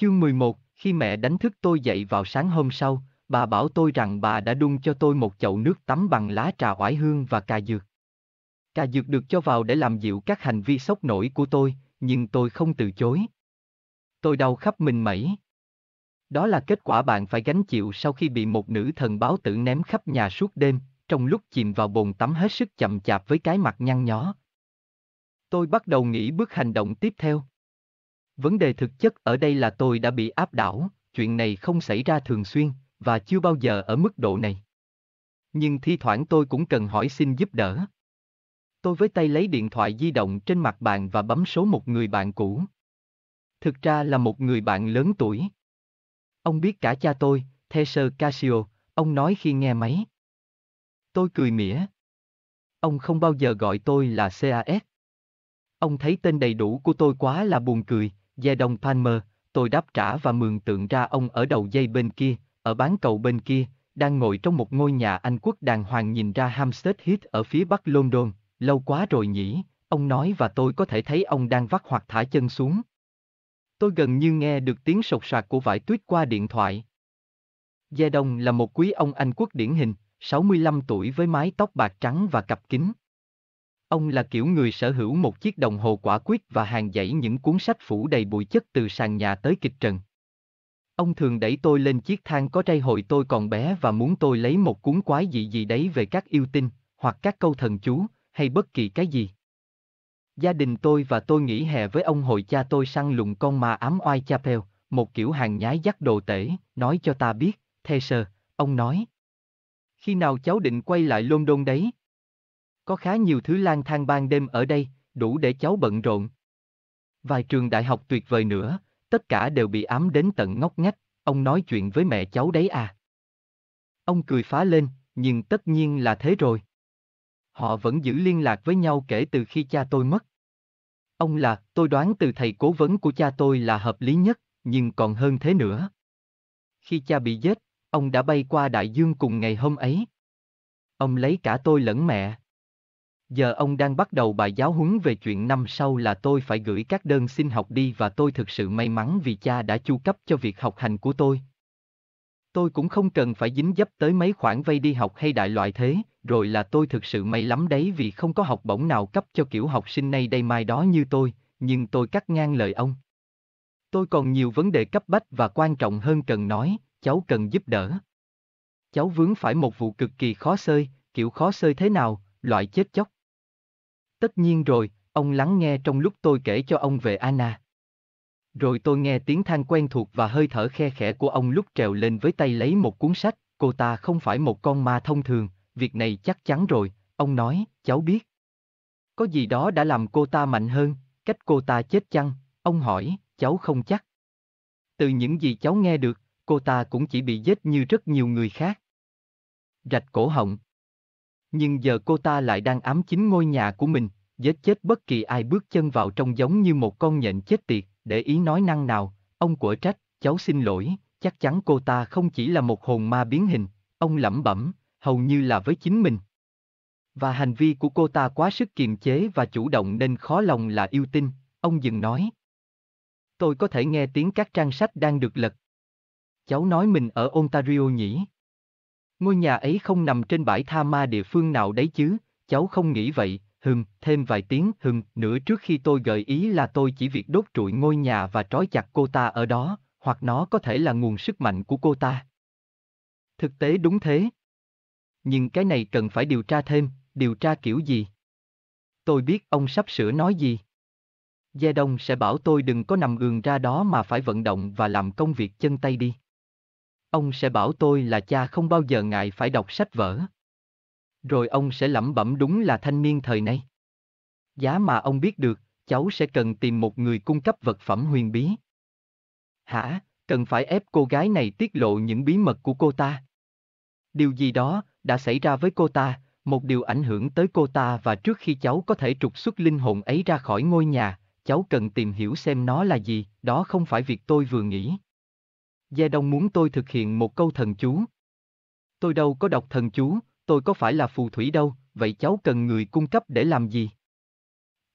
Chương 11, khi mẹ đánh thức tôi dậy vào sáng hôm sau, bà bảo tôi rằng bà đã đun cho tôi một chậu nước tắm bằng lá trà oải hương và cà dược. Cà dược được cho vào để làm dịu các hành vi sốc nổi của tôi, nhưng tôi không từ chối. Tôi đau khắp mình mẩy. Đó là kết quả bạn phải gánh chịu sau khi bị một nữ thần báo tử ném khắp nhà suốt đêm, trong lúc chìm vào bồn tắm hết sức chậm chạp với cái mặt nhăn nhó. Tôi bắt đầu nghĩ bước hành động tiếp theo. Vấn đề thực chất ở đây là tôi đã bị áp đảo, chuyện này không xảy ra thường xuyên, và chưa bao giờ ở mức độ này. Nhưng thi thoảng tôi cũng cần hỏi xin giúp đỡ. Tôi với tay lấy điện thoại di động trên mặt bàn và bấm số một người bạn cũ. Thực ra là một người bạn lớn tuổi. Ông biết cả cha tôi, Thesser Casio, ông nói khi nghe máy. Tôi cười mỉa. Ông không bao giờ gọi tôi là CAS. Ông thấy tên đầy đủ của tôi quá là buồn cười, Gia Đông Palmer, tôi đáp trả và mường tượng ra ông ở đầu dây bên kia, ở bán cầu bên kia, đang ngồi trong một ngôi nhà Anh quốc đàng hoàng nhìn ra Hampstead Heath ở phía bắc London, lâu quá rồi nhỉ, ông nói và tôi có thể thấy ông đang vắt hoặc thả chân xuống. Tôi gần như nghe được tiếng sột soạt của vải tuyết qua điện thoại. Gia Đông là một quý ông Anh quốc điển hình, 65 tuổi với mái tóc bạc trắng và cặp kính. Ông là kiểu người sở hữu một chiếc đồng hồ quả quyết và hàng dãy những cuốn sách phủ đầy bụi chất từ sàn nhà tới kịch trần. Ông thường đẩy tôi lên chiếc thang có trai hồi tôi còn bé và muốn tôi lấy một cuốn quái dị gì đấy về các yêu tinh, hoặc các câu thần chú, hay bất kỳ cái gì. Gia đình tôi và tôi nghỉ hè với ông hội cha tôi săn lùng con ma ám oai chapel, một kiểu hàng nhái dắt đồ tể, nói cho ta biết, thê sơ, ông nói. Khi nào cháu định quay lại London đấy? Có khá nhiều thứ lang thang ban đêm ở đây, đủ để cháu bận rộn. Vài trường đại học tuyệt vời nữa, tất cả đều bị ám đến tận ngóc ngách, ông nói chuyện với mẹ cháu đấy à. Ông cười phá lên, nhưng tất nhiên là thế rồi. Họ vẫn giữ liên lạc với nhau kể từ khi cha tôi mất. Ông là, tôi đoán từ thầy cố vấn của cha tôi là hợp lý nhất, nhưng còn hơn thế nữa. Khi cha bị giết, ông đã bay qua đại dương cùng ngày hôm ấy. Ông lấy cả tôi lẫn mẹ. Giờ ông đang bắt đầu bài giáo huấn về chuyện năm sau là tôi phải gửi các đơn xin học đi và tôi thực sự may mắn vì cha đã chu cấp cho việc học hành của tôi. Tôi cũng không cần phải dính dấp tới mấy khoản vay đi học hay đại loại thế, rồi là tôi thực sự may lắm đấy vì không có học bổng nào cấp cho kiểu học sinh nay đây mai đó như tôi, nhưng tôi cắt ngang lời ông. Tôi còn nhiều vấn đề cấp bách và quan trọng hơn cần nói, cháu cần giúp đỡ. Cháu vướng phải một vụ cực kỳ khó xơi, kiểu khó xơi thế nào, loại chết chóc. Tất nhiên rồi, ông lắng nghe trong lúc tôi kể cho ông về Anna. Rồi tôi nghe tiếng than quen thuộc và hơi thở khe khẽ của ông lúc trèo lên với tay lấy một cuốn sách, cô ta không phải một con ma thông thường, việc này chắc chắn rồi, ông nói, cháu biết. Có gì đó đã làm cô ta mạnh hơn, cách cô ta chết chăng, ông hỏi, cháu không chắc. Từ những gì cháu nghe được, cô ta cũng chỉ bị giết như rất nhiều người khác. Rạch cổ họng. Nhưng giờ cô ta lại đang ám chính ngôi nhà của mình, giết chết bất kỳ ai bước chân vào trong giống như một con nhện chết tiệt, để ý nói năng nào, ông của trách, cháu xin lỗi, chắc chắn cô ta không chỉ là một hồn ma biến hình, ông lẩm bẩm, hầu như là với chính mình. Và hành vi của cô ta quá sức kiềm chế và chủ động nên khó lòng là yêu tinh, ông dừng nói. Tôi có thể nghe tiếng các trang sách đang được lật. Cháu nói mình ở Ontario nhỉ? Ngôi nhà ấy không nằm trên bãi tha ma địa phương nào đấy chứ, cháu không nghĩ vậy, hừm, thêm vài tiếng hừm nữa trước khi tôi gợi ý là tôi chỉ việc đốt trụi ngôi nhà và trói chặt cô ta ở đó, hoặc nó có thể là nguồn sức mạnh của cô ta. Thực tế đúng thế. Nhưng cái này cần phải điều tra thêm, điều tra kiểu gì? Tôi biết ông sắp sửa nói gì. Gia Đông sẽ bảo tôi đừng có nằm ườn ra đó mà phải vận động và làm công việc chân tay đi. Ông sẽ bảo tôi là cha không bao giờ ngại phải đọc sách vở. Rồi ông sẽ lẩm bẩm đúng là thanh niên thời nay. Giá mà ông biết được, cháu sẽ cần tìm một người cung cấp vật phẩm huyền bí. Hả, cần phải ép cô gái này tiết lộ những bí mật của cô ta. Điều gì đó đã xảy ra với cô ta, một điều ảnh hưởng tới cô ta và trước khi cháu có thể trục xuất linh hồn ấy ra khỏi ngôi nhà, cháu cần tìm hiểu xem nó là gì, đó không phải việc tôi vừa nghĩ. Gia Đông muốn tôi thực hiện một câu thần chú. Tôi đâu có đọc thần chú, tôi có phải là phù thủy đâu, vậy cháu cần người cung cấp để làm gì?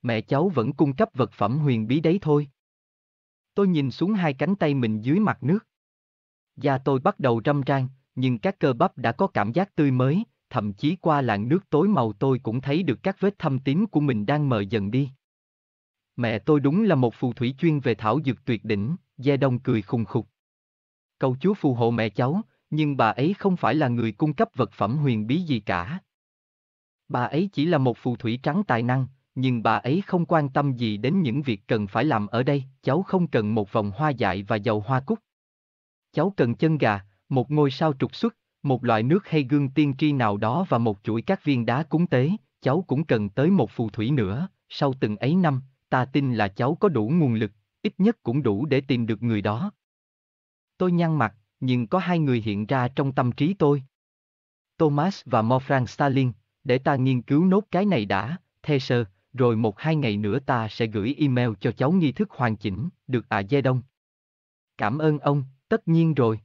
Mẹ cháu vẫn cung cấp vật phẩm huyền bí đấy thôi. Tôi nhìn xuống hai cánh tay mình dưới mặt nước. Da tôi bắt đầu râm ran, nhưng các cơ bắp đã có cảm giác tươi mới, thậm chí qua làn nước tối màu tôi cũng thấy được các vết thâm tím của mình đang mờ dần đi. Mẹ tôi đúng là một phù thủy chuyên về thảo dược tuyệt đỉnh, Gia Đông cười khùng khục. Cầu chúa phù hộ mẹ cháu, nhưng bà ấy không phải là người cung cấp vật phẩm huyền bí gì cả. Bà ấy chỉ là một phù thủy trắng tài năng, nhưng bà ấy không quan tâm gì đến những việc cần phải làm ở đây, cháu không cần một vòng hoa dại và dầu hoa cúc. Cháu cần chân gà, một ngôi sao trục xuất, một loại nước hay gương tiên tri nào đó và một chuỗi các viên đá cúng tế, cháu cũng cần tới một phù thủy nữa, sau từng ấy năm, ta tin là cháu có đủ nguồn lực, ít nhất cũng đủ để tìm được người đó. Tôi nhăn mặt, nhưng có hai người hiện ra trong tâm trí tôi. Thomas và Morfran Stalin, để ta nghiên cứu nốt cái này đã, thê sơ, rồi một hai ngày nữa ta sẽ gửi email cho cháu nghi thức hoàn chỉnh, được à Dê Đông. Cảm ơn ông, tất nhiên rồi.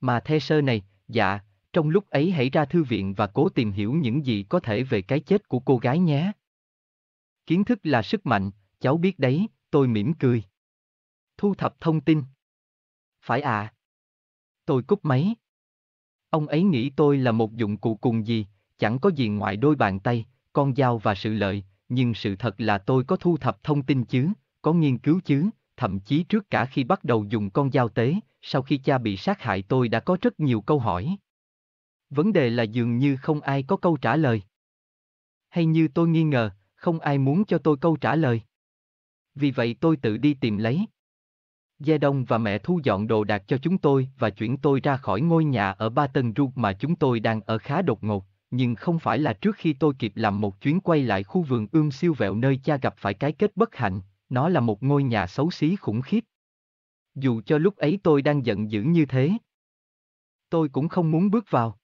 Mà thê sơ này, dạ, trong lúc ấy hãy ra thư viện và cố tìm hiểu những gì có thể về cái chết của cô gái nhé. Kiến thức là sức mạnh, cháu biết đấy, tôi mỉm cười. Thu thập thông tin. Phải à? Tôi cúp máy. Ông ấy nghĩ tôi là một dụng cụ cùng gì, chẳng có gì ngoài đôi bàn tay, con dao và sự lợi, nhưng sự thật là tôi có thu thập thông tin chứ, có nghiên cứu chứ, thậm chí trước cả khi bắt đầu dùng con dao tế, sau khi cha bị sát hại tôi đã có rất nhiều câu hỏi. Vấn đề là dường như không ai có câu trả lời. Hay như tôi nghi ngờ, không ai muốn cho tôi câu trả lời. Vì vậy tôi tự đi tìm lấy. Gia Đông và mẹ thu dọn đồ đạc cho chúng tôi và chuyển tôi ra khỏi ngôi nhà ở Ba Tân Rút mà chúng tôi đang ở khá đột ngột, nhưng không phải là trước khi tôi kịp làm một chuyến quay lại khu vườn ươm siêu vẹo nơi cha gặp phải cái kết bất hạnh, nó là một ngôi nhà xấu xí khủng khiếp. Dù cho lúc ấy tôi đang giận dữ như thế. Tôi cũng không muốn bước vào.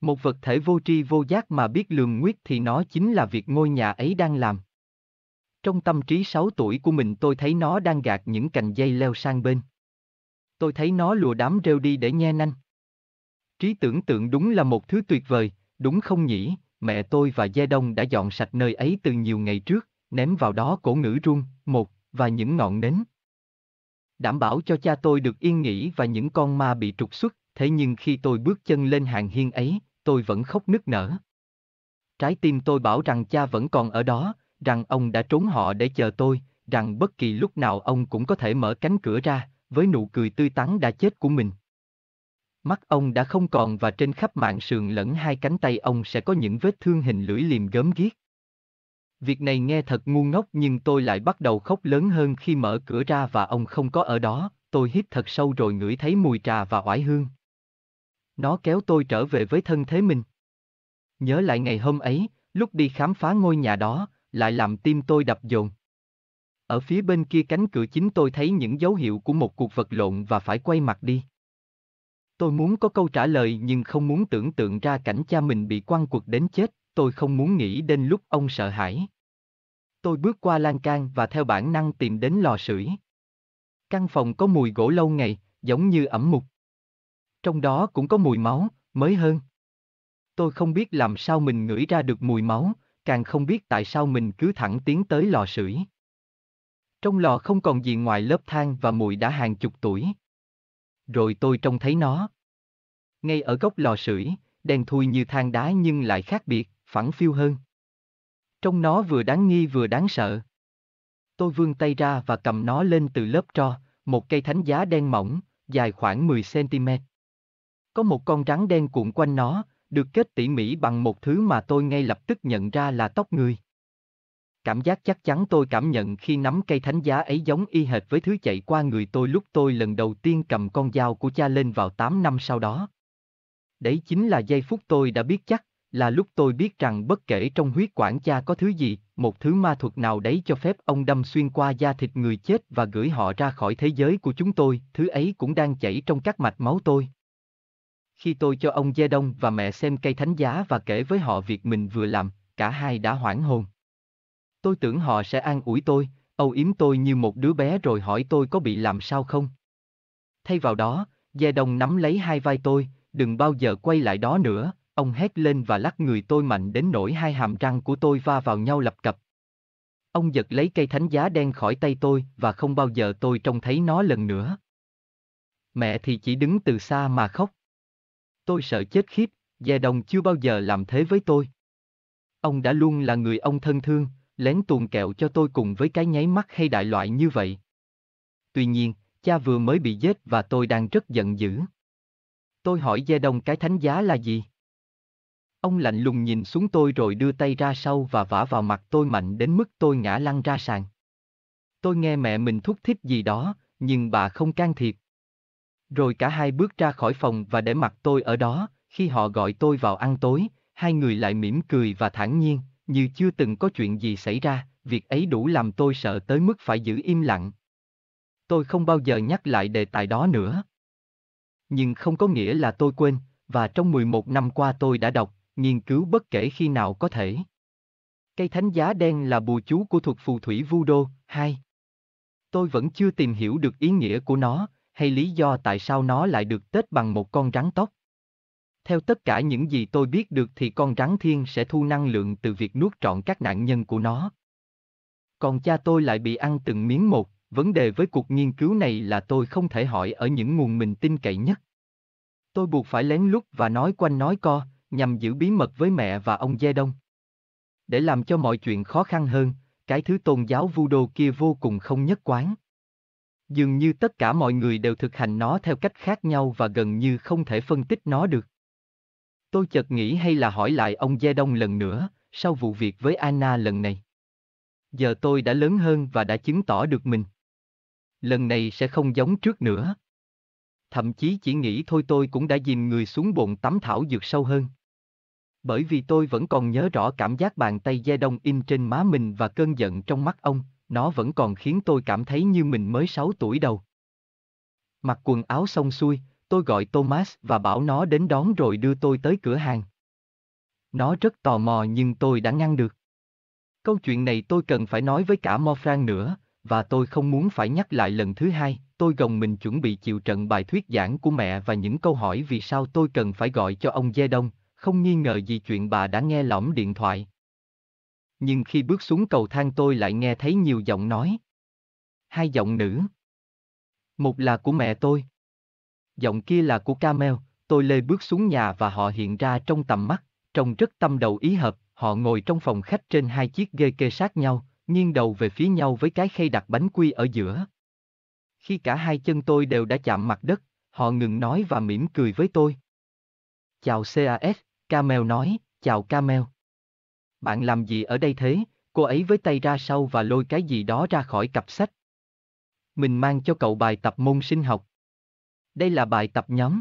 Một vật thể vô tri vô giác mà biết lường nguyết thì nó chính là việc ngôi nhà ấy đang làm. Trong tâm trí 6 tuổi của mình tôi thấy nó đang gạt những cành dây leo sang bên. Tôi thấy nó lùa đám rêu đi để nhe nanh. Trí tưởng tượng đúng là một thứ tuyệt vời, đúng không nhỉ, mẹ tôi và Gia Đông đã dọn sạch nơi ấy từ nhiều ngày trước, ném vào đó cổ ngữ rung, một, và những ngọn nến. Đảm bảo cho cha tôi được yên nghỉ và những con ma bị trục xuất, thế nhưng khi tôi bước chân lên hàng hiên ấy, tôi vẫn khóc nức nở. Trái tim tôi bảo rằng cha vẫn còn ở đó, rằng ông đã trốn họ để chờ tôi, rằng bất kỳ lúc nào ông cũng có thể mở cánh cửa ra, với nụ cười tươi tắn đã chết của mình. Mắt ông đã không còn và trên khắp mạng sườn lẫn hai cánh tay ông sẽ có những vết thương hình lưỡi liềm gớm ghiếc. Việc này nghe thật ngu ngốc nhưng tôi lại bắt đầu khóc lớn hơn khi mở cửa ra và ông không có ở đó, tôi hít thật sâu rồi ngửi thấy mùi trà và oải hương. Nó kéo tôi trở về với thân thế mình. Nhớ lại ngày hôm ấy, lúc đi khám phá ngôi nhà đó, lại làm tim tôi đập dồn. Ở phía bên kia cánh cửa chính tôi thấy những dấu hiệu của một cuộc vật lộn và phải quay mặt đi. Tôi muốn có câu trả lời nhưng không muốn tưởng tượng ra cảnh cha mình bị quăng cuộc đến chết, tôi không muốn nghĩ đến lúc ông sợ hãi. Tôi bước qua lan can và theo bản năng tìm đến lò sưởi. Căn phòng có mùi gỗ lâu ngày, giống như ẩm mục. Trong đó cũng có mùi máu, mới hơn. Tôi không biết làm sao mình ngửi ra được mùi máu, càng không biết tại sao mình cứ thẳng tiến tới lò sưởi. Trong lò không còn gì ngoài lớp than và mùi đã hàng chục tuổi. Rồi tôi trông thấy nó. Ngay ở góc lò sưởi, đen thui như than đá nhưng lại khác biệt, phẳng phiu hơn. Trong nó vừa đáng nghi vừa đáng sợ. Tôi vươn tay ra và cầm nó lên từ lớp tro, một cây thánh giá đen mỏng, dài khoảng 10cm. Có một con rắn đen cuộn quanh nó, được kết tỉ mỉ bằng một thứ mà tôi ngay lập tức nhận ra là tóc người. Cảm giác chắc chắn tôi cảm nhận khi nắm cây thánh giá ấy giống y hệt với thứ chạy qua người tôi lúc tôi lần đầu tiên cầm con dao của cha lên vào 8 năm sau đó. Đấy chính là giây phút tôi đã biết chắc, là lúc tôi biết rằng bất kể trong huyết quản cha có thứ gì, một thứ ma thuật nào đấy cho phép ông đâm xuyên qua da thịt người chết và gửi họ ra khỏi thế giới của chúng tôi, thứ ấy cũng đang chảy trong các mạch máu tôi. Khi tôi cho ông Gia Đông và mẹ xem cây thánh giá và kể với họ việc mình vừa làm, cả hai đã hoảng hồn. Tôi tưởng họ sẽ an ủi tôi, âu yếm tôi như một đứa bé rồi hỏi tôi có bị làm sao không. Thay vào đó, Gia Đông nắm lấy hai vai tôi, đừng bao giờ quay lại đó nữa, ông hét lên và lắc người tôi mạnh đến nỗi hai hàm răng của tôi va vào nhau lập cập. Ông giật lấy cây thánh giá đen khỏi tay tôi và không bao giờ tôi trông thấy nó lần nữa. Mẹ thì chỉ đứng từ xa mà khóc. Tôi sợ chết khiếp, Gia đồng chưa bao giờ làm thế với tôi. Ông đã luôn là người ông thân thương, lén tuồn kẹo cho tôi cùng với cái nháy mắt hay đại loại như vậy. Tuy nhiên, cha vừa mới bị giết và tôi đang rất giận dữ. Tôi hỏi Gia đồng cái thánh giá là gì? Ông lạnh lùng nhìn xuống tôi rồi đưa tay ra sau và vả vào mặt tôi mạnh đến mức tôi ngã lăn ra sàn. Tôi nghe mẹ mình thúc thích gì đó, nhưng bà không can thiệp. Rồi cả hai bước ra khỏi phòng và để mặt tôi ở đó, khi họ gọi tôi vào ăn tối, hai người lại mỉm cười và thản nhiên, như chưa từng có chuyện gì xảy ra, việc ấy đủ làm tôi sợ tới mức phải giữ im lặng. Tôi không bao giờ nhắc lại đề tài đó nữa. Nhưng không có nghĩa là tôi quên, và trong 11 năm qua tôi đã đọc, nghiên cứu bất kể khi nào có thể. Cây thánh giá đen là bùa chú của thuật phù thủy Voodoo, 2. Tôi vẫn chưa tìm hiểu được ý nghĩa của nó, hay lý do tại sao nó lại được tết bằng một con rắn tóc. Theo tất cả những gì tôi biết được thì con rắn thiên sẽ thu năng lượng từ việc nuốt trọn các nạn nhân của nó. Còn cha tôi lại bị ăn từng miếng một, vấn đề với cuộc nghiên cứu này là tôi không thể hỏi ở những nguồn mình tin cậy nhất. Tôi buộc phải lén lút và nói quanh nói co, nhằm giữ bí mật với mẹ và ông Gia Đông. Để làm cho mọi chuyện khó khăn hơn, cái thứ tôn giáo voodoo kia vô cùng không nhất quán. Dường như tất cả mọi người đều thực hành nó theo cách khác nhau và gần như không thể phân tích nó được. Tôi chợt nghĩ hay là hỏi lại ông Gia Đông lần nữa, sau vụ việc với Anna lần này. Giờ tôi đã lớn hơn và đã chứng tỏ được mình. Lần này sẽ không giống trước nữa. Thậm chí chỉ nghĩ thôi tôi cũng đã dìm người xuống bồn tắm thảo dược sâu hơn. Bởi vì tôi vẫn còn nhớ rõ cảm giác bàn tay Gia Đông in trên má mình và cơn giận trong mắt ông, nó vẫn còn khiến tôi cảm thấy như mình mới 6 tuổi đầu. Mặc quần áo xong xuôi, tôi gọi Thomas và bảo nó đến đón rồi đưa tôi tới cửa hàng. Nó rất tò mò nhưng tôi đã ngăn được. Câu chuyện này tôi cần phải nói với cả Morfran nữa, và tôi không muốn phải nhắc lại lần thứ hai, tôi gồng mình chuẩn bị chịu trận bài thuyết giảng của mẹ và những câu hỏi vì sao tôi cần phải gọi cho ông Dê Đông, không nghi ngờ gì chuyện bà đã nghe lỏm điện thoại. Nhưng khi bước xuống cầu thang tôi lại nghe thấy nhiều giọng nói. Hai giọng nữ. Một là của mẹ tôi. Giọng kia là của Camel, tôi lê bước xuống nhà và họ hiện ra trong tầm mắt, trông rất tâm đầu ý hợp, họ ngồi trong phòng khách trên hai chiếc ghê kê sát nhau, nghiêng đầu về phía nhau với cái khay đặt bánh quy ở giữa. Khi cả hai chân tôi đều đã chạm mặt đất, họ ngừng nói và mỉm cười với tôi. Chào CAS, Camel nói, chào Camel. Bạn làm gì ở đây thế? Cô ấy với tay ra sau và lôi cái gì đó ra khỏi cặp sách. Mình mang cho cậu bài tập môn sinh học. Đây là bài tập nhóm.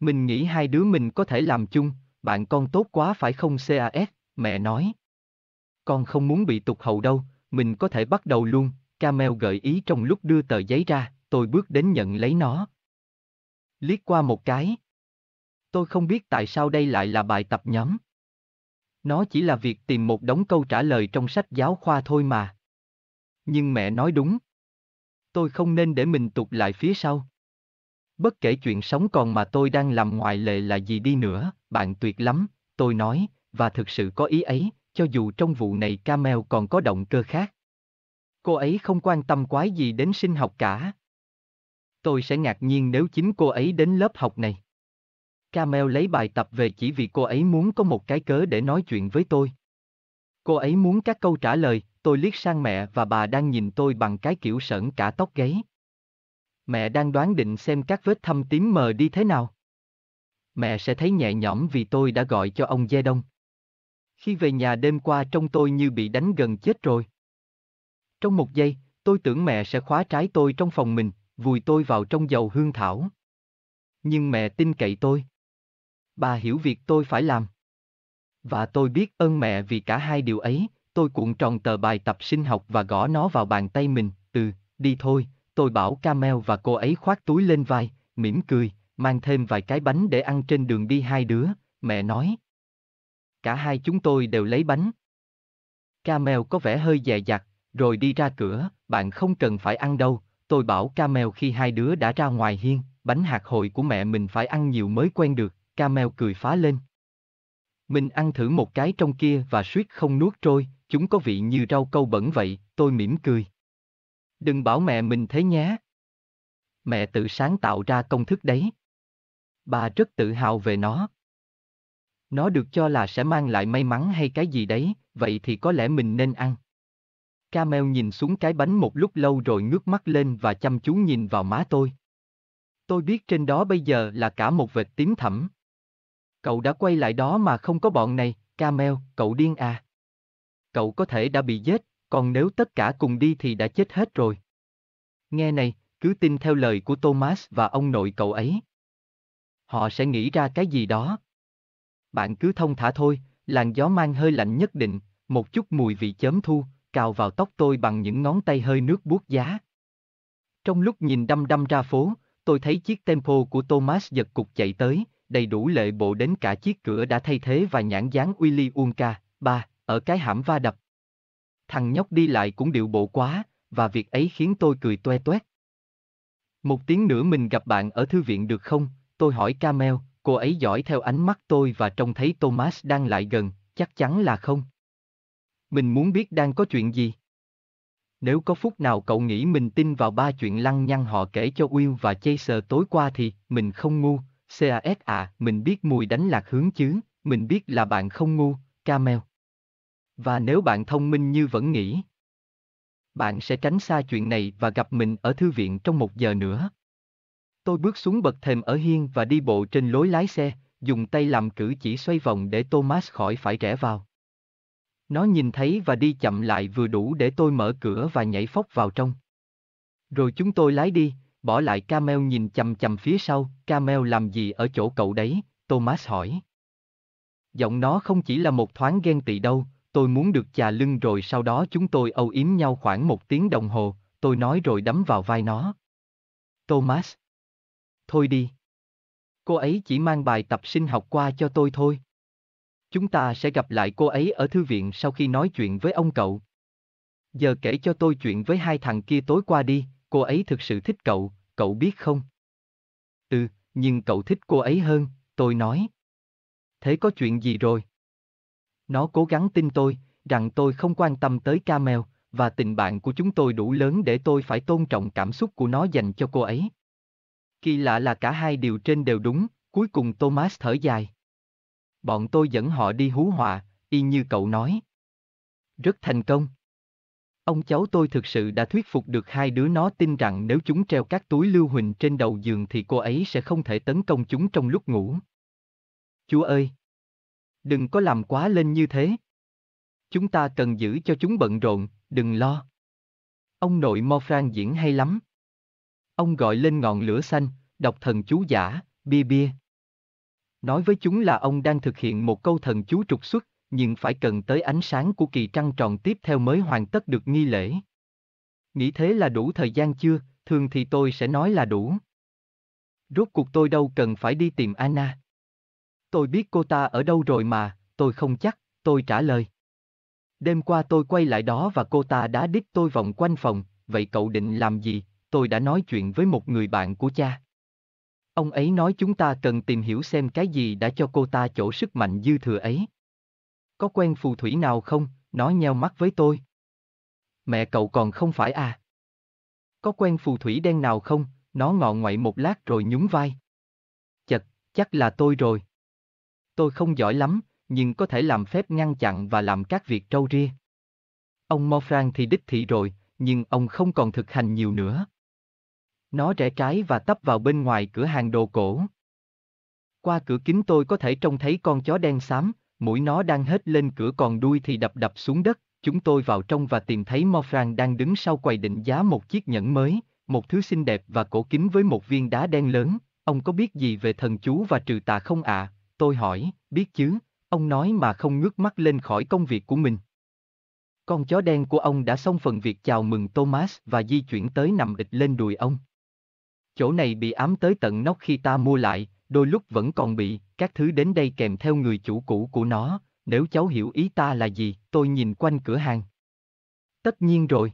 Mình nghĩ hai đứa mình có thể làm chung, bạn con tốt quá phải không CAS, mẹ nói. Con không muốn bị tụt hậu đâu, mình có thể bắt đầu luôn, Camel gợi ý trong lúc đưa tờ giấy ra, tôi bước đến nhận lấy nó. Liếc qua một cái. Tôi không biết tại sao đây lại là bài tập nhóm. Nó chỉ là việc tìm một đống câu trả lời trong sách giáo khoa thôi mà. Nhưng mẹ nói đúng. Tôi không nên để mình tụt lại phía sau. Bất kể chuyện sống còn mà tôi đang làm ngoại lệ là gì đi nữa, bạn tuyệt lắm, tôi nói, và thực sự có ý ấy, cho dù trong vụ này Camel còn có động cơ khác. Cô ấy không quan tâm quái gì đến sinh học cả. Tôi sẽ ngạc nhiên nếu chính cô ấy đến lớp học này. Camel lấy bài tập về chỉ vì cô ấy muốn có một cái cớ để nói chuyện với tôi. Cô ấy muốn các câu trả lời, tôi liếc sang mẹ và bà đang nhìn tôi bằng cái kiểu sởn cả tóc gáy. Mẹ đang đoán định xem các vết thâm tím mờ đi thế nào. Mẹ sẽ thấy nhẹ nhõm vì tôi đã gọi cho ông Dê Đông. Khi về nhà đêm qua trông tôi như bị đánh gần chết rồi. Trong một giây, tôi tưởng mẹ sẽ khóa trái tôi trong phòng mình, vùi tôi vào trong dầu hương thảo. Nhưng mẹ tin cậy tôi. Bà hiểu việc tôi phải làm. Và tôi biết ơn mẹ vì cả hai điều ấy, tôi cuộn tròn tờ bài tập sinh học và gõ nó vào bàn tay mình, từ đi thôi, tôi bảo Camel và cô ấy khoác túi lên vai, mỉm cười, mang thêm vài cái bánh để ăn trên đường đi hai đứa, mẹ nói. Cả hai chúng tôi đều lấy bánh. Camel có vẻ hơi dè dặt, rồi đi ra cửa, bạn không cần phải ăn đâu, tôi bảo Camel khi hai đứa đã ra ngoài hiên, bánh hạt hồi của mẹ mình phải ăn nhiều mới quen được, Camel cười phá lên. Mình ăn thử một cái trong kia và suýt không nuốt trôi, chúng có vị như rau câu bẩn vậy, tôi mỉm cười. Đừng bảo mẹ mình thế nhé. Mẹ tự sáng tạo ra công thức đấy. Bà rất tự hào về nó. Nó được cho là sẽ mang lại may mắn hay cái gì đấy, vậy thì có lẽ mình nên ăn. Camel nhìn xuống cái bánh một lúc lâu rồi ngước mắt lên và chăm chú nhìn vào má tôi. Tôi biết trên đó bây giờ là cả một vệt tím thẳm. Cậu đã quay lại đó mà không có bọn này, Camel, cậu điên à. Cậu có thể đã bị giết, còn nếu tất cả cùng đi thì đã chết hết rồi. Nghe này, cứ tin theo lời của Thomas và ông nội cậu ấy. Họ sẽ nghĩ ra cái gì đó. Bạn cứ thông thả thôi, làn gió mang hơi lạnh nhất định, một chút mùi vị chớm thu, cào vào tóc tôi bằng những ngón tay hơi nước buốt giá. Trong lúc nhìn đăm đăm ra phố, tôi thấy chiếc tempo của Thomas giật cục chạy tới, đầy đủ lệ bộ đến cả chiếc cửa đã thay thế và nhãn dán Willy Wonka, ba, ở cái hãm va đập. Thằng nhóc đi lại cũng điệu bộ quá, và việc ấy khiến tôi cười toe toét. Một tiếng nữa mình gặp bạn ở thư viện được không? Tôi hỏi Camel, cô ấy dõi theo ánh mắt tôi và trông thấy Thomas đang lại gần, chắc chắn là không. Mình muốn biết đang có chuyện gì. Nếu có phút nào cậu nghĩ mình tin vào ba chuyện lăng nhăng họ kể cho Will và Chaser tối qua thì, mình không ngu, CAS à, mình biết mùi đánh lạc hướng chứ, mình biết là bạn không ngu, Camel. Và nếu bạn thông minh như vẫn nghĩ, bạn sẽ tránh xa chuyện này và gặp mình ở thư viện trong một giờ nữa. Tôi bước xuống bậc thềm ở hiên và đi bộ trên lối lái xe, dùng tay làm cử chỉ xoay vòng để Thomas khỏi phải rẽ vào. Nó nhìn thấy và đi chậm lại vừa đủ để tôi mở cửa và nhảy phóc vào trong. Rồi chúng tôi lái đi, bỏ lại Camel nhìn chầm chầm phía sau, Camel làm gì ở chỗ cậu đấy, Thomas hỏi. Giọng nó không chỉ là một thoáng ghen tị đâu, tôi muốn được chà lưng rồi sau đó chúng tôi âu yếm nhau khoảng một tiếng đồng hồ, tôi nói rồi đấm vào vai nó. Thomas. Thôi đi. Cô ấy chỉ mang bài tập sinh học qua cho tôi thôi. Chúng ta sẽ gặp lại cô ấy ở thư viện sau khi nói chuyện với ông cậu. Giờ kể cho tôi chuyện với hai thằng kia tối qua đi, cô ấy thực sự thích cậu, cậu biết không? Ừ, nhưng cậu thích cô ấy hơn, tôi nói. Thế có chuyện gì rồi? Nó cố gắng tin tôi, rằng tôi không quan tâm tới Camel, và tình bạn của chúng tôi đủ lớn để tôi phải tôn trọng cảm xúc của nó dành cho cô ấy. Kỳ lạ là cả hai điều trên đều đúng, cuối cùng Thomas thở dài. Bọn tôi dẫn họ đi hú họa, y như cậu nói. Rất thành công. Ông cháu tôi thực sự đã thuyết phục được hai đứa nó tin rằng nếu chúng treo các túi lưu huỳnh trên đầu giường thì cô ấy sẽ không thể tấn công chúng trong lúc ngủ. Chúa ơi! Đừng có làm quá lên như thế. Chúng ta cần giữ cho chúng bận rộn, đừng lo. Ông nội Morfran diễn hay lắm. Ông gọi lên ngọn lửa xanh, đọc thần chú giả, bia bia. Nói với chúng là ông đang thực hiện một câu thần chú trục xuất, nhưng phải cần tới ánh sáng của kỳ trăng tròn tiếp theo mới hoàn tất được nghi lễ. Nghĩ thế là đủ thời gian chưa, thường thì tôi sẽ nói là đủ. Rốt cuộc tôi đâu cần phải đi tìm Anna. Tôi biết cô ta ở đâu rồi mà, tôi không chắc, tôi trả lời. Đêm qua tôi quay lại đó và cô ta đã đít tôi vòng quanh phòng, vậy cậu định làm gì? Tôi đã nói chuyện với một người bạn của cha. Ông ấy nói chúng ta cần tìm hiểu xem cái gì đã cho cô ta chỗ sức mạnh dư thừa ấy. Có quen phù thủy nào không? Nó nheo mắt với tôi. Mẹ cậu còn không phải à? Có quen phù thủy đen nào không? Nó ngọ ngoại một lát rồi nhún vai. Chật, chắc là tôi rồi. Tôi không giỏi lắm, nhưng có thể làm phép ngăn chặn và làm các việc trâu ria. Ông Morfran thì đích thị rồi, nhưng ông không còn thực hành nhiều nữa. Nó rẽ trái và tấp vào bên ngoài cửa hàng đồ cổ. Qua cửa kính tôi có thể trông thấy con chó đen xám, mũi nó đang hết lên cửa còn đuôi thì đập đập xuống đất. Chúng tôi vào trong và tìm thấy Morfran đang đứng sau quầy định giá một chiếc nhẫn mới, một thứ xinh đẹp và cổ kính với một viên đá đen lớn. Ông có biết gì về thần chú và trừ tà không ạ? Tôi hỏi, biết chứ, ông nói mà không ngước mắt lên khỏi công việc của mình. Con chó đen của ông đã xong phần việc chào mừng Thomas và di chuyển tới nằm địch lên đùi ông. Chỗ này bị ám tới tận nóc khi ta mua lại, đôi lúc vẫn còn bị, các thứ đến đây kèm theo người chủ cũ của nó, nếu cháu hiểu ý ta là gì, tôi nhìn quanh cửa hàng. Tất nhiên rồi.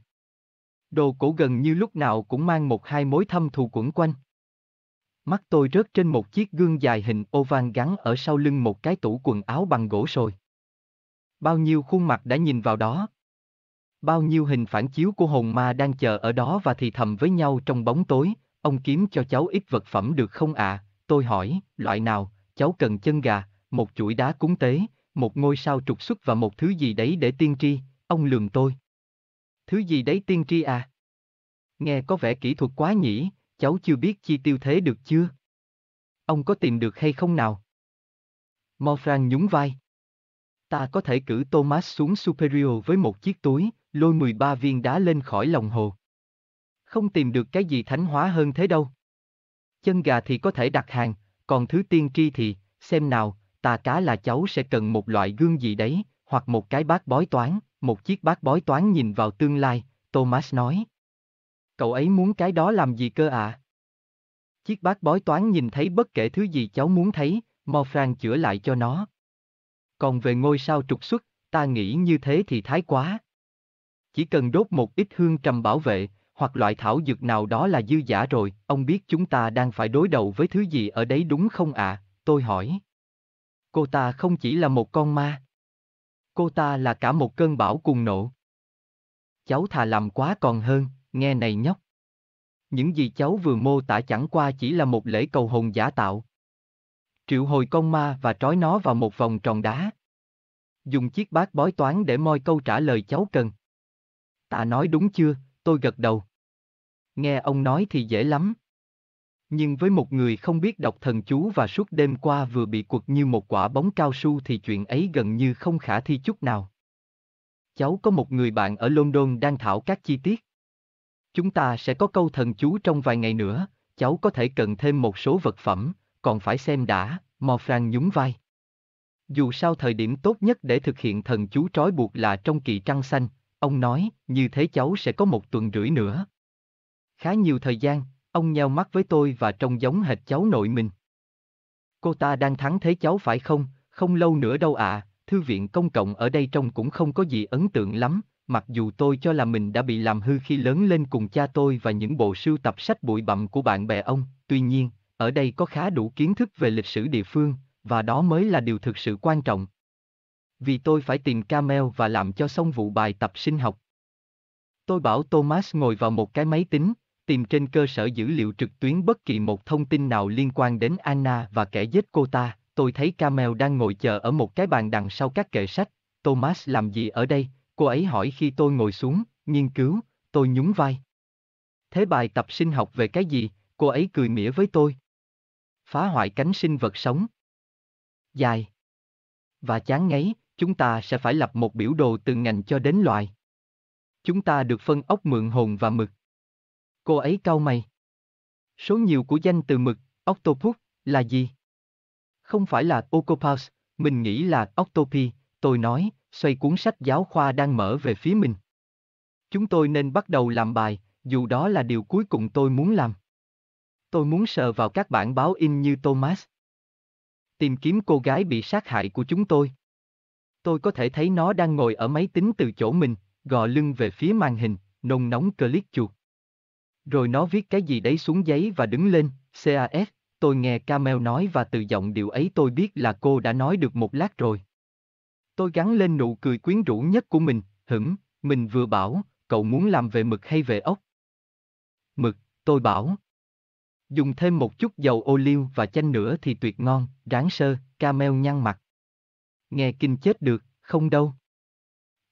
Đồ cổ gần như lúc nào cũng mang một hai mối thâm thù quẩn quanh. Mắt tôi rớt trên một chiếc gương dài hình oval gắn ở sau lưng một cái tủ quần áo bằng gỗ sồi. Bao nhiêu khuôn mặt đã nhìn vào đó. Bao nhiêu hình phản chiếu của hồn ma đang chờ ở đó và thì thầm với nhau trong bóng tối, ông kiếm cho cháu ít vật phẩm được không ạ? Tôi hỏi, loại nào, cháu cần chân gà, một chuỗi đá cúng tế, một ngôi sao trục xuất và một thứ gì đấy để tiên tri, ông lườm tôi. Thứ gì đấy tiên tri à? Nghe có vẻ kỹ thuật quá nhỉ, cháu chưa biết chi tiêu thế được chưa? Ông có tìm được hay không nào? Morfran nhún vai. Ta có thể cử Thomas xuống Superior với một chiếc túi, lôi 13 viên đá lên khỏi lòng hồ. Không tìm được cái gì thánh hóa hơn thế đâu. Chân gà thì có thể đặt hàng, còn thứ tiên tri thì, xem nào, tà cá là cháu sẽ cần một loại gương gì đấy, hoặc một cái bát bói toán, một chiếc bát bói toán nhìn vào tương lai, Thomas nói. Cậu ấy muốn cái đó làm gì cơ à? Chiếc bát bói toán nhìn thấy bất kể thứ gì cháu muốn thấy, Morfran chữa lại cho nó. Còn về ngôi sao trục xuất, ta nghĩ như thế thì thái quá. Chỉ cần đốt một ít hương trầm bảo vệ, hoặc loại thảo dược nào đó là dư giả rồi, ông biết chúng ta đang phải đối đầu với thứ gì ở đấy đúng không ạ? À? Tôi hỏi. Cô ta không chỉ là một con ma. Cô ta là cả một cơn bão cùng nộ. Cháu thà làm quá còn hơn, nghe này nhóc. Những gì cháu vừa mô tả chẳng qua chỉ là một lễ cầu hồn giả tạo. Triệu hồi con ma và trói nó vào một vòng tròn đá. Dùng chiếc bát bói toán để moi câu trả lời cháu cần. Ta nói đúng chưa, tôi gật đầu. Nghe ông nói thì dễ lắm. Nhưng với một người không biết đọc thần chú và suốt đêm qua vừa bị quật như một quả bóng cao su thì chuyện ấy gần như không khả thi chút nào. Cháu có một người bạn ở London đang thảo các chi tiết. Chúng ta sẽ có câu thần chú trong vài ngày nữa, cháu có thể cần thêm một số vật phẩm, còn phải xem đã, Morfran nhún vai. Dù sao thời điểm tốt nhất để thực hiện thần chú trói buộc là trong kỳ trăng xanh, ông nói, như thế cháu sẽ có một tuần rưỡi nữa. Khá nhiều thời gian, ông nheo mắt với tôi và trông giống hệt cháu nội mình. Cô ta đang thắng thế cháu phải không, không lâu nữa đâu ạ, à, thư viện công cộng ở đây trông cũng không có gì ấn tượng lắm, mặc dù tôi cho là mình đã bị làm hư khi lớn lên cùng cha tôi và những bộ sưu tập sách bụi bặm của bạn bè ông, tuy nhiên, ở đây có khá đủ kiến thức về lịch sử địa phương, và đó mới là điều thực sự quan trọng. Vì tôi phải tìm Camel và làm cho xong vụ bài tập sinh học. Tôi bảo Thomas ngồi vào một cái máy tính, tìm trên cơ sở dữ liệu trực tuyến bất kỳ một thông tin nào liên quan đến Anna và kẻ giết cô ta. Tôi thấy Camel đang ngồi chờ ở một cái bàn đằng sau các kệ sách. Thomas làm gì ở đây? Cô ấy hỏi khi tôi ngồi xuống, nghiên cứu, tôi nhún vai. Thế bài tập sinh học về cái gì? Cô ấy cười mỉa với tôi. Phá hoại cánh sinh vật sống. Dài. Và chán ngấy, chúng ta sẽ phải lập một biểu đồ từ ngành cho đến loài. Chúng ta được phân ốc mượn hồn và mực. Cô ấy cau mày. Số nhiều của danh từ mực, octopus, là gì? Không phải là octopus, mình nghĩ là octopi, tôi nói, xoay cuốn sách giáo khoa đang mở về phía mình. Chúng tôi nên bắt đầu làm bài, dù đó là điều cuối cùng tôi muốn làm. Tôi muốn sờ vào các bản báo in như Thomas. Tìm kiếm cô gái bị sát hại của chúng tôi. Tôi có thể thấy nó đang ngồi ở máy tính từ chỗ mình, gò lưng về phía màn hình, nôn nóng click chuột. Rồi nó viết cái gì đấy xuống giấy và đứng lên, CAS, tôi nghe Camel nói và từ giọng điệu ấy tôi biết là cô đã nói được một lát rồi. Tôi gắn lên nụ cười quyến rũ nhất của mình, hửng, mình vừa bảo, cậu muốn làm về mực hay về ốc? Mực, tôi bảo. Dùng thêm một chút dầu ô liu và chanh nữa thì tuyệt ngon, ráng sơ, Camel nhăn mặt. Nghe kinh chết được, không đâu.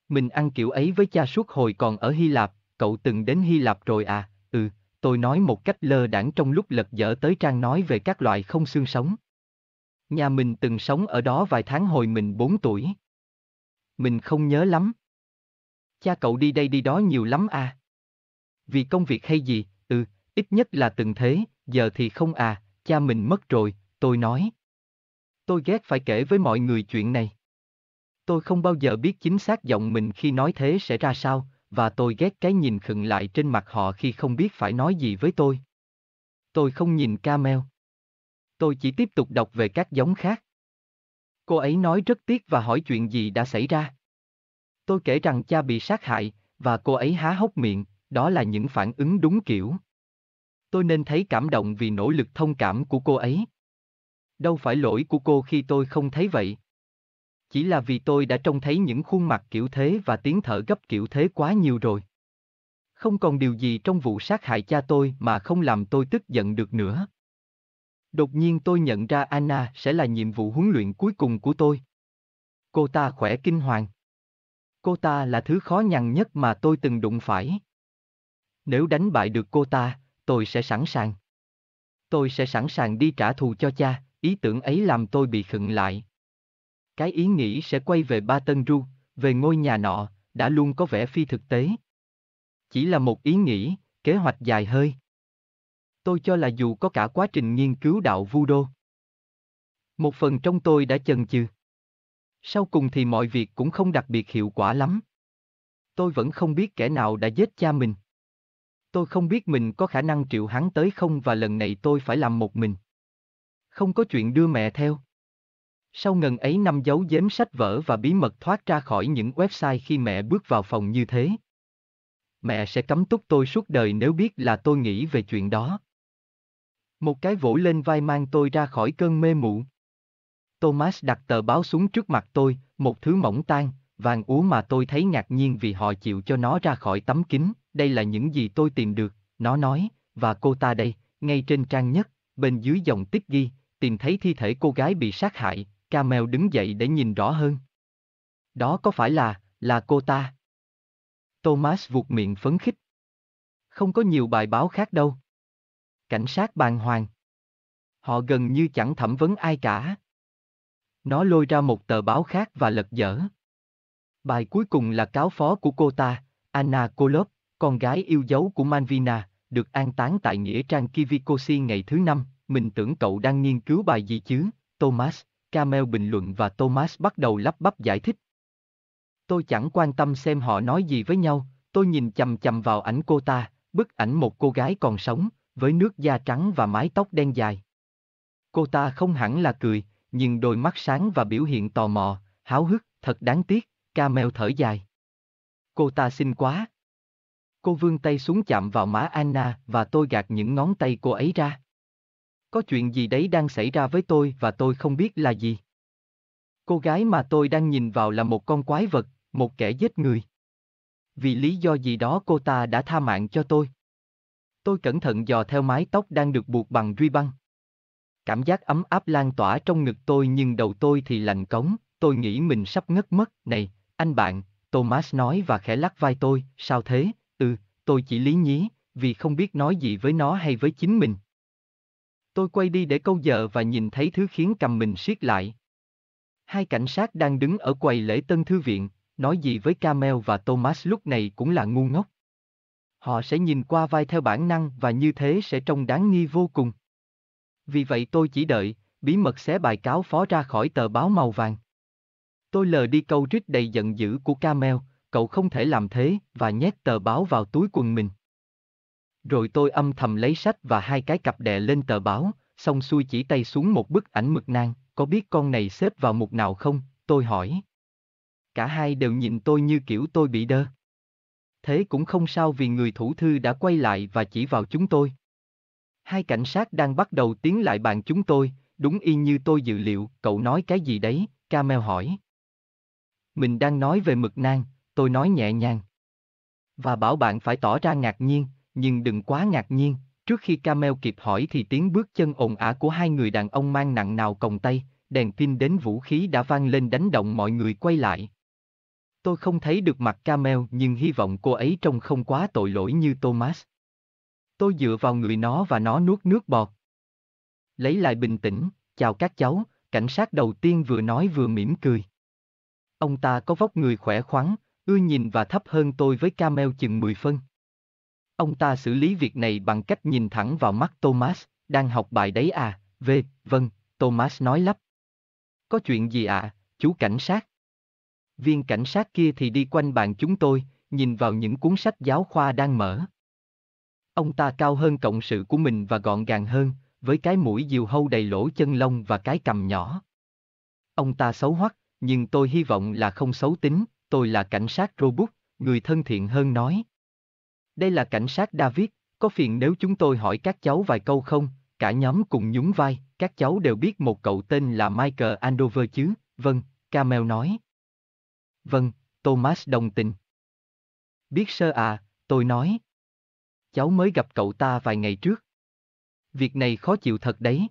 Mình ăn kiểu ấy với cha suốt hồi còn ở Hy Lạp, cậu từng đến Hy Lạp rồi à, ừ, tôi nói một cách lơ đãng trong lúc lật dở tới trang nói về các loại không xương sống. Nhà mình từng sống ở đó vài tháng hồi mình 4 tuổi. Mình không nhớ lắm. Cha cậu đi đây đi đó nhiều lắm à. Vì công việc hay gì, ừ, ít nhất là từng thế, giờ thì không à, cha mình mất rồi, tôi nói. Tôi ghét phải kể với mọi người chuyện này. Tôi không bao giờ biết chính xác giọng mình khi nói thế sẽ ra sao, và tôi ghét cái nhìn khựng lại trên mặt họ khi không biết phải nói gì với tôi. Tôi không nhìn Camel. Tôi chỉ tiếp tục đọc về các giống khác. Cô ấy nói rất tiếc và hỏi chuyện gì đã xảy ra. Tôi kể rằng cha bị sát hại, và cô ấy há hốc miệng, đó là những phản ứng đúng kiểu. Tôi nên thấy cảm động vì nỗ lực thông cảm của cô ấy. Đâu phải lỗi của cô khi tôi không thấy vậy. Chỉ là vì tôi đã trông thấy những khuôn mặt kiểu thế và tiếng thở gấp kiểu thế quá nhiều rồi. Không còn điều gì trong vụ sát hại cha tôi mà không làm tôi tức giận được nữa. Đột nhiên tôi nhận ra Anna sẽ là nhiệm vụ huấn luyện cuối cùng của tôi. Cô ta khỏe kinh hoàng. Cô ta là thứ khó nhằn nhất mà tôi từng đụng phải. Nếu đánh bại được cô ta, tôi sẽ sẵn sàng. Tôi sẽ sẵn sàng đi trả thù cho cha, ý tưởng ấy làm tôi bị khựng lại. Cái ý nghĩ sẽ quay về Ba Tân Ru, về ngôi nhà nọ, đã luôn có vẻ phi thực tế. Chỉ là một ý nghĩ, kế hoạch dài hơi. Tôi cho là dù có cả quá trình nghiên cứu đạo vu đô. Một phần trong tôi đã chần chừ. Sau cùng thì mọi việc cũng không đặc biệt hiệu quả lắm. Tôi vẫn không biết kẻ nào đã giết cha mình. Tôi không biết mình có khả năng triệu hắn tới không và lần này tôi phải làm một mình. Không có chuyện đưa mẹ theo. Sau ngần ấy năm giấu giếm sách vở và bí mật thoát ra khỏi những website khi mẹ bước vào phòng như thế. Mẹ sẽ cấm túc tôi suốt đời nếu biết là tôi nghĩ về chuyện đó. Một cái vỗ lên vai mang tôi ra khỏi cơn mê mụ. Thomas đặt tờ báo xuống trước mặt tôi, một thứ mỏng tan, vàng úa mà tôi thấy ngạc nhiên vì họ chịu cho nó ra khỏi tấm kính, đây là những gì tôi tìm được, nó nói, và cô ta đây, ngay trên trang nhất, bên dưới dòng tích ghi, tìm thấy thi thể cô gái bị sát hại, Camel đứng dậy để nhìn rõ hơn. Đó có phải là, là cô ta? Thomas vuột miệng phấn khích. Không có nhiều bài báo khác đâu. Cảnh sát bàng hoàng. Họ gần như chẳng thẩm vấn ai cả. Nó lôi ra một tờ báo khác và lật dở. Bài cuối cùng là cáo phó của cô ta, Anna Kolov, con gái yêu dấu của Manvina, được an táng tại Nghĩa trang Kivikosi ngày thứ năm, mình tưởng cậu đang nghiên cứu bài gì chứ, Thomas, Camel bình luận và Thomas bắt đầu lắp bắp giải thích. Tôi chẳng quan tâm xem họ nói gì với nhau, tôi nhìn chầm chầm vào ảnh cô ta, bức ảnh một cô gái còn sống, với nước da trắng và mái tóc đen dài. Cô ta không hẳn là cười, nhưng đôi mắt sáng và biểu hiện tò mò, háo hức, thật đáng tiếc, Camel thở dài. Cô ta xinh quá. Cô vươn tay xuống chạm vào má Anna và tôi gạt những ngón tay cô ấy ra. Có chuyện gì đấy đang xảy ra với tôi và tôi không biết là gì. Cô gái mà tôi đang nhìn vào là một con quái vật, một kẻ giết người. Vì lý do gì đó cô ta đã tha mạng cho tôi. Tôi cẩn thận dò theo mái tóc đang được buộc bằng ruy băng. Cảm giác ấm áp lan tỏa trong ngực tôi nhưng đầu tôi thì lạnh cống, tôi nghĩ mình sắp ngất mất. Này, anh bạn, Thomas nói và khẽ lắc vai tôi, sao thế? Ừ, tôi chỉ lý nhí, vì không biết nói gì với nó hay với chính mình. Tôi quay đi để câu giờ và nhìn thấy thứ khiến cầm mình siết lại. Hai cảnh sát đang đứng ở quầy lễ tân thư viện, nói gì với Camel và Thomas lúc này cũng là ngu ngốc. Họ sẽ nhìn qua vai theo bản năng và như thế sẽ trông đáng nghi vô cùng. Vì vậy tôi chỉ đợi, bí mật xé bài cáo phó ra khỏi tờ báo màu vàng. Tôi lờ đi câu rít đầy giận dữ của Camel, cậu không thể làm thế, và nhét tờ báo vào túi quần mình. Rồi tôi âm thầm lấy sách và hai cái cặp đè lên tờ báo, xong xuôi chỉ tay xuống một bức ảnh mực nang, có biết con này xếp vào mục nào không, tôi hỏi. Cả hai đều nhìn tôi như kiểu tôi bị đơ. Thế cũng không sao vì người thủ thư đã quay lại và chỉ vào chúng tôi. Hai cảnh sát đang bắt đầu tiến lại bàn chúng tôi, đúng y như tôi dự liệu, cậu nói cái gì đấy, Camel hỏi. Mình đang nói về mực nang, tôi nói nhẹ nhàng. Và bảo bạn phải tỏ ra ngạc nhiên, nhưng đừng quá ngạc nhiên, trước khi Camel kịp hỏi thì tiếng bước chân ồn ả của hai người đàn ông mang nặng nào còng tay, đèn pin đến vũ khí đã vang lên đánh động mọi người quay lại. Tôi không thấy được mặt Camel nhưng hy vọng cô ấy trông không quá tội lỗi như Thomas. Tôi dựa vào người nó và nó nuốt nước bọt. Lấy lại bình tĩnh, chào các cháu, cảnh sát đầu tiên vừa nói vừa mỉm cười. Ông ta có vóc người khỏe khoắn, ưa nhìn và thấp hơn tôi với Camel chừng 10 phân. Ông ta xử lý việc này bằng cách nhìn thẳng vào mắt Thomas, đang học bài đấy à, v, vâng, Thomas nói lắp. Có chuyện gì ạ, à, chú cảnh sát? Viên cảnh sát kia thì đi quanh bàn chúng tôi, nhìn vào những cuốn sách giáo khoa đang mở. Ông ta cao hơn cộng sự của mình và gọn gàng hơn, với cái mũi diều hâu đầy lỗ chân lông và cái cằm nhỏ. Ông ta xấu hoắc, nhưng tôi hy vọng là không xấu tính, tôi là cảnh sát robot, người thân thiện hơn nói. Đây là cảnh sát David, có phiền nếu chúng tôi hỏi các cháu vài câu không? Cả nhóm cùng nhún vai, các cháu đều biết một cậu tên là Michael Andover chứ? Vâng, Camel nói. Vâng, Thomas đồng tình. Biết sơ à, tôi nói. Cháu mới gặp cậu ta vài ngày trước. Việc này khó chịu thật đấy.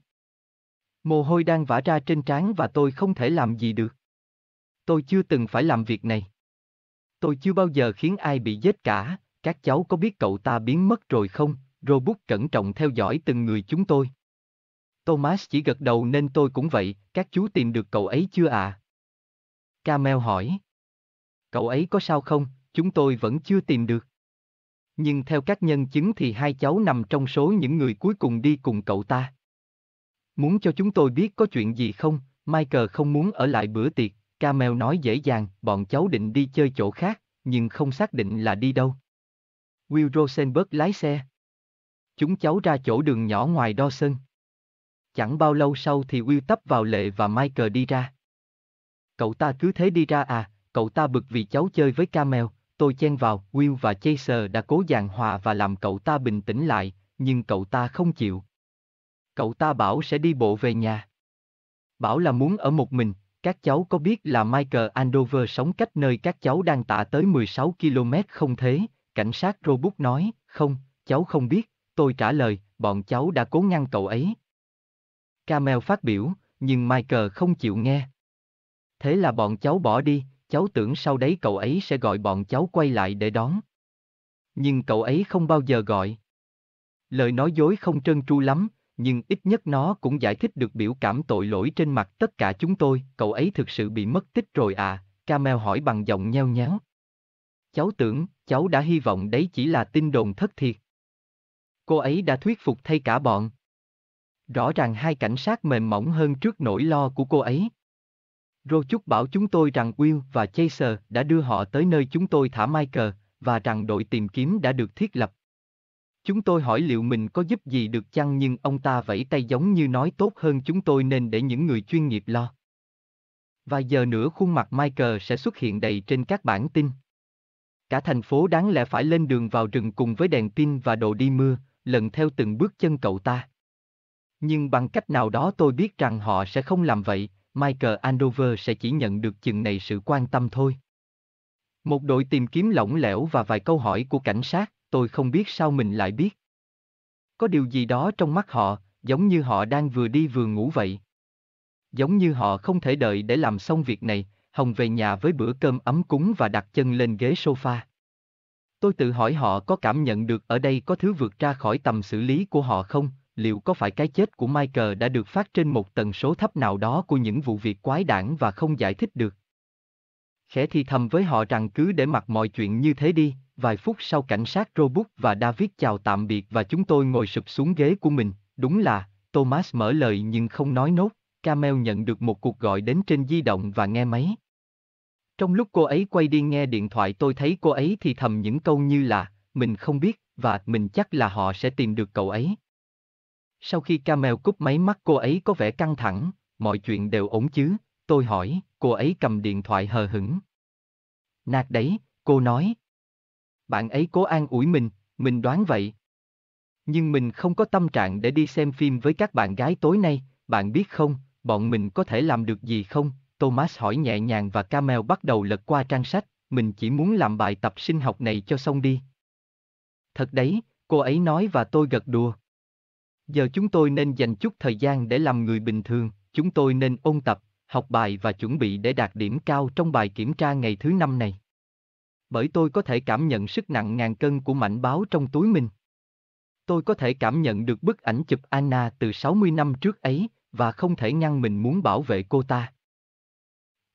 Mồ hôi đang vã ra trên trán và tôi không thể làm gì được. Tôi chưa từng phải làm việc này. Tôi chưa bao giờ khiến ai bị giết cả, các cháu có biết cậu ta biến mất rồi không? Robot cẩn trọng theo dõi từng người chúng tôi. Thomas chỉ gật đầu nên tôi cũng vậy, các chú tìm được cậu ấy chưa à? Camel hỏi. Cậu ấy có sao không, chúng tôi vẫn chưa tìm được. Nhưng theo các nhân chứng thì hai cháu nằm trong số những người cuối cùng đi cùng cậu ta. Muốn cho chúng tôi biết có chuyện gì không, Michael không muốn ở lại bữa tiệc, Camel nói dễ dàng, bọn cháu định đi chơi chỗ khác, nhưng không xác định là đi đâu. Will Rosenberg lái xe. Chúng cháu ra chỗ đường nhỏ ngoài đo sân. Chẳng bao lâu sau thì Will tấp vào lệ và Michael đi ra. Cậu ta cứ thế đi ra à, cậu ta bực vì cháu chơi với Camel, tôi chen vào, Will và Chaser đã cố giàn hòa và làm cậu ta bình tĩnh lại, nhưng cậu ta không chịu. Cậu ta bảo sẽ đi bộ về nhà. Bảo là muốn ở một mình, các cháu có biết là Michael Andover sống cách nơi các cháu đang tả tới 16 km không thế? Cảnh sát Robot nói, không, cháu không biết, tôi trả lời, bọn cháu đã cố ngăn cậu ấy. Camel phát biểu, nhưng Michael không chịu nghe. Thế là bọn cháu bỏ đi, cháu tưởng sau đấy cậu ấy sẽ gọi bọn cháu quay lại để đón. Nhưng cậu ấy không bao giờ gọi. Lời nói dối không trơn tru lắm, nhưng ít nhất nó cũng giải thích được biểu cảm tội lỗi trên mặt tất cả chúng tôi, cậu ấy thực sự bị mất tích rồi à, Camel hỏi bằng giọng nheo nháo. Cháu tưởng, cháu đã hy vọng đấy chỉ là tin đồn thất thiệt. Cô ấy đã thuyết phục thay cả bọn. Rõ ràng hai cảnh sát mềm mỏng hơn trước nỗi lo của cô ấy. Rochuk bảo chúng tôi rằng Will và Chaser đã đưa họ tới nơi chúng tôi thả Michael, và rằng đội tìm kiếm đã được thiết lập. Chúng tôi hỏi liệu mình có giúp gì được chăng nhưng ông ta vẫy tay giống như nói tốt hơn chúng tôi nên để những người chuyên nghiệp lo. Vài giờ nữa khuôn mặt Michael sẽ xuất hiện đầy trên các bản tin. Cả thành phố đáng lẽ phải lên đường vào rừng cùng với đèn pin và đồ đi mưa, lần theo từng bước chân cậu ta. Nhưng bằng cách nào đó tôi biết rằng họ sẽ không làm vậy, Michael Andover sẽ chỉ nhận được chừng này sự quan tâm thôi. Một đội tìm kiếm lỏng lẻo và vài câu hỏi của cảnh sát, tôi không biết sao mình lại biết. Có điều gì đó trong mắt họ, giống như họ đang vừa đi vừa ngủ vậy. Giống như họ không thể đợi để làm xong việc này, Hồng về nhà với bữa cơm ấm cúng và đặt chân lên ghế sofa. Tôi tự hỏi họ có cảm nhận được ở đây có thứ vượt ra khỏi tầm xử lý của họ không, liệu có phải cái chết của Michael đã được phát trên một tần số thấp nào đó của những vụ việc quái đản và không giải thích được. Khẽ thì thầm với họ rằng cứ để mặc mọi chuyện như thế đi, vài phút sau cảnh sát Robux và David chào tạm biệt và chúng tôi ngồi sụp xuống ghế của mình, đúng là, Thomas mở lời nhưng không nói nốt, Camel nhận được một cuộc gọi đến trên di động và nghe máy. Trong lúc cô ấy quay đi nghe điện thoại tôi thấy cô ấy thì thầm những câu như là, mình không biết, và mình chắc là họ sẽ tìm được cậu ấy. Sau khi Camel cúp máy mắt cô ấy có vẻ căng thẳng, mọi chuyện đều ổn chứ, tôi hỏi, cô ấy cầm điện thoại hờ hững. Nạt đấy, cô nói. Bạn ấy cố an ủi mình, mình đoán vậy. Nhưng mình không có tâm trạng để đi xem phim với các bạn gái tối nay, bạn biết không, bọn mình có thể làm được gì không? Thomas hỏi nhẹ nhàng và Camel bắt đầu lật qua trang sách, mình chỉ muốn làm bài tập sinh học này cho xong đi. Thật đấy, cô ấy nói và tôi gật đùa. Giờ chúng tôi nên dành chút thời gian để làm người bình thường, chúng tôi nên ôn tập, học bài và chuẩn bị để đạt điểm cao trong bài kiểm tra ngày thứ năm này. Bởi tôi có thể cảm nhận sức nặng ngàn cân của mảnh báo trong túi mình. Tôi có thể cảm nhận được bức ảnh chụp Anna từ 60 năm trước ấy, và không thể ngăn mình muốn bảo vệ cô ta.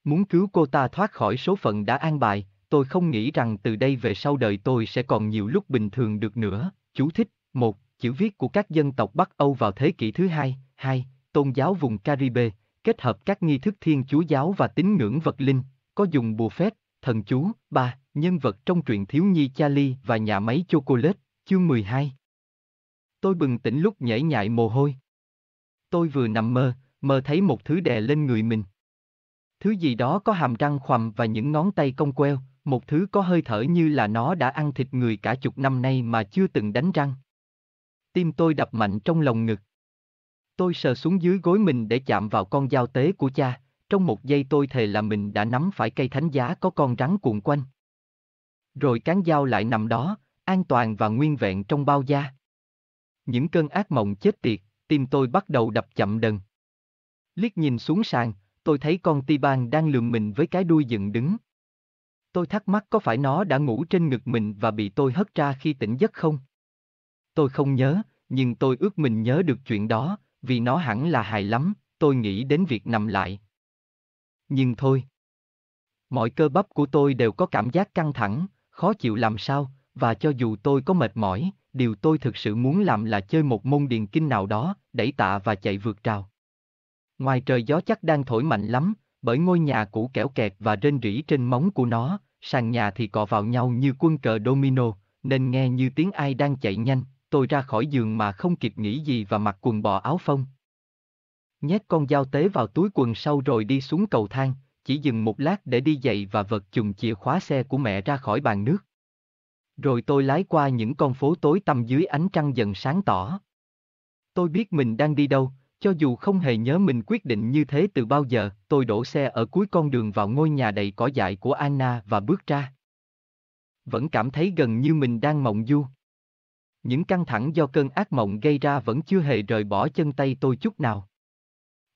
Muốn cứu cô ta thoát khỏi số phận đã an bài, tôi không nghĩ rằng từ đây về sau đời tôi sẽ còn nhiều lúc bình thường được nữa. Chú thích, một, chữ viết của các dân tộc Bắc Âu vào thế kỷ thứ hai, hai, tôn giáo vùng Caribe, kết hợp các nghi thức thiên chúa giáo và tín ngưỡng vật linh, có dùng bùa phép, thần chú, ba, nhân vật trong truyện thiếu nhi Charlie và nhà máy chocolate, chương 12. Tôi bừng tỉnh lúc nhảy nhại mồ hôi. Tôi vừa nằm mơ, mơ thấy một thứ đè lên người mình. Thứ gì đó có hàm răng khoằm và những ngón tay cong queo, một thứ có hơi thở như là nó đã ăn thịt người cả chục năm nay mà chưa từng đánh răng. Tim tôi đập mạnh trong lòng ngực. Tôi sờ xuống dưới gối mình để chạm vào con dao tế của cha, trong một giây tôi thề là mình đã nắm phải cây thánh giá có con rắn cuộn quanh. Rồi cán dao lại nằm đó, an toàn và nguyên vẹn trong bao da. Những cơn ác mộng chết tiệt, tim tôi bắt đầu đập chậm đần. Liếc nhìn xuống sàn, tôi thấy con ti ban đang lườm mình với cái đuôi dựng đứng. Tôi thắc mắc có phải nó đã ngủ trên ngực mình và bị tôi hất ra khi tỉnh giấc không? Tôi không nhớ, nhưng tôi ước mình nhớ được chuyện đó, vì nó hẳn là hài lắm, tôi nghĩ đến việc nằm lại. Nhưng thôi. Mọi cơ bắp của tôi đều có cảm giác căng thẳng, khó chịu làm sao, và cho dù tôi có mệt mỏi, điều tôi thực sự muốn làm là chơi một môn điền kinh nào đó, đẩy tạ và chạy vượt trào. Ngoài trời gió chắc đang thổi mạnh lắm, bởi ngôi nhà cũ kẻo kẹt và rên rỉ trên móng của nó, sàn nhà thì cọ vào nhau như quân cờ domino, nên nghe như tiếng ai đang chạy nhanh, tôi ra khỏi giường mà không kịp nghĩ gì và mặc quần bò áo phông. Nhét con dao tế vào túi quần sau rồi đi xuống cầu thang, chỉ dừng một lát để đi dậy và vật chùm chìa khóa xe của mẹ ra khỏi bàn nước. Rồi tôi lái qua những con phố tối tăm dưới ánh trăng dần sáng tỏ. Tôi biết mình đang đi đâu, cho dù không hề nhớ mình quyết định như thế từ bao giờ, tôi đổ xe ở cuối con đường vào ngôi nhà đầy cỏ dại của Anna và bước ra. Vẫn cảm thấy gần như mình đang mộng du. Những căng thẳng do cơn ác mộng gây ra vẫn chưa hề rời bỏ chân tay tôi chút nào.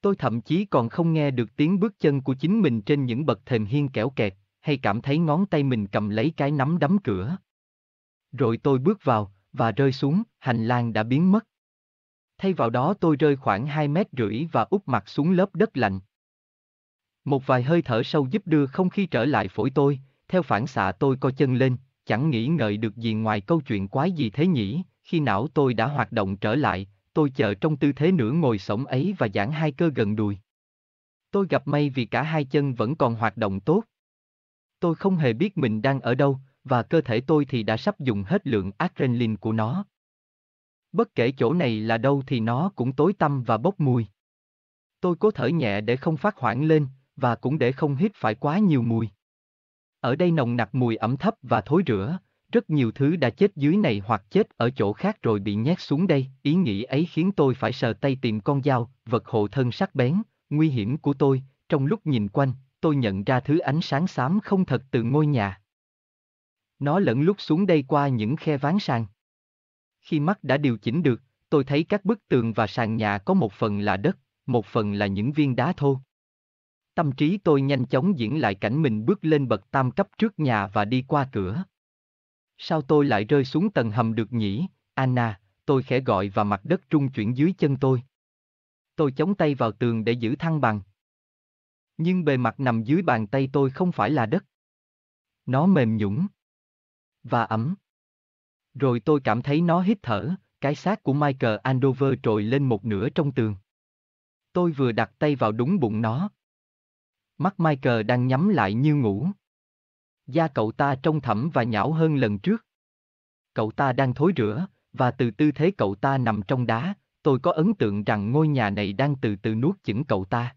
Tôi thậm chí còn không nghe được tiếng bước chân của chính mình trên những bậc thềm hiên kẽo kẹt, hay cảm thấy ngón tay mình cầm lấy cái nắm đấm cửa. Rồi tôi bước vào, và rơi xuống, hành lang đã biến mất. Thay vào đó tôi rơi khoảng 2 mét rưỡi và úp mặt xuống lớp đất lạnh. Một vài hơi thở sâu giúp đưa không khí trở lại phổi tôi, theo phản xạ tôi co chân lên, chẳng nghĩ ngợi được gì ngoài câu chuyện quái gì thế nhỉ, khi não tôi đã hoạt động trở lại, tôi chờ trong tư thế nửa ngồi sổng ấy và giãn hai cơ gần đùi. Tôi gặp may vì cả hai chân vẫn còn hoạt động tốt. Tôi không hề biết mình đang ở đâu, và cơ thể tôi thì đã sắp dùng hết lượng adrenaline của nó. Bất kể chỗ này là đâu thì nó cũng tối tăm và bốc mùi. Tôi cố thở nhẹ để không phát hoảng lên, và cũng để không hít phải quá nhiều mùi. Ở đây nồng nặc mùi ẩm thấp và thối rữa, rất nhiều thứ đã chết dưới này hoặc chết ở chỗ khác rồi bị nhét xuống đây, ý nghĩ ấy khiến tôi phải sờ tay tìm con dao, vật hộ thân sắc bén, nguy hiểm của tôi, trong lúc nhìn quanh, tôi nhận ra thứ ánh sáng xám không thật từ ngôi nhà. Nó lẫn lúc xuống đây qua những khe ván sàn. Khi mắt đã điều chỉnh được, tôi thấy các bức tường và sàn nhà có một phần là đất, một phần là những viên đá thô. Tâm trí tôi nhanh chóng diễn lại cảnh mình bước lên bậc tam cấp trước nhà và đi qua cửa. Sao tôi lại rơi xuống tầng hầm được nhỉ, Anna, tôi khẽ gọi và mặt đất trung chuyển dưới chân tôi. Tôi chống tay vào tường để giữ thăng bằng. Nhưng bề mặt nằm dưới bàn tay tôi không phải là đất. Nó mềm nhũng. Và ấm. Rồi tôi cảm thấy nó hít thở, cái xác của Michael Andover trồi lên một nửa trong tường. Tôi vừa đặt tay vào đúng bụng nó. Mắt Michael đang nhắm lại như ngủ. Da cậu ta trông thẫm và nhão hơn lần trước. Cậu ta đang thối rữa, và từ tư thế cậu ta nằm trong đá, tôi có ấn tượng rằng ngôi nhà này đang từ từ nuốt chửng cậu ta.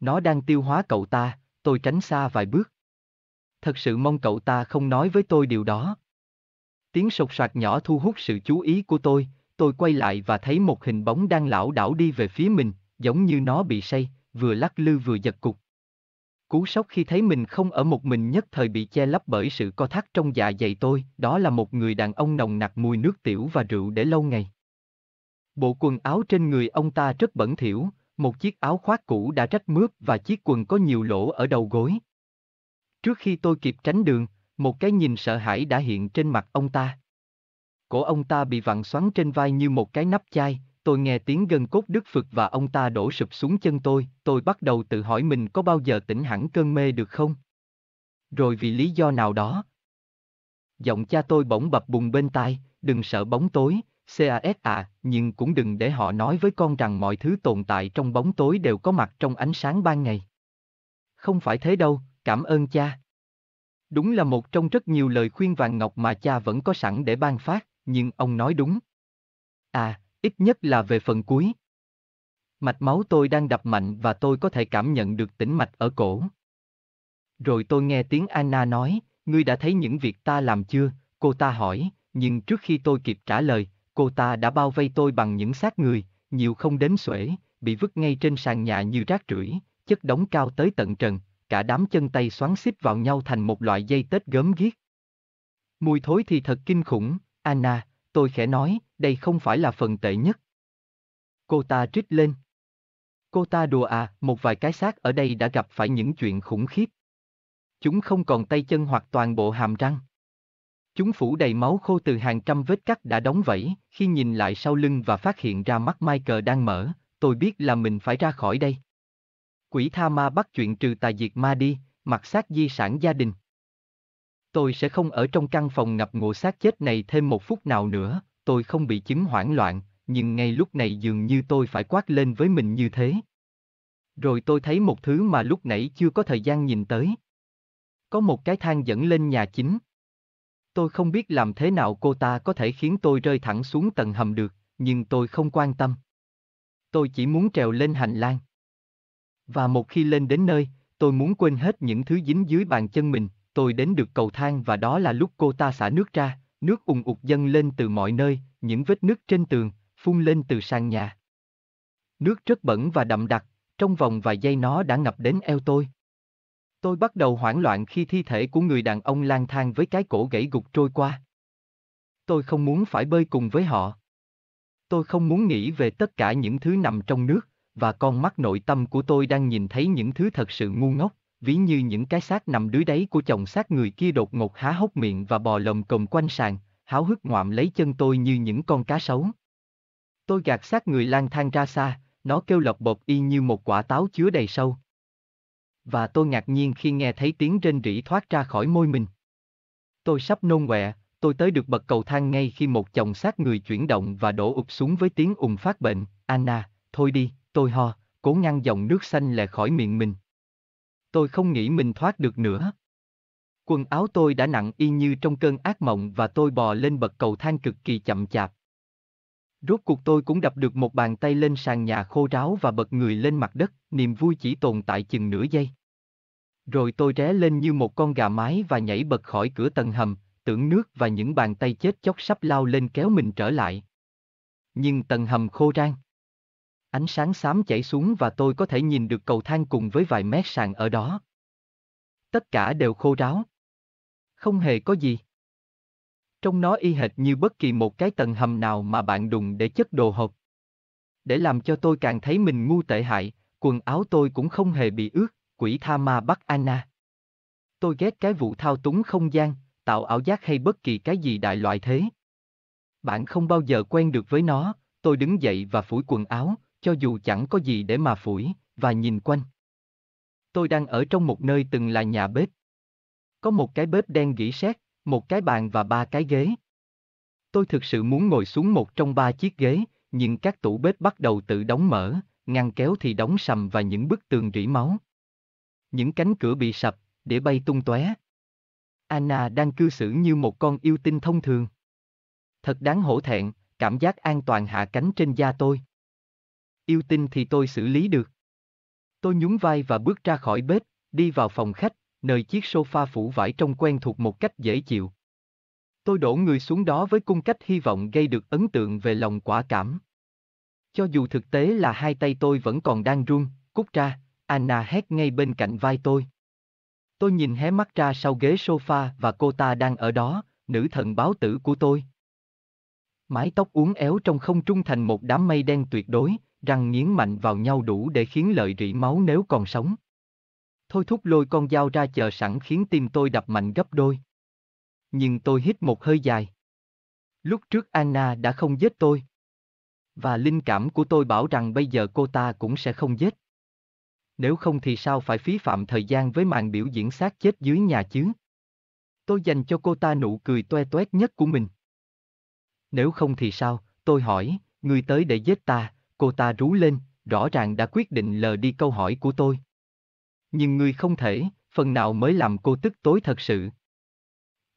Nó đang tiêu hóa cậu ta, tôi tránh xa vài bước. Thật sự mong cậu ta không nói với tôi điều đó. Tiếng sột soạt nhỏ thu hút sự chú ý của tôi, tôi quay lại và thấy một hình bóng đang lảo đảo đi về phía mình, giống như nó bị say, vừa lắc lư vừa giật cục. Cú sốc khi thấy mình không ở một mình nhất thời bị che lấp bởi sự co thắt trong dạ dày tôi, đó là một người đàn ông nồng nặc mùi nước tiểu và rượu để lâu ngày. Bộ quần áo trên người ông ta rất bẩn thỉu, một chiếc áo khoác cũ đã rách mướp và chiếc quần có nhiều lỗ ở đầu gối. Trước khi tôi kịp tránh đường, một cái nhìn sợ hãi đã hiện trên mặt ông ta. Cổ ông ta bị vặn xoắn trên vai như một cái nắp chai, tôi nghe tiếng gân cốt đứt phực và ông ta đổ sụp xuống chân tôi, tôi bắt đầu tự hỏi mình có bao giờ tỉnh hẳn cơn mê được không? Rồi vì lý do nào đó. Giọng cha tôi bỗng bập bùng bên tai, đừng sợ bóng tối, CAS à, nhưng cũng đừng để họ nói với con rằng mọi thứ tồn tại trong bóng tối đều có mặt trong ánh sáng ban ngày. Không phải thế đâu, cảm ơn cha. Đúng là một trong rất nhiều lời khuyên vàng ngọc mà cha vẫn có sẵn để ban phát, nhưng ông nói đúng. À, ít nhất là về phần cuối. Mạch máu tôi đang đập mạnh và tôi có thể cảm nhận được tĩnh mạch ở cổ. Rồi tôi nghe tiếng Anna nói, ngươi đã thấy những việc ta làm chưa, cô ta hỏi, nhưng trước khi tôi kịp trả lời, cô ta đã bao vây tôi bằng những xác người, nhiều không đếm xuể, bị vứt ngay trên sàn nhà như rác rưởi, chất đống cao tới tận trần, cả đám chân tay xoắn xít vào nhau thành một loại dây tết gớm ghiếc. Mùi thối thì thật kinh khủng, Anna, tôi khẽ nói, đây không phải là phần tệ nhất. Cô ta trích lên. Cô ta đùa à, một vài cái xác ở đây đã gặp phải những chuyện khủng khiếp. Chúng không còn tay chân hoặc toàn bộ hàm răng. Chúng phủ đầy máu khô từ hàng trăm vết cắt đã đóng vẫy, khi nhìn lại sau lưng và phát hiện ra mắt Michael đang mở, tôi biết là mình phải ra khỏi đây. Quỷ tha ma bắt chuyện trừ tà diệt ma đi, mặc xác di sản gia đình. Tôi sẽ không ở trong căn phòng ngập ngụa xác chết này thêm một phút nào nữa, tôi không bị chứng hoảng loạn, nhưng ngay lúc này dường như tôi phải quát lên với mình như thế. Rồi tôi thấy một thứ mà lúc nãy chưa có thời gian nhìn tới. Có một cái thang dẫn lên nhà chính. Tôi không biết làm thế nào cô ta có thể khiến tôi rơi thẳng xuống tầng hầm được, nhưng tôi không quan tâm. Tôi chỉ muốn trèo lên hành lang. Và một khi lên đến nơi, tôi muốn quên hết những thứ dính dưới bàn chân mình, tôi đến được cầu thang và đó là lúc cô ta xả nước ra, nước ùng ục dâng lên từ mọi nơi, những vết nước trên tường, phun lên từ sàn nhà. Nước rất bẩn và đậm đặc, trong vòng vài giây nó đã ngập đến eo tôi. Tôi bắt đầu hoảng loạn khi thi thể của người đàn ông lang thang với cái cổ gãy gục trôi qua. Tôi không muốn phải bơi cùng với họ. Tôi không muốn nghĩ về tất cả những thứ nằm trong nước, và con mắt nội tâm của tôi đang nhìn thấy những thứ thật sự ngu ngốc, ví như những cái xác nằm dưới đáy của chồng xác người kia đột ngột há hốc miệng và bò lồm cồm quanh sàn, háo hức ngoạm lấy chân tôi như những con cá sấu. Tôi gạt xác người lang thang ra xa, nó kêu lọc bột y như một quả táo chứa đầy sâu. Và tôi ngạc nhiên khi nghe thấy tiếng rên rỉ thoát ra khỏi môi mình. Tôi sắp nôn quẹ, tôi tới được bậc cầu thang ngay khi một chồng xác người chuyển động và đổ ụp xuống với tiếng ùng phát bệnh, Anna, thôi đi, tôi ho, cố ngăn dòng nước xanh lè khỏi miệng mình. Tôi không nghĩ mình thoát được nữa. Quần áo tôi đã nặng y như trong cơn ác mộng và tôi bò lên bậc cầu thang cực kỳ chậm chạp. Rốt cuộc tôi cũng đập được một bàn tay lên sàn nhà khô ráo và bật người lên mặt đất, niềm vui chỉ tồn tại chừng nửa giây. Rồi tôi ré lên như một con gà mái và nhảy bật khỏi cửa tầng hầm, tưởng nước và những bàn tay chết chóc sắp lao lên kéo mình trở lại. Nhưng tầng hầm khô rang. Ánh sáng xám chảy xuống và tôi có thể nhìn được cầu thang cùng với vài mét sàn ở đó. Tất cả đều khô ráo. Không hề có gì. Trong nó y hệt như bất kỳ một cái tầng hầm nào mà bạn đùng để chất đồ hộp. Để làm cho tôi càng thấy mình ngu tệ hại, quần áo tôi cũng không hề bị ướt, quỷ tha ma bắt Anna. Tôi ghét cái vụ thao túng không gian, tạo ảo giác hay bất kỳ cái gì đại loại thế. Bạn không bao giờ quen được với nó, tôi đứng dậy và phủi quần áo, cho dù chẳng có gì để mà phủi, và nhìn quanh. Tôi đang ở trong một nơi từng là nhà bếp. Có một cái bếp đen gỉ sét, một cái bàn và ba cái ghế. Tôi thực sự muốn ngồi xuống một trong ba chiếc ghế, nhưng các tủ bếp bắt đầu tự đóng mở, ngăn kéo thì đóng sầm và những bức tường rỉ máu. Những cánh cửa bị sập, để bay tung tóe. Anna đang cư xử như một con yêu tinh thông thường. Thật đáng hổ thẹn, cảm giác an toàn hạ cánh trên da tôi. Yêu tinh thì tôi xử lý được. Tôi nhún vai và bước ra khỏi bếp, đi vào phòng khách, nơi chiếc sofa phủ vải trông quen thuộc một cách dễ chịu. Tôi đổ người xuống đó với cung cách hy vọng gây được ấn tượng về lòng quả cảm. Cho dù thực tế là hai tay tôi vẫn còn đang run, cút ra, Anna hét ngay bên cạnh vai tôi. Tôi nhìn hé mắt ra sau ghế sofa và cô ta đang ở đó, nữ thần báo tử của tôi. Mái tóc uốn éo trong không trung thành một đám mây đen tuyệt đối, răng nghiến mạnh vào nhau đủ để khiến lợi rỉ máu nếu còn sống. Thôi thúc lôi con dao ra chờ sẵn khiến tim tôi đập mạnh gấp đôi. Nhưng tôi hít một hơi dài. Lúc trước Anna đã không giết tôi. Và linh cảm của tôi bảo rằng bây giờ cô ta cũng sẽ không giết. Nếu không thì sao phải phí phạm thời gian với màn biểu diễn xác chết dưới nhà chứ? Tôi dành cho cô ta nụ cười toe toét nhất của mình. Nếu không thì sao, tôi hỏi, ngươi tới để giết ta, cô ta rú lên, rõ ràng đã quyết định lờ đi câu hỏi của tôi. Nhưng ngươi không thể, phần nào mới làm cô tức tối thật sự.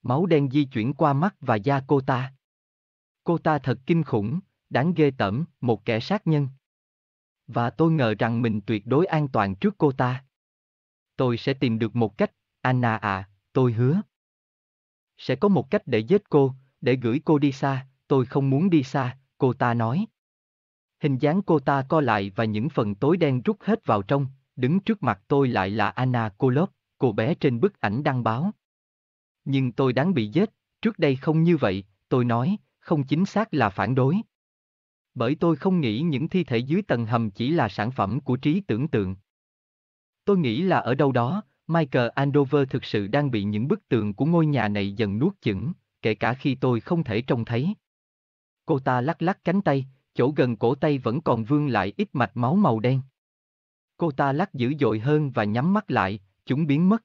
Máu đen di chuyển qua mắt và da cô ta. Cô ta thật kinh khủng, đáng ghê tởm, một kẻ sát nhân. Và tôi ngờ rằng mình tuyệt đối an toàn trước cô ta. Tôi sẽ tìm được một cách, Anna à, tôi hứa. Sẽ có một cách để giết cô, để gửi cô đi xa, tôi không muốn đi xa, cô ta nói. Hình dáng cô ta co lại và những phần tối đen rút hết vào trong, đứng trước mặt tôi lại là Anna Kolov, cô bé trên bức ảnh đăng báo. Nhưng tôi đáng bị giết, trước đây không như vậy, tôi nói, không chính xác là phản đối. Bởi tôi không nghĩ những thi thể dưới tầng hầm chỉ là sản phẩm của trí tưởng tượng. Tôi nghĩ là ở đâu đó, Michael Andover thực sự đang bị những bức tường của ngôi nhà này dần nuốt chửng, kể cả khi tôi không thể trông thấy. Cô ta lắc lắc cánh tay, chỗ gần cổ tay vẫn còn vương lại ít mạch máu màu đen. Cô ta lắc dữ dội hơn và nhắm mắt lại, chúng biến mất.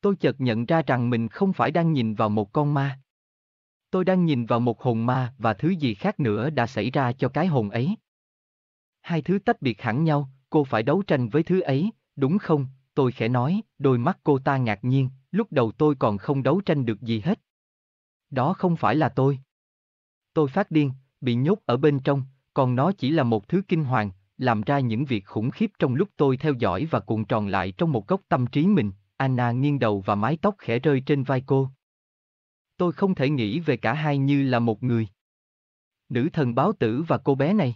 Tôi chợt nhận ra rằng mình không phải đang nhìn vào một con ma. Tôi đang nhìn vào một hồn ma và thứ gì khác nữa đã xảy ra cho cái hồn ấy. Hai thứ tách biệt hẳn nhau, cô phải đấu tranh với thứ ấy, đúng không? Tôi khẽ nói, đôi mắt cô ta ngạc nhiên, lúc đầu tôi còn không đấu tranh được gì hết. Đó không phải là tôi. Tôi phát điên, bị nhốt ở bên trong, còn nó chỉ là một thứ kinh hoàng, làm ra những việc khủng khiếp trong lúc tôi theo dõi và cuộn tròn lại trong một góc tâm trí mình. Anna nghiêng đầu và mái tóc khẽ rơi trên vai cô. Tôi không thể nghĩ về cả hai như là một người. Nữ thần báo tử và cô bé này.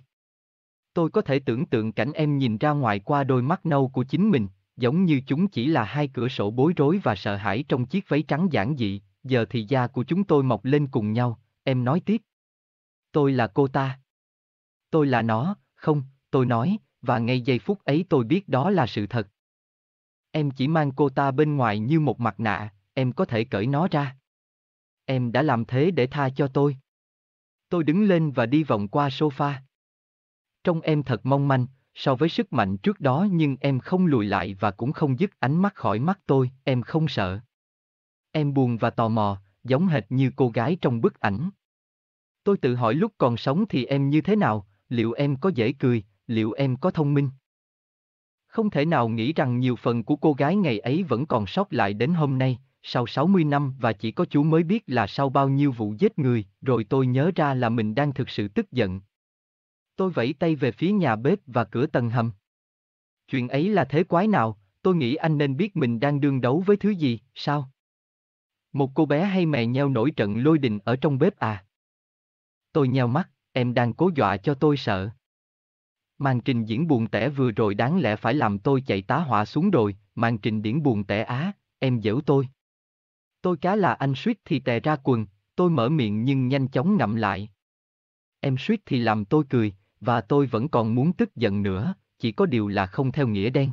Tôi có thể tưởng tượng cảnh em nhìn ra ngoài qua đôi mắt nâu của chính mình, giống như chúng chỉ là hai cửa sổ bối rối và sợ hãi trong chiếc váy trắng giản dị, giờ thì da của chúng tôi mọc lên cùng nhau, em nói tiếp. Tôi là cô ta. Tôi là nó, không, tôi nói, và ngay giây phút ấy tôi biết đó là sự thật. Em chỉ mang cô ta bên ngoài như một mặt nạ, em có thể cởi nó ra. Em đã làm thế để tha cho tôi. Tôi đứng lên và đi vòng qua sofa. Trông em thật mong manh, so với sức mạnh trước đó nhưng em không lùi lại và cũng không dứt ánh mắt khỏi mắt tôi, em không sợ. Em buồn và tò mò, giống hệt như cô gái trong bức ảnh. Tôi tự hỏi lúc còn sống thì em như thế nào, liệu em có dễ cười, liệu em có thông minh? Không thể nào nghĩ rằng nhiều phần của cô gái ngày ấy vẫn còn sót lại đến hôm nay, sau 60 năm và chỉ có chú mới biết là sau bao nhiêu vụ giết người, rồi tôi nhớ ra là mình đang thực sự tức giận. Tôi vẫy tay về phía nhà bếp và cửa tầng hầm. Chuyện ấy là thế quái nào, tôi nghĩ anh nên biết mình đang đương đấu với thứ gì, sao? Một cô bé hay mẹ nheo nổi trận lôi đình ở trong bếp à? Tôi nheo mắt, em đang cố dọa cho tôi sợ. Màn trình diễn buồn tẻ vừa rồi đáng lẽ phải làm tôi chạy tá hỏa xuống rồi, màn trình diễn buồn tẻ á, em giễu tôi. Tôi cá là anh suýt thì tè ra quần, tôi mở miệng nhưng nhanh chóng ngậm lại. Em suýt thì làm tôi cười, và tôi vẫn còn muốn tức giận nữa, chỉ có điều là không theo nghĩa đen.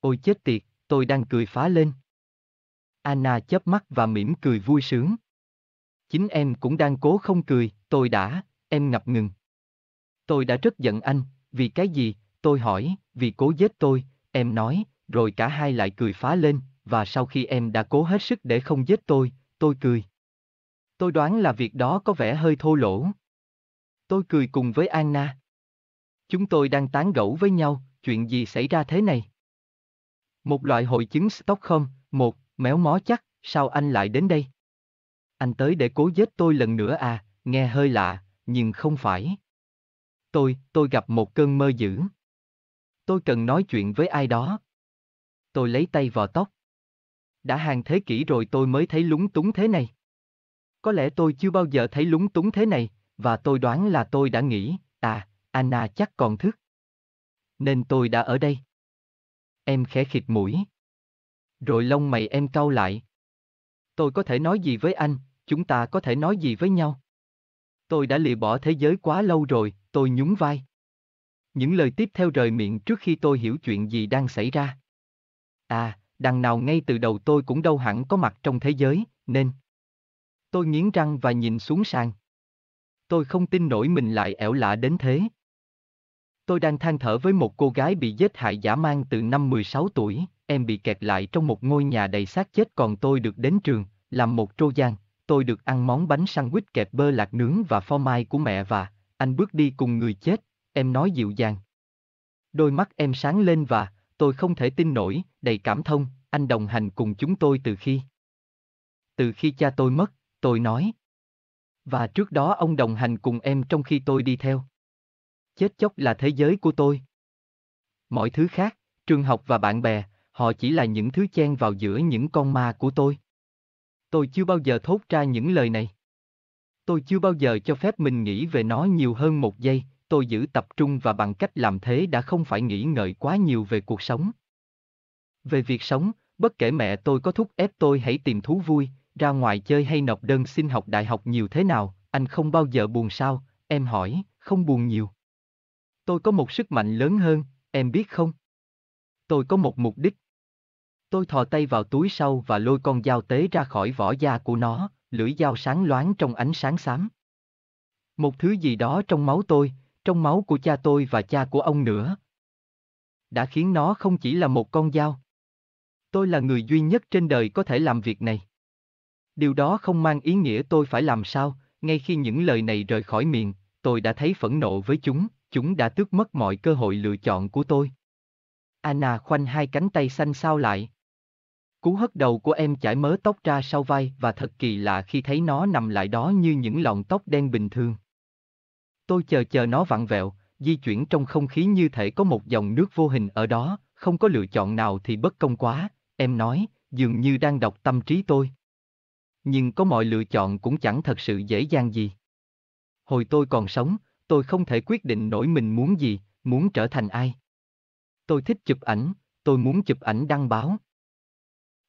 Ôi chết tiệt, tôi đang cười phá lên. Anna chớp mắt và mỉm cười vui sướng. Chính em cũng đang cố không cười, tôi đã, em ngập ngừng. Tôi đã rất giận anh, vì cái gì, tôi hỏi, vì cố giết tôi, em nói, rồi cả hai lại cười phá lên, và sau khi em đã cố hết sức để không giết tôi, tôi cười. Tôi đoán là việc đó có vẻ hơi thô lỗ. Tôi cười cùng với Anna. Chúng tôi đang tán gẫu với nhau, chuyện gì xảy ra thế này? Một loại hội chứng Stockholm, một, méo mó chắc, sao anh lại đến đây? Anh tới để cố giết tôi lần nữa à, nghe hơi lạ, nhưng không phải. Tôi, tôi gặp một cơn mơ dữ. Tôi cần nói chuyện với ai đó. Tôi lấy tay vào tóc. Đã hàng thế kỷ rồi tôi mới thấy lúng túng thế này. Có lẽ tôi chưa bao giờ thấy lúng túng thế này, và tôi đoán là tôi đã nghĩ, à, Anna chắc còn thức. Nên tôi đã ở đây. Em khẽ khịt mũi. Rồi lông mày em cau lại. Tôi có thể nói gì với anh, chúng ta có thể nói gì với nhau. Tôi đã lìa bỏ thế giới quá lâu rồi, tôi nhún vai. Những lời tiếp theo rời miệng trước khi tôi hiểu chuyện gì đang xảy ra. À, đằng nào ngay từ đầu tôi cũng đâu hẳn có mặt trong thế giới, nên... Tôi nghiến răng và nhìn xuống sàn. Tôi không tin nổi mình lại ẻo lạ đến thế. Tôi đang than thở với một cô gái bị giết hại giả mang từ năm 16 tuổi, em bị kẹt lại trong một ngôi nhà đầy xác chết còn tôi được đến trường, làm một trô gian, tôi được ăn món bánh sandwich kẹp bơ lạc nướng và phô mai của mẹ và, anh bước đi cùng người chết, em nói dịu dàng. Đôi mắt em sáng lên và, tôi không thể tin nổi, đầy cảm thông, anh đồng hành cùng chúng tôi từ khi. Từ khi cha tôi mất, tôi nói. Và trước đó ông đồng hành cùng em trong khi tôi đi theo. Chết chóc là thế giới của tôi. Mọi thứ khác, trường học và bạn bè, họ chỉ là những thứ chen vào giữa những con ma của tôi. Tôi chưa bao giờ thốt ra những lời này. Tôi chưa bao giờ cho phép mình nghĩ về nó nhiều hơn một giây, tôi giữ tập trung và bằng cách làm thế đã không phải nghĩ ngợi quá nhiều về cuộc sống. Về việc sống, bất kể mẹ tôi có thúc ép tôi hãy tìm thú vui, ra ngoài chơi hay nộp đơn xin học đại học nhiều thế nào, anh không bao giờ buồn sao, em hỏi, không buồn nhiều. Tôi có một sức mạnh lớn hơn, em biết không? Tôi có một mục đích. Tôi thò tay vào túi sau và lôi con dao tế ra khỏi vỏ da của nó, lưỡi dao sáng loáng trong ánh sáng xám. Một thứ gì đó trong máu tôi, trong máu của cha tôi và cha của ông nữa. Đã khiến nó không chỉ là một con dao. Tôi là người duy nhất trên đời có thể làm việc này. Điều đó không mang ý nghĩa tôi phải làm sao, ngay khi những lời này rời khỏi miệng, tôi đã thấy phẫn nộ với chúng, chúng đã tước mất mọi cơ hội lựa chọn của tôi. Anna khoanh hai cánh tay xanh sao lại. Cú hất đầu của em chải mớ tóc ra sau vai và thật kỳ lạ khi thấy nó nằm lại đó như những lọn tóc đen bình thường. Tôi chờ chờ nó vặn vẹo, di chuyển trong không khí như thể có một dòng nước vô hình ở đó, không có lựa chọn nào thì bất công quá, em nói, dường như đang đọc tâm trí tôi. Nhưng có mọi lựa chọn cũng chẳng thật sự dễ dàng gì. Hồi tôi còn sống, tôi không thể quyết định nổi mình muốn gì, muốn trở thành ai. Tôi thích chụp ảnh, tôi muốn chụp ảnh đăng báo.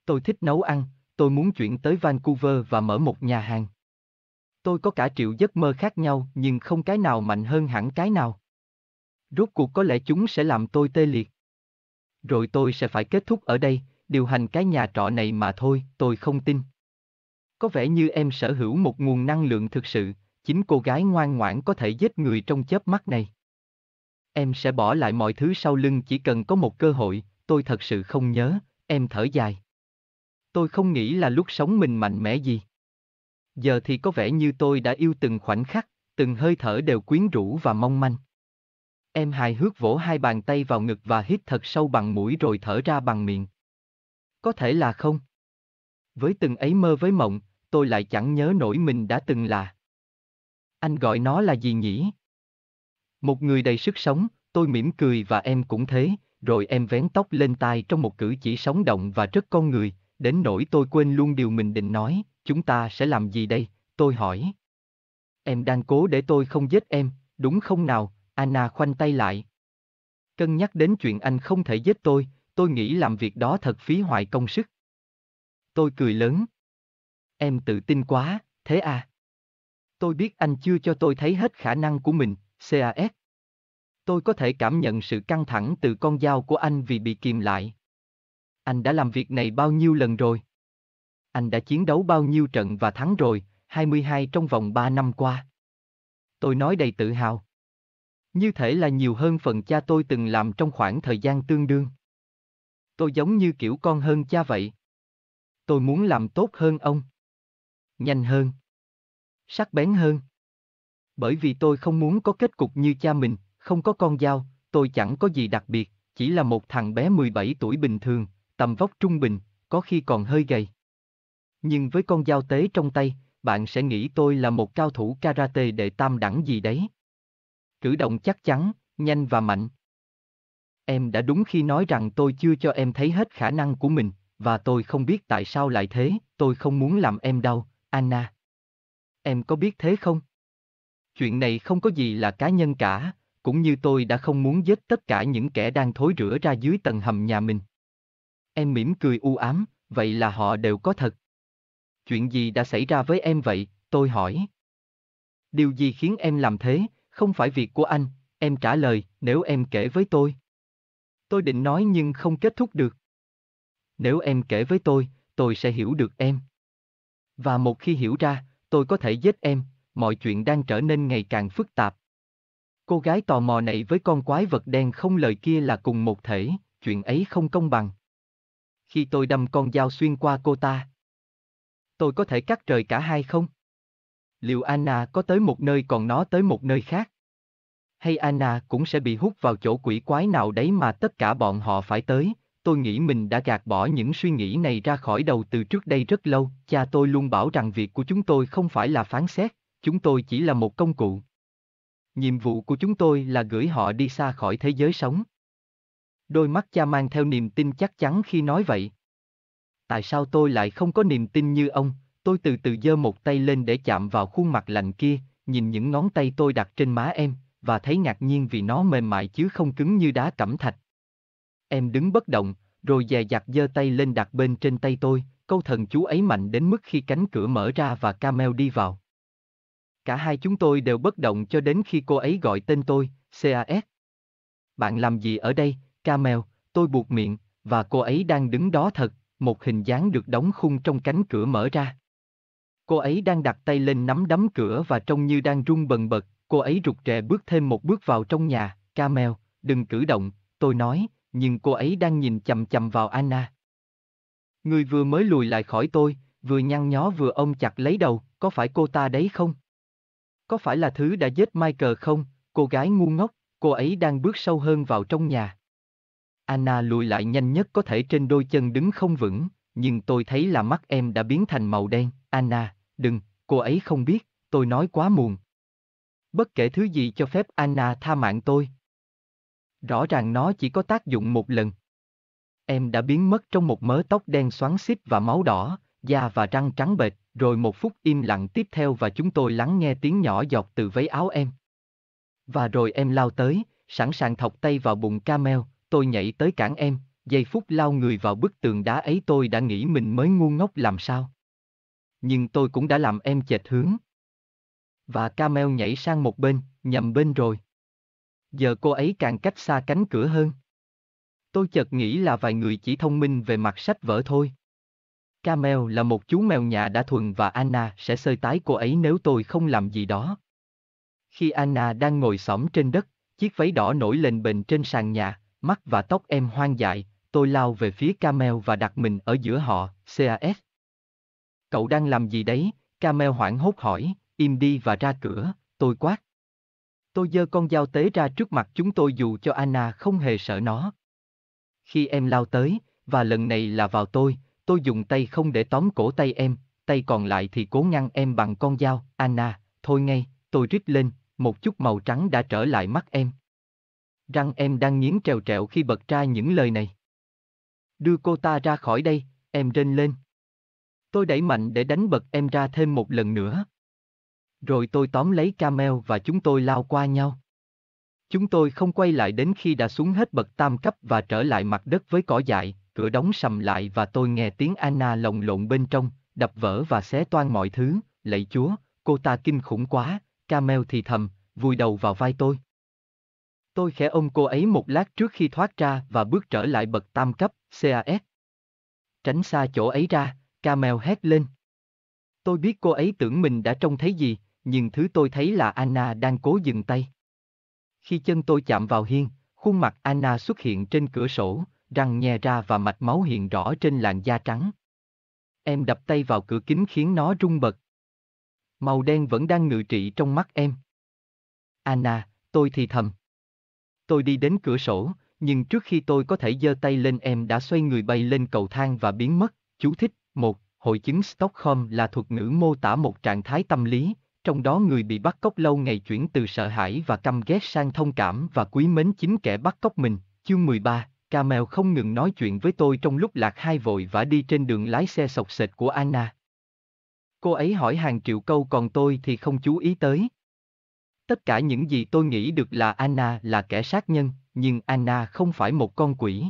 Tôi thích nấu ăn, tôi muốn chuyển tới Vancouver và mở một nhà hàng. Tôi có cả triệu giấc mơ khác nhau nhưng không cái nào mạnh hơn hẳn cái nào. Rốt cuộc có lẽ chúng sẽ làm tôi tê liệt. Rồi tôi sẽ phải kết thúc ở đây, điều hành cái nhà trọ này mà thôi, tôi không tin. Có vẻ như em sở hữu một nguồn năng lượng thực sự, chính cô gái ngoan ngoãn có thể giết người trong chớp mắt này. Em sẽ bỏ lại mọi thứ sau lưng chỉ cần có một cơ hội, tôi thật sự không nhớ, em thở dài. Tôi không nghĩ là lúc sống mình mạnh mẽ gì. Giờ thì có vẻ như tôi đã yêu từng khoảnh khắc, từng hơi thở đều quyến rũ và mong manh. Em hài hước vỗ hai bàn tay vào ngực và hít thật sâu bằng mũi rồi thở ra bằng miệng. Có thể là không. Với từng ấy mơ với mộng, tôi lại chẳng nhớ nổi mình đã từng là. Anh gọi nó là gì nhỉ? Một người đầy sức sống, tôi mỉm cười và em cũng thế, rồi em vén tóc lên tai trong một cử chỉ sống động và rất con người, đến nỗi tôi quên luôn điều mình định nói, chúng ta sẽ làm gì đây, tôi hỏi. Em đang cố để tôi không giết em, đúng không nào, Anna khoanh tay lại. Cân nhắc đến chuyện anh không thể giết tôi, tôi nghĩ làm việc đó thật phí hoại công sức. Tôi cười lớn. Em tự tin quá, thế à? Tôi biết anh chưa cho tôi thấy hết khả năng của mình, CAS. Tôi có thể cảm nhận sự căng thẳng từ con dao của anh vì bị kìm lại. Anh đã làm việc này bao nhiêu lần rồi? Anh đã chiến đấu bao nhiêu trận và thắng rồi, 22 trong vòng 3 năm qua. Tôi nói đầy tự hào. Như thể là nhiều hơn phần cha tôi từng làm trong khoảng thời gian tương đương. Tôi giống như kiểu con hơn cha vậy. Tôi muốn làm tốt hơn ông. Nhanh hơn. Sắc bén hơn. Bởi vì tôi không muốn có kết cục như cha mình, không có con dao, tôi chẳng có gì đặc biệt, chỉ là một thằng bé 17 tuổi bình thường, tầm vóc trung bình, có khi còn hơi gầy. Nhưng với con dao tế trong tay, bạn sẽ nghĩ tôi là một cao thủ karate đệ tam đẳng gì đấy. Cử động chắc chắn, nhanh và mạnh. Em đã đúng khi nói rằng tôi chưa cho em thấy hết khả năng của mình, và tôi không biết tại sao lại thế, tôi không muốn làm em đau, Anna. Em có biết thế không? Chuyện này không có gì là cá nhân cả, cũng như tôi đã không muốn giết tất cả những kẻ đang thối rửa ra dưới tầng hầm nhà mình. Em mỉm cười u ám, vậy là họ đều có thật. Chuyện gì đã xảy ra với em vậy, tôi hỏi. Điều gì khiến em làm thế, không phải việc của anh, em trả lời, nếu em kể với tôi. Tôi định nói nhưng không kết thúc được. Nếu em kể với tôi, tôi sẽ hiểu được em. Và một khi hiểu ra, tôi có thể giết em, mọi chuyện đang trở nên ngày càng phức tạp. Cô gái tò mò này với con quái vật đen không lời kia là cùng một thể, chuyện ấy không công bằng. Khi tôi đâm con dao xuyên qua cô ta, tôi có thể cắt rời cả hai không? Liệu Anna có tới một nơi còn nó tới một nơi khác? Hay Anna cũng sẽ bị hút vào chỗ quỷ quái nào đấy mà tất cả bọn họ phải tới? Tôi nghĩ mình đã gạt bỏ những suy nghĩ này ra khỏi đầu từ trước đây rất lâu, cha tôi luôn bảo rằng việc của chúng tôi không phải là phán xét, chúng tôi chỉ là một công cụ. Nhiệm vụ của chúng tôi là gửi họ đi xa khỏi thế giới sống. Đôi mắt cha mang theo niềm tin chắc chắn khi nói vậy. Tại sao tôi lại không có niềm tin như ông? Tôi từ từ giơ một tay lên để chạm vào khuôn mặt lạnh kia, nhìn những ngón tay tôi đặt trên má em, và thấy ngạc nhiên vì nó mềm mại chứ không cứng như đá cẩm thạch. Em đứng bất động, rồi dè dặt giơ tay lên đặt bên trên tay tôi, câu thần chú ấy mạnh đến mức khi cánh cửa mở ra và Camel đi vào. Cả hai chúng tôi đều bất động cho đến khi cô ấy gọi tên tôi, CAS. Bạn làm gì ở đây, Camel, tôi buộc miệng, và cô ấy đang đứng đó thật, một hình dáng được đóng khung trong cánh cửa mở ra. Cô ấy đang đặt tay lên nắm đấm cửa và trông như đang run bần bật, cô ấy rụt rè bước thêm một bước vào trong nhà, Camel, đừng cử động, tôi nói, nhưng cô ấy đang nhìn chầm chầm vào Anna. Người vừa mới lùi lại khỏi tôi, vừa nhăn nhó vừa ôm chặt lấy đầu, có phải cô ta đấy không? Có phải là thứ đã giết Michael không, cô gái ngu ngốc, cô ấy đang bước sâu hơn vào trong nhà. Anna lùi lại nhanh nhất có thể trên đôi chân đứng không vững, nhưng tôi thấy là mắt em đã biến thành màu đen. Anna, đừng, cô ấy không biết, tôi nói quá muộn. Bất kể thứ gì cho phép Anna tha mạng tôi. Rõ ràng nó chỉ có tác dụng một lần. Em đã biến mất trong một mớ tóc đen xoắn xít và máu đỏ, da và răng trắng bệch, rồi một phút im lặng tiếp theo và chúng tôi lắng nghe tiếng nhỏ giọt từ váy áo em. Và rồi em lao tới, sẵn sàng thọc tay vào bụng Camel, tôi nhảy tới cản em, giây phút lao người vào bức tường đá ấy tôi đã nghĩ mình mới ngu ngốc làm sao. Nhưng tôi cũng đã làm em chệch hướng. Và Camel nhảy sang một bên, nhầm bên rồi. Giờ cô ấy càng cách xa cánh cửa hơn. Tôi chợt nghĩ là vài người chỉ thông minh về mặt sách vở thôi. Camel là một chú mèo nhà đã thuần và Anna sẽ sơi tái cô ấy nếu tôi không làm gì đó. Khi Anna đang ngồi xổm trên đất, chiếc váy đỏ nổi lên bền trên sàn nhà, mắt và tóc em hoang dại, tôi lao về phía Camel và đặt mình ở giữa họ, CAS. Cậu đang làm gì đấy? Camel hoảng hốt hỏi, im đi và ra cửa, tôi quát. Tôi giơ con dao tế ra trước mặt chúng tôi dù cho Anna không hề sợ nó. Khi em lao tới, và lần này là vào tôi, tôi dùng tay không để tóm cổ tay em, tay còn lại thì cố ngăn em bằng con dao, Anna, thôi ngay, tôi rít lên, một chút màu trắng đã trở lại mắt em. Răng em đang nghiến trèo trẹo khi bật ra những lời này. Đưa cô ta ra khỏi đây, em rên lên. Tôi đẩy mạnh để đánh bật em ra thêm một lần nữa. Rồi tôi tóm lấy Camel và chúng tôi lao qua nhau. Chúng tôi không quay lại đến khi đã xuống hết bậc tam cấp và trở lại mặt đất với cỏ dại, cửa đóng sầm lại và tôi nghe tiếng Anna lồng lộn bên trong, đập vỡ và xé toan mọi thứ, lạy chúa, cô ta kinh khủng quá, Camel thì thầm, vùi đầu vào vai tôi. Tôi khẽ ôm cô ấy một lát trước khi thoát ra và bước trở lại bậc tam cấp, CAS. Tránh xa chỗ ấy ra, Camel hét lên. Tôi biết cô ấy tưởng mình đã trông thấy gì, nhưng thứ tôi thấy là Anna đang cố dừng tay. Khi chân tôi chạm vào hiên, khuôn mặt Anna xuất hiện trên cửa sổ, răng nhe ra và mạch máu hiện rõ trên làn da trắng. Em đập tay vào cửa kính khiến nó rung bật. Màu đen vẫn đang ngự trị trong mắt em. Anna, tôi thì thầm. Tôi đi đến cửa sổ, nhưng trước khi tôi có thể giơ tay lên em đã xoay người bay lên cầu thang và biến mất. Chú thích, một, hội chứng Stockholm là thuật ngữ mô tả một trạng thái tâm lý, trong đó người bị bắt cóc lâu ngày chuyển từ sợ hãi và căm ghét sang thông cảm và quý mến chính kẻ bắt cóc mình. Chương 13, Camel không ngừng nói chuyện với tôi trong lúc lạc hai vội vã đi trên đường lái xe sọc sệt của Anna. Cô ấy hỏi hàng triệu câu còn tôi thì không chú ý tới. Tất cả những gì tôi nghĩ được là Anna là kẻ sát nhân, nhưng Anna không phải một con quỷ.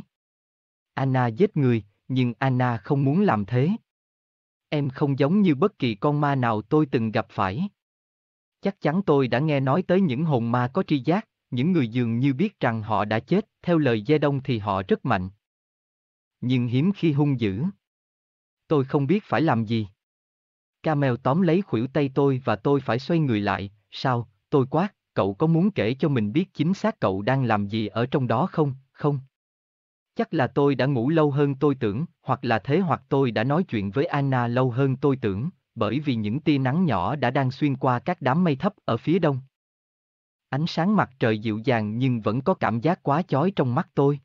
Anna giết người, nhưng Anna không muốn làm thế. Em không giống như bất kỳ con ma nào tôi từng gặp phải. Chắc chắn tôi đã nghe nói tới những hồn ma có tri giác, những người dường như biết rằng họ đã chết, theo lời Gia Đông thì họ rất mạnh. Nhưng hiếm khi hung dữ. Tôi không biết phải làm gì. Camel tóm lấy khuỷu tay tôi và tôi phải xoay người lại, sao, tôi quát, cậu có muốn kể cho mình biết chính xác cậu đang làm gì ở trong đó không, không? Chắc là tôi đã ngủ lâu hơn tôi tưởng, hoặc là thế hoặc tôi đã nói chuyện với Anna lâu hơn tôi tưởng, bởi vì những tia nắng nhỏ đã đang xuyên qua các đám mây thấp ở phía đông. Ánh sáng mặt trời dịu dàng nhưng vẫn có cảm giác quá chói trong mắt tôi.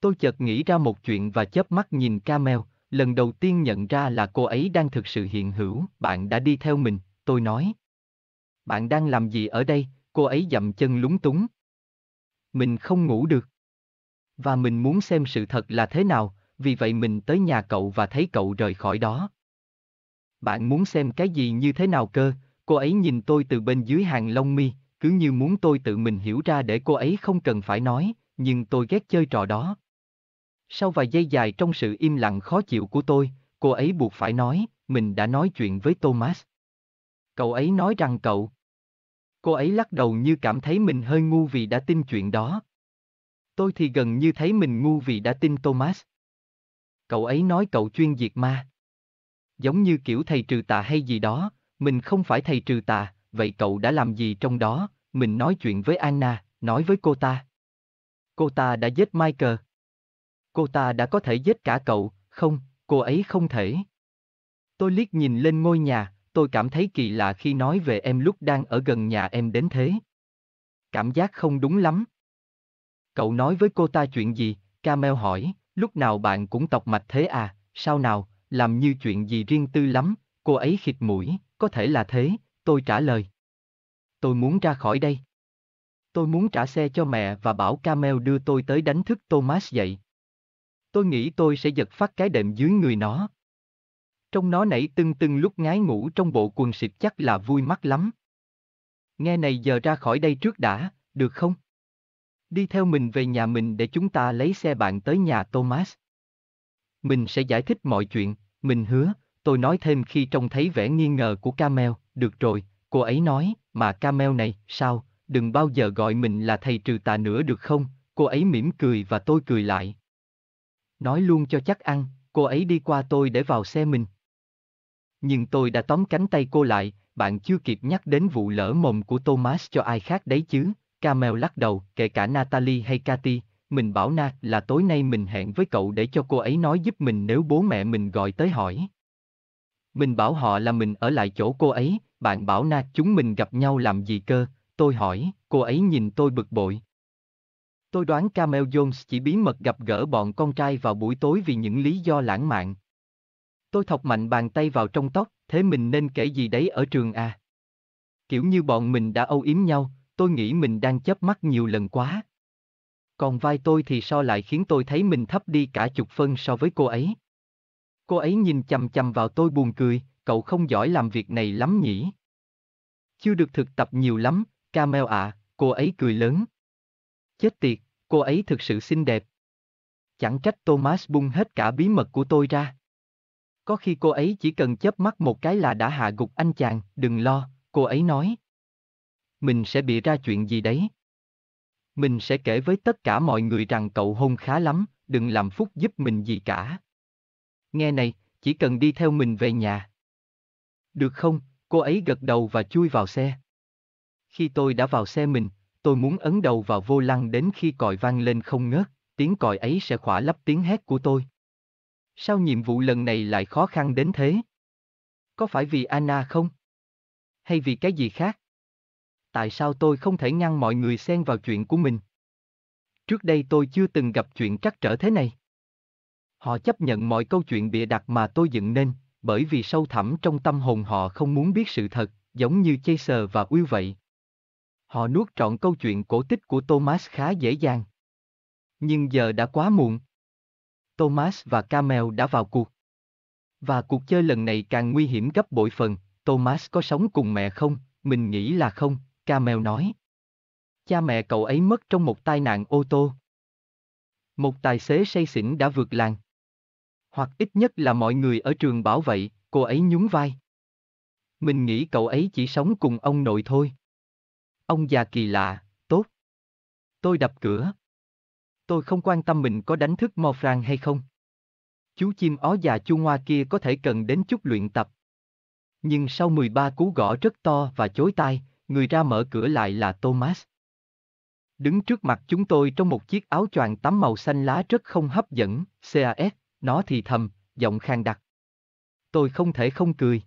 Tôi chợt nghĩ ra một chuyện và chớp mắt nhìn Camel, lần đầu tiên nhận ra là cô ấy đang thực sự hiện hữu, bạn đã đi theo mình, tôi nói. Bạn đang làm gì ở đây, cô ấy dậm chân lúng túng. Mình không ngủ được. Và mình muốn xem sự thật là thế nào, vì vậy mình tới nhà cậu và thấy cậu rời khỏi đó. Bạn muốn xem cái gì như thế nào cơ, cô ấy nhìn tôi từ bên dưới hàng lông mi, cứ như muốn tôi tự mình hiểu ra để cô ấy không cần phải nói, nhưng tôi ghét chơi trò đó. Sau vài giây dài trong sự im lặng khó chịu của tôi, cô ấy buộc phải nói, mình đã nói chuyện với Thomas. Cậu ấy nói rằng cậu. Cô ấy lắc đầu như cảm thấy mình hơi ngu vì đã tin chuyện đó. Tôi thì gần như thấy mình ngu vì đã tin Thomas. Cậu ấy nói cậu chuyên diệt ma. Giống như kiểu thầy trừ tà hay gì đó, mình không phải thầy trừ tà, vậy cậu đã làm gì trong đó? Mình nói chuyện với Anna, nói với cô ta. Cô ta đã giết Michael. Cô ta đã có thể giết cả cậu, không, cô ấy không thể. Tôi liếc nhìn lên ngôi nhà, tôi cảm thấy kỳ lạ khi nói về em lúc đang ở gần nhà em đến thế. Cảm giác không đúng lắm. Cậu nói với cô ta chuyện gì? Camel hỏi, lúc nào bạn cũng tọc mạch thế à, sao nào, làm như chuyện gì riêng tư lắm, cô ấy khịt mũi, có thể là thế, tôi trả lời. Tôi muốn ra khỏi đây. Tôi muốn trả xe cho mẹ và bảo Camel đưa tôi tới đánh thức Thomas dậy. Tôi nghĩ tôi sẽ giật phát cái đệm dưới người nó. Trong nó nảy tưng tưng lúc ngái ngủ trong bộ quần xịt chắc là vui mắt lắm. Nghe này giờ ra khỏi đây trước đã, được không? Đi theo mình về nhà mình để chúng ta lấy xe bạn tới nhà Thomas. Mình sẽ giải thích mọi chuyện, mình hứa, tôi nói thêm khi trông thấy vẻ nghi ngờ của Camel, được rồi, cô ấy nói, mà Camel này, sao, đừng bao giờ gọi mình là thầy trừ tà nữa được không, cô ấy mỉm cười và tôi cười lại. Nói luôn cho chắc ăn, cô ấy đi qua tôi để vào xe mình. Nhưng tôi đã tóm cánh tay cô lại, bạn chưa kịp nhắc đến vụ lỡ mồm của Thomas cho ai khác đấy chứ. Camel lắc đầu, kể cả Natalie hay Cathy, mình bảo Na là tối nay mình hẹn với cậu để cho cô ấy nói giúp mình nếu bố mẹ mình gọi tới hỏi. Mình bảo họ là mình ở lại chỗ cô ấy, bạn bảo Na chúng mình gặp nhau làm gì cơ, tôi hỏi, cô ấy nhìn tôi bực bội. Tôi đoán Camel Jones chỉ bí mật gặp gỡ bọn con trai vào buổi tối vì những lý do lãng mạn. Tôi thọc mạnh bàn tay vào trong tóc, thế mình nên kể gì đấy ở trường à? Kiểu như bọn mình đã âu yếm nhau, tôi nghĩ mình đang chớp mắt nhiều lần quá. Còn vai tôi thì so lại khiến tôi thấy mình thấp đi cả chục phân so với cô ấy. Cô ấy nhìn chằm chằm vào tôi buồn cười, cậu không giỏi làm việc này lắm nhỉ? Chưa được thực tập nhiều lắm, Camel ạ, à, cô ấy cười lớn. Chết tiệt, cô ấy thực sự xinh đẹp. Chẳng trách Thomas bung hết cả bí mật của tôi ra. Có khi cô ấy chỉ cần chớp mắt một cái là đã hạ gục anh chàng, đừng lo, cô ấy nói. Mình sẽ bị ra chuyện gì đấy. Mình sẽ kể với tất cả mọi người rằng cậu hôn khá lắm, đừng làm phúc giúp mình gì cả. Nghe này, chỉ cần đi theo mình về nhà. Được không, cô ấy gật đầu và chui vào xe. Khi tôi đã vào xe mình, tôi muốn ấn đầu vào vô lăng đến khi còi vang lên không ngớt, tiếng còi ấy sẽ khỏa lấp tiếng hét của tôi. Sao nhiệm vụ lần này lại khó khăn đến thế? Có phải vì Anna không? Hay vì cái gì khác? Tại sao tôi không thể ngăn mọi người xen vào chuyện của mình? Trước đây tôi chưa từng gặp chuyện trắc trở thế này. Họ chấp nhận mọi câu chuyện bịa đặt mà tôi dựng nên, bởi vì sâu thẳm trong tâm hồn họ không muốn biết sự thật, giống như Chaser và Will vậy. Họ nuốt trọn câu chuyện cổ tích của Thomas khá dễ dàng. Nhưng giờ đã quá muộn. Thomas và Camel đã vào cuộc. Và cuộc chơi lần này càng nguy hiểm gấp bội phần, Thomas có sống cùng mẹ không? Mình nghĩ là không, Camel nói. Cha mẹ cậu ấy mất trong một tai nạn ô tô. Một tài xế say xỉn đã vượt làng. Hoặc ít nhất là mọi người ở trường bảo vậy, cô ấy nhún vai. Mình nghĩ cậu ấy chỉ sống cùng ông nội thôi. Ông già kỳ lạ, tốt. Tôi đập cửa. Tôi không quan tâm mình có đánh thức Morfran hay không. Chú chim ó già chu ngoa kia có thể cần đến chút luyện tập. Nhưng sau 13 cú gõ rất to và chối tai, người ra mở cửa lại là Thomas. Đứng trước mặt chúng tôi trong một chiếc áo choàng tắm màu xanh lá rất không hấp dẫn, CAS, nó thì thầm, giọng khang đặc. Tôi không thể không cười.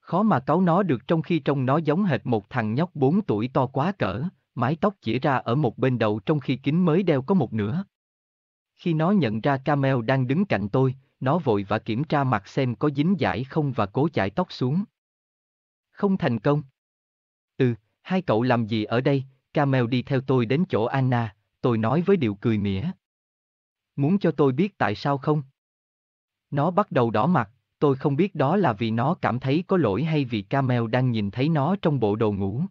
Khó mà cáu nó được trong khi trông nó giống hệt một thằng nhóc 4 tuổi to quá cỡ, mái tóc chỉ ra ở một bên đầu trong khi kính mới đeo có một nửa. Khi nó nhận ra Camel đang đứng cạnh tôi, nó vội và kiểm tra mặt xem có dính dải không và cố chải tóc xuống. Không thành công. Ừ, hai cậu làm gì ở đây? Camel đi theo tôi đến chỗ Anna, tôi nói với điệu cười mỉa. Muốn cho tôi biết tại sao không? Nó bắt đầu đỏ mặt, tôi không biết đó là vì nó cảm thấy có lỗi hay vì Camel đang nhìn thấy nó trong bộ đồ ngủ.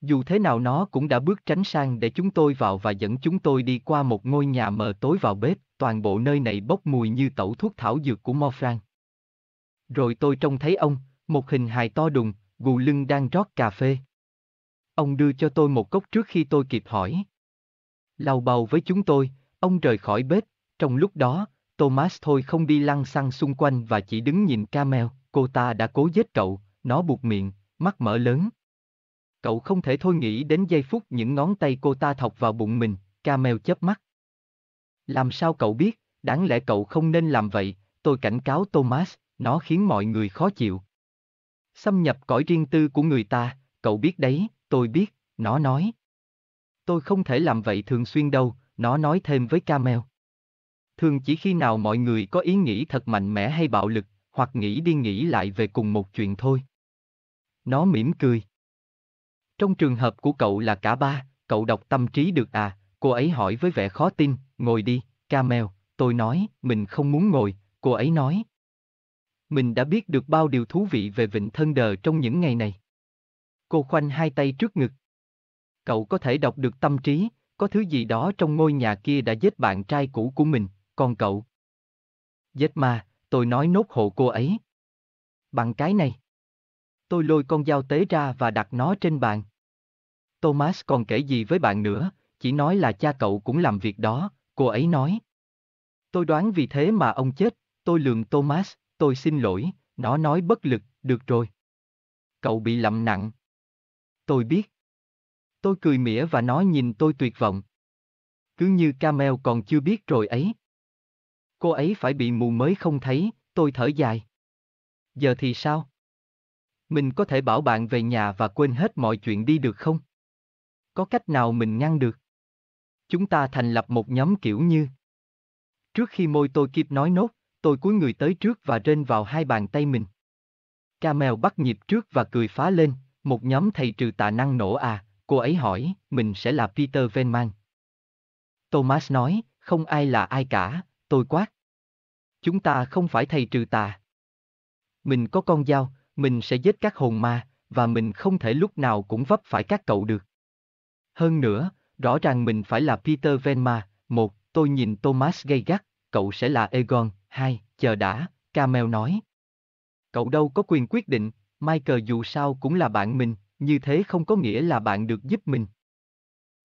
Dù thế nào nó cũng đã bước tránh sang để chúng tôi vào và dẫn chúng tôi đi qua một ngôi nhà mờ tối vào bếp, toàn bộ nơi này bốc mùi như tẩu thuốc thảo dược của Morfran. Rồi tôi trông thấy ông, một hình hài to đùng, gù lưng đang rót cà phê. Ông đưa cho tôi một cốc trước khi tôi kịp hỏi. Lau bầu với chúng tôi, ông rời khỏi bếp, trong lúc đó, Thomas thôi không đi lăn xăng xung quanh và chỉ đứng nhìn Camel, cô ta đã cố giết cậu, nó buộc miệng, mắt mở lớn. Cậu không thể thôi nghĩ đến giây phút những ngón tay cô ta thọc vào bụng mình, Camel chớp mắt. Làm sao cậu biết, đáng lẽ cậu không nên làm vậy, tôi cảnh cáo Thomas, nó khiến mọi người khó chịu. Xâm nhập cõi riêng tư của người ta, cậu biết đấy, tôi biết, nó nói. Tôi không thể làm vậy thường xuyên đâu, nó nói thêm với Camel. Thường chỉ khi nào mọi người có ý nghĩ thật mạnh mẽ hay bạo lực, hoặc nghĩ đi nghĩ lại về cùng một chuyện thôi. Nó mỉm cười. Trong trường hợp của cậu là cả ba, cậu đọc tâm trí được à, cô ấy hỏi với vẻ khó tin, ngồi đi, Camel, tôi nói, mình không muốn ngồi, cô ấy nói. Mình đã biết được bao điều thú vị về Vịnh Thân Đờ trong những ngày này. Cô khoanh hai tay trước ngực. Cậu có thể đọc được tâm trí, có thứ gì đó trong ngôi nhà kia đã giết bạn trai cũ của mình, còn cậu? Giết ma, tôi nói nốt hộ cô ấy. Bằng cái này. Tôi lôi con dao tế ra và đặt nó trên bàn. Thomas còn kể gì với bạn nữa, chỉ nói là cha cậu cũng làm việc đó, cô ấy nói. Tôi đoán vì thế mà ông chết, tôi lường Thomas, tôi xin lỗi, nó nói bất lực, được rồi. Cậu bị lầm nặng. Tôi biết. Tôi cười mỉa và nó nhìn tôi tuyệt vọng. Cứ như Camel còn chưa biết rồi ấy. Cô ấy phải bị mù mới không thấy, tôi thở dài. Giờ thì sao? Mình có thể bảo bạn về nhà và quên hết mọi chuyện đi được không? Có cách nào mình ngăn được? Chúng ta thành lập một nhóm kiểu như. Trước khi môi tôi kịp nói nốt, tôi cúi người tới trước và rên vào hai bàn tay mình. Camel bắt nhịp trước và cười phá lên, một nhóm thầy trừ tà năng nổ à, cô ấy hỏi, mình sẽ là Peter Venman. Thomas nói, không ai là ai cả, tôi quát. Chúng ta không phải thầy trừ tà. Mình có con dao, mình sẽ giết các hồn ma, và mình không thể lúc nào cũng vấp phải các cậu được. Hơn nữa, rõ ràng mình phải là Peter Venma, một, tôi nhìn Thomas gay gắt, cậu sẽ là Egon, hai, chờ đã, Camel nói. Cậu đâu có quyền quyết định, Michael dù sao cũng là bạn mình, như thế không có nghĩa là bạn được giúp mình.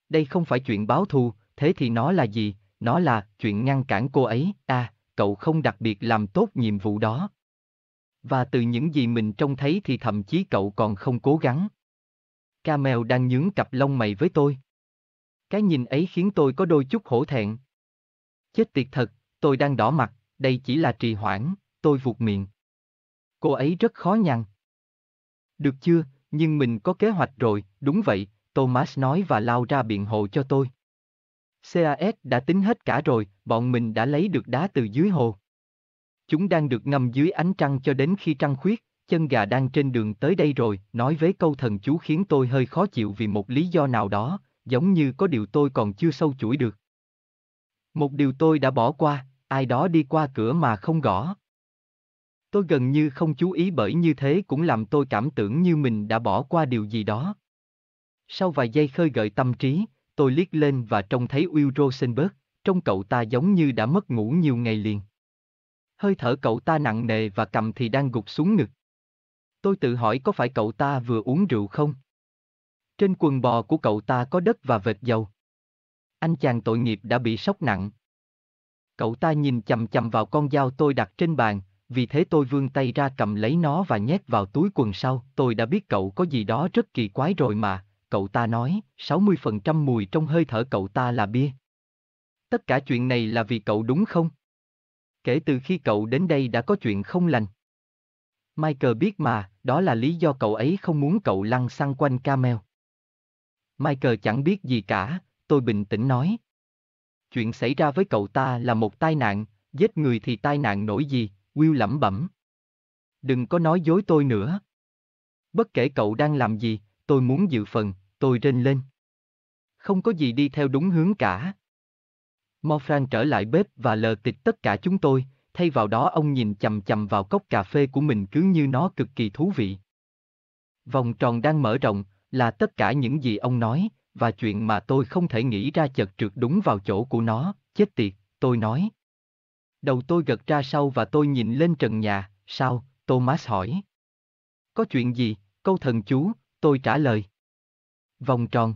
Đây không phải chuyện báo thù, thế thì nó là gì? Nó là chuyện ngăn cản cô ấy, à, cậu không đặc biệt làm tốt nhiệm vụ đó. Và từ những gì mình trông thấy thì thậm chí cậu còn không cố gắng. Camel đang nhướng cặp lông mày với tôi. Cái nhìn ấy khiến tôi có đôi chút hổ thẹn. Chết tiệt thật, tôi đang đỏ mặt, đây chỉ là trì hoãn, tôi vụt miệng. Cô ấy rất khó nhằn. Được chưa, nhưng mình có kế hoạch rồi, đúng vậy, Thomas nói và lao ra biện hộ cho tôi. CAS đã tính hết cả rồi, bọn mình đã lấy được đá từ dưới hồ. Chúng đang được ngâm dưới ánh trăng cho đến khi trăng khuyết, chân gà đang trên đường tới đây rồi, nói với câu thần chú khiến tôi hơi khó chịu vì một lý do nào đó, giống như có điều tôi còn chưa sâu chuỗi được. Một điều tôi đã bỏ qua, ai đó đi qua cửa mà không gõ. Tôi gần như không chú ý bởi như thế cũng làm tôi cảm tưởng như mình đã bỏ qua điều gì đó. Sau vài giây khơi gợi tâm trí, tôi liếc lên và trông thấy Will Rosenberg, trông cậu ta giống như đã mất ngủ nhiều ngày liền. Hơi thở cậu ta nặng nề và cầm thì đang gục xuống ngực. Tôi tự hỏi có phải cậu ta vừa uống rượu không? Trên quần bò của cậu ta có đất và vệt dầu. Anh chàng tội nghiệp đã bị sốc nặng. Cậu ta nhìn chầm chầm vào con dao tôi đặt trên bàn, vì thế tôi vươn tay ra cầm lấy nó và nhét vào túi quần sau. Tôi đã biết cậu có gì đó rất kỳ quái rồi mà, cậu ta nói, 60% mùi trong hơi thở cậu ta là bia. Tất cả chuyện này là vì cậu đúng không? Kể từ khi cậu đến đây đã có chuyện không lành. Michael biết mà, đó là lý do cậu ấy không muốn cậu lăn xăng quanh Camel. Michael chẳng biết gì cả, tôi bình tĩnh nói. Chuyện xảy ra với cậu ta là một tai nạn, giết người thì tai nạn nổi gì, Will lẩm bẩm. Đừng có nói dối tôi nữa. Bất kể cậu đang làm gì, tôi muốn dự phần, tôi rên lên. Không có gì đi theo đúng hướng cả. Morfran trở lại bếp và lờ tịch tất cả chúng tôi, thay vào đó ông nhìn chầm chầm vào cốc cà phê của mình cứ như nó cực kỳ thú vị. Vòng tròn đang mở rộng, là tất cả những gì ông nói, và chuyện mà tôi không thể nghĩ ra chợt trượt đúng vào chỗ của nó, chết tiệt, tôi nói. Đầu tôi gật ra sau và tôi nhìn lên trần nhà, sao, Thomas hỏi. Có chuyện gì, câu thần chú, tôi trả lời. Vòng tròn.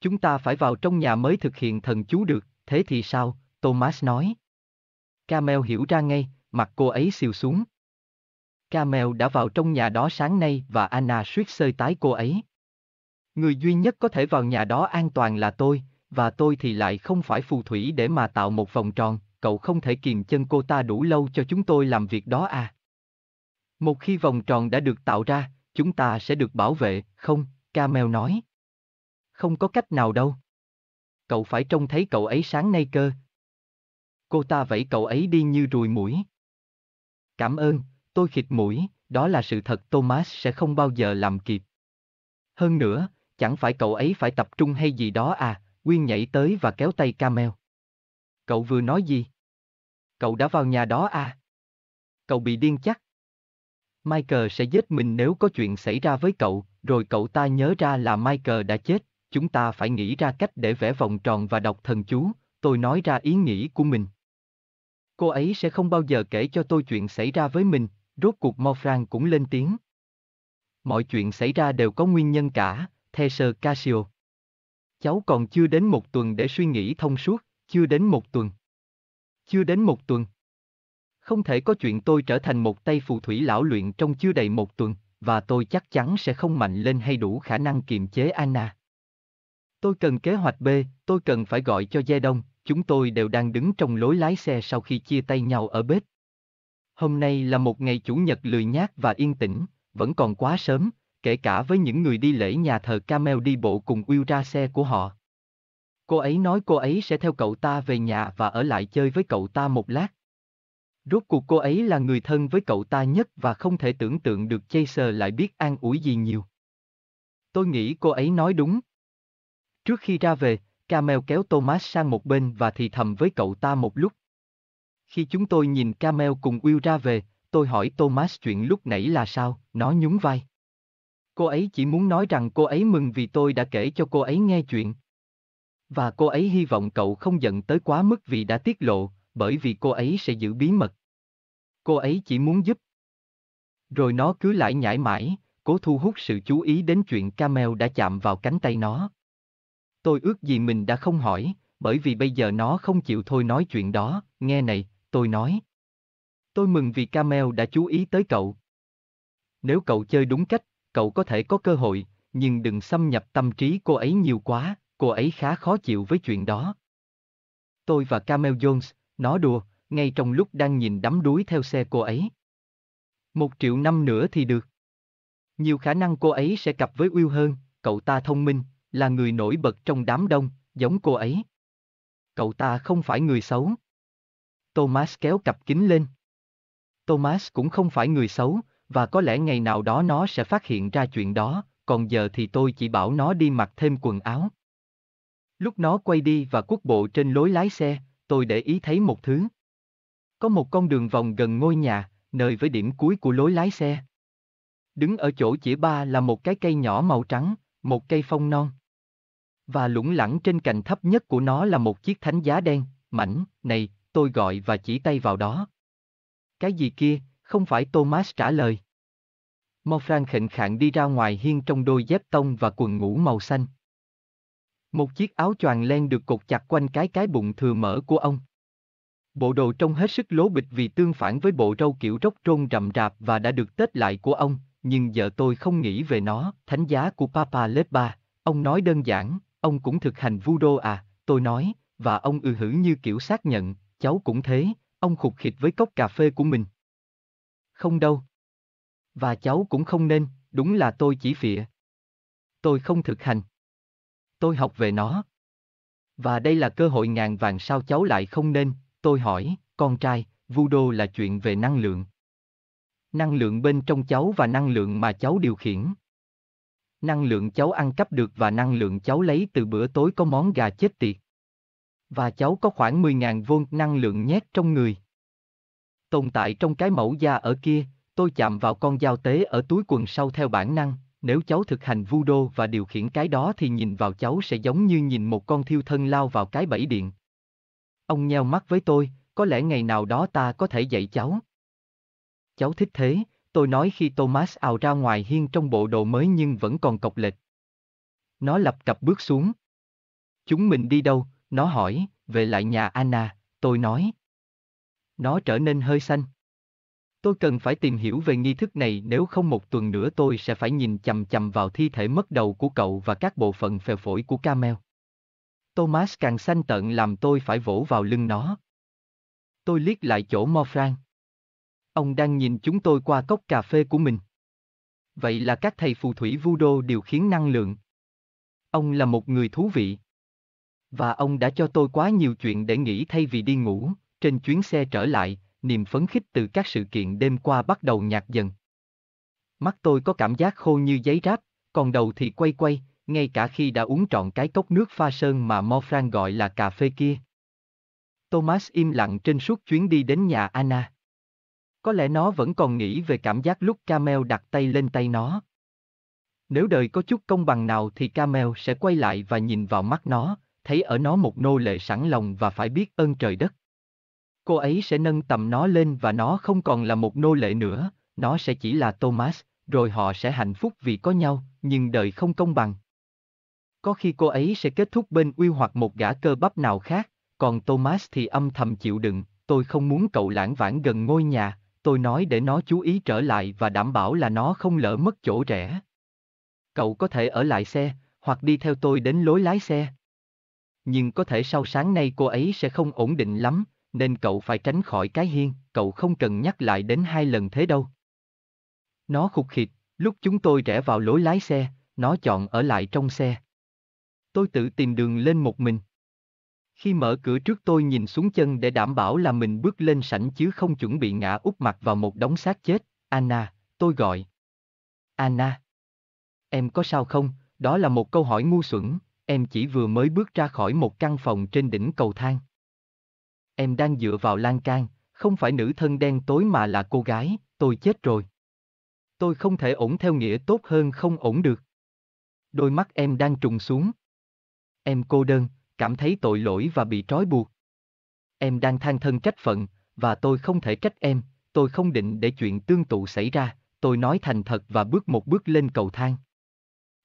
Chúng ta phải vào trong nhà mới thực hiện thần chú được, thế thì sao, Thomas nói. Camel hiểu ra ngay, mặt cô ấy xìu xuống. Camel đã vào trong nhà đó sáng nay và Anna suýt sơi tái cô ấy. Người duy nhất có thể vào nhà đó an toàn là tôi, và tôi thì lại không phải phù thủy để mà tạo một vòng tròn, cậu không thể kiềm chân cô ta đủ lâu cho chúng tôi làm việc đó à. Một khi vòng tròn đã được tạo ra, chúng ta sẽ được bảo vệ, không, Camel nói. Không có cách nào đâu. Cậu phải trông thấy cậu ấy sáng nay cơ. Cô ta vẫy cậu ấy đi như rùi mũi. Cảm ơn, tôi khịt mũi, đó là sự thật Thomas sẽ không bao giờ làm kịp. Hơn nữa, chẳng phải cậu ấy phải tập trung hay gì đó à, Quyên nhảy tới và kéo tay Camel. Cậu vừa nói gì? Cậu đã vào nhà đó à? Cậu bị điên chắc. Michael sẽ giết mình nếu có chuyện xảy ra với cậu, rồi cậu ta nhớ ra là Michael đã chết, chúng ta phải nghĩ ra cách để vẽ vòng tròn và đọc thần chú, tôi nói ra ý nghĩ của mình. Cô ấy sẽ không bao giờ kể cho tôi chuyện xảy ra với mình, rốt cuộc Morfran cũng lên tiếng. Mọi chuyện xảy ra đều có nguyên nhân cả, Thesser Casio. Cháu còn chưa đến một tuần để suy nghĩ thông suốt, chưa đến một tuần. Chưa đến một tuần. Không thể có chuyện tôi trở thành một tay phù thủy lão luyện trong chưa đầy một tuần, và tôi chắc chắn sẽ không mạnh lên hay đủ khả năng kiềm chế Anna. Tôi cần kế hoạch B, tôi cần phải gọi cho Gia Đông, chúng tôi đều đang đứng trong lối lái xe sau khi chia tay nhau ở bếp. Hôm nay là một ngày chủ nhật lười nhác và yên tĩnh, vẫn còn quá sớm, kể cả với những người đi lễ nhà thờ Camel đi bộ cùng Will ra xe của họ. Cô ấy nói cô ấy sẽ theo cậu ta về nhà và ở lại chơi với cậu ta một lát. Rốt cuộc cô ấy là người thân với cậu ta nhất và không thể tưởng tượng được Chaser lại biết an ủi gì nhiều. Tôi nghĩ cô ấy nói đúng. Trước khi ra về, Camel kéo Thomas sang một bên và thì thầm với cậu ta một lúc. Khi chúng tôi nhìn Camel cùng Will ra về, tôi hỏi Thomas chuyện lúc nãy là sao, nó nhún vai. Cô ấy chỉ muốn nói rằng cô ấy mừng vì tôi đã kể cho cô ấy nghe chuyện. Và cô ấy hy vọng cậu không giận tới quá mức vì đã tiết lộ, bởi vì cô ấy sẽ giữ bí mật. Cô ấy chỉ muốn giúp. Rồi nó cứ lại nhảy mãi, cố thu hút sự chú ý đến chuyện Camel đã chạm vào cánh tay nó. Tôi ước gì mình đã không hỏi, bởi vì bây giờ nó không chịu thôi nói chuyện đó, nghe này, tôi nói. Tôi mừng vì Camel đã chú ý tới cậu. Nếu cậu chơi đúng cách, cậu có thể có cơ hội, nhưng đừng xâm nhập tâm trí cô ấy nhiều quá, cô ấy khá khó chịu với chuyện đó. Tôi và Camel Jones, nó đùa, ngay trong lúc đang nhìn đắm đuối theo xe cô ấy. Một triệu năm nữa thì được. Nhiều khả năng cô ấy sẽ cặp với Will hơn, cậu ta thông minh, là người nổi bật trong đám đông, giống cô ấy. Cậu ta không phải người xấu. Thomas kéo cặp kính lên. Thomas cũng không phải người xấu, và có lẽ ngày nào đó nó sẽ phát hiện ra chuyện đó, còn giờ thì tôi chỉ bảo nó đi mặc thêm quần áo. Lúc nó quay đi và quốc bộ trên lối lái xe, tôi để ý thấy một thứ. Có một con đường vòng gần ngôi nhà, nơi với điểm cuối của lối lái xe. Đứng ở chỗ chỉ ba là một cái cây nhỏ màu trắng, một cây phong non. Và lủng lẳng trên cành thấp nhất của nó là một chiếc thánh giá đen, mảnh, này, tôi gọi và chỉ tay vào đó. Cái gì kia, không phải Thomas trả lời. Mofran khệnh khạng đi ra ngoài hiên trong đôi dép tông và quần ngủ màu xanh. Một chiếc áo choàng len được cột chặt quanh cái cái bụng thừa mỡ của ông. Bộ đồ trông hết sức lố bịch vì tương phản với bộ râu kiểu róc rôn rậm rạp và đã được tết lại của ông, nhưng vợ tôi không nghĩ về nó, thánh giá của Papa Lepa. Ông nói đơn giản, ông cũng thực hành voodoo à, tôi nói, và ông ư hử như kiểu xác nhận, cháu cũng thế, ông khục khịt với cốc cà phê của mình. Không đâu. Và cháu cũng không nên, đúng là tôi chỉ phịa. Tôi không thực hành. Tôi học về nó. Và đây là cơ hội ngàn vàng sao cháu lại không nên, tôi hỏi, con trai, voodoo là chuyện về năng lượng. Năng lượng bên trong cháu và năng lượng mà cháu điều khiển. Năng lượng cháu ăn cắp được và năng lượng cháu lấy từ bữa tối có món gà chết tiệt. Và cháu có khoảng 10.000 vôn năng lượng nhét trong người. Tồn tại trong cái mẫu da ở kia, tôi chạm vào con dao tế ở túi quần sau theo bản năng, Nếu cháu thực hành voodoo và điều khiển cái đó thì nhìn vào cháu sẽ giống như nhìn một con thiêu thân lao vào cái bẫy điện. Ông nheo mắt với tôi, có lẽ ngày nào đó ta có thể dạy cháu. Cháu thích thế, tôi nói khi Thomas ào ra ngoài hiên trong bộ đồ mới nhưng vẫn còn cọc lệch. Nó lập cập bước xuống. Chúng mình đi đâu? Nó hỏi, về lại nhà Anna, tôi nói. Nó trở nên hơi xanh. Tôi cần phải tìm hiểu về nghi thức này nếu không một tuần nữa tôi sẽ phải nhìn chầm chầm vào thi thể mất đầu của cậu và các bộ phận phèo phổi của Camel. Thomas càng xanh tận làm tôi phải vỗ vào lưng nó. Tôi liếc lại chỗ Morfran. Ông đang nhìn chúng tôi qua cốc cà phê của mình. Vậy là các thầy phù thủy voodoo điều khiến năng lượng. Ông là một người thú vị. Và ông đã cho tôi quá nhiều chuyện để nghĩ thay vì đi ngủ, trên chuyến xe trở lại, niềm phấn khích từ các sự kiện đêm qua bắt đầu nhạt dần. Mắt tôi có cảm giác khô như giấy ráp, còn đầu thì quay quay, ngay cả khi đã uống trọn cái cốc nước pha sơn mà Morfran gọi là cà phê kia. Thomas im lặng trên suốt chuyến đi đến nhà Anna. Có lẽ nó vẫn còn nghĩ về cảm giác lúc Camel đặt tay lên tay nó. Nếu đời có chút công bằng nào thì Camel sẽ quay lại và nhìn vào mắt nó, thấy ở nó một nô lệ sẵn lòng và phải biết ơn trời đất. Cô ấy sẽ nâng tầm nó lên và nó không còn là một nô lệ nữa, nó sẽ chỉ là Thomas, rồi họ sẽ hạnh phúc vì có nhau, nhưng đời không công bằng. Có khi cô ấy sẽ kết thúc bên Uy hoặc một gã cơ bắp nào khác, còn Thomas thì âm thầm chịu đựng, tôi không muốn cậu lãng vãng gần ngôi nhà, tôi nói để nó chú ý trở lại và đảm bảo là nó không lỡ mất chỗ rẽ. Cậu có thể ở lại xe, hoặc đi theo tôi đến lối lái xe. Nhưng có thể sau sáng nay cô ấy sẽ không ổn định lắm, nên cậu phải tránh khỏi cái hiên, cậu không cần nhắc lại đến hai lần thế đâu. Nó khục khịt, lúc chúng tôi rẽ vào lối lái xe, nó chọn ở lại trong xe. Tôi tự tìm đường lên một mình. Khi mở cửa trước tôi nhìn xuống chân để đảm bảo là mình bước lên sảnh chứ không chuẩn bị ngã úp mặt vào một đống xác chết, Anna, tôi gọi. Anna. Em có sao không? Đó là một câu hỏi ngu xuẩn, em chỉ vừa mới bước ra khỏi một căn phòng trên đỉnh cầu thang. Em đang dựa vào lan can, không phải nữ thân đen tối mà là cô gái, tôi chết rồi. Tôi không thể ổn theo nghĩa tốt hơn không ổn được. Đôi mắt em đang trùng xuống. Em cô đơn, cảm thấy tội lỗi và bị trói buộc. Em đang than thân trách phận, và tôi không thể trách em, tôi không định để chuyện tương tự xảy ra, tôi nói thành thật và bước một bước lên cầu thang.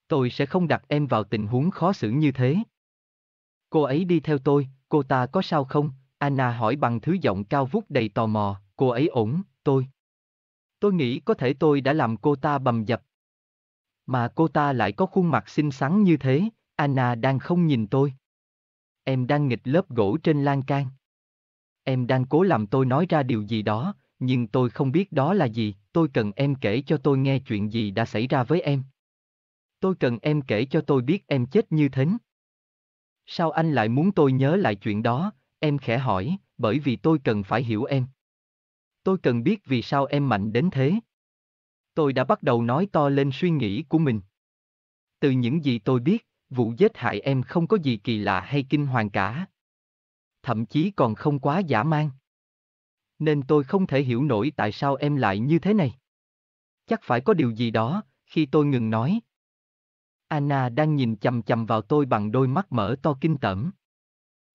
Tôi sẽ không đặt em vào tình huống khó xử như thế. Cô ấy đi theo tôi, cô ta có sao không? Anna hỏi bằng thứ giọng cao vút đầy tò mò, cô ấy ổn, tôi. Tôi nghĩ có thể tôi đã làm cô ta bầm dập. Mà cô ta lại có khuôn mặt xinh xắn như thế, Anna đang không nhìn tôi. Em đang nghịch lớp gỗ trên lan can. Em đang cố làm tôi nói ra điều gì đó, nhưng tôi không biết đó là gì, tôi cần em kể cho tôi nghe chuyện gì đã xảy ra với em. Tôi cần em kể cho tôi biết em chết như thế. Sao anh lại muốn tôi nhớ lại chuyện đó, em khẽ hỏi, bởi vì tôi cần phải hiểu em. Tôi cần biết vì sao em mạnh đến thế. Tôi đã bắt đầu nói to lên suy nghĩ của mình. Từ những gì tôi biết, vụ giết hại em không có gì kỳ lạ hay kinh hoàng cả. Thậm chí còn không quá giả man. Nên tôi không thể hiểu nổi tại sao em lại như thế này. Chắc phải có điều gì đó, khi tôi ngừng nói. Anna đang nhìn chầm chầm vào tôi bằng đôi mắt mở to kinh tởm.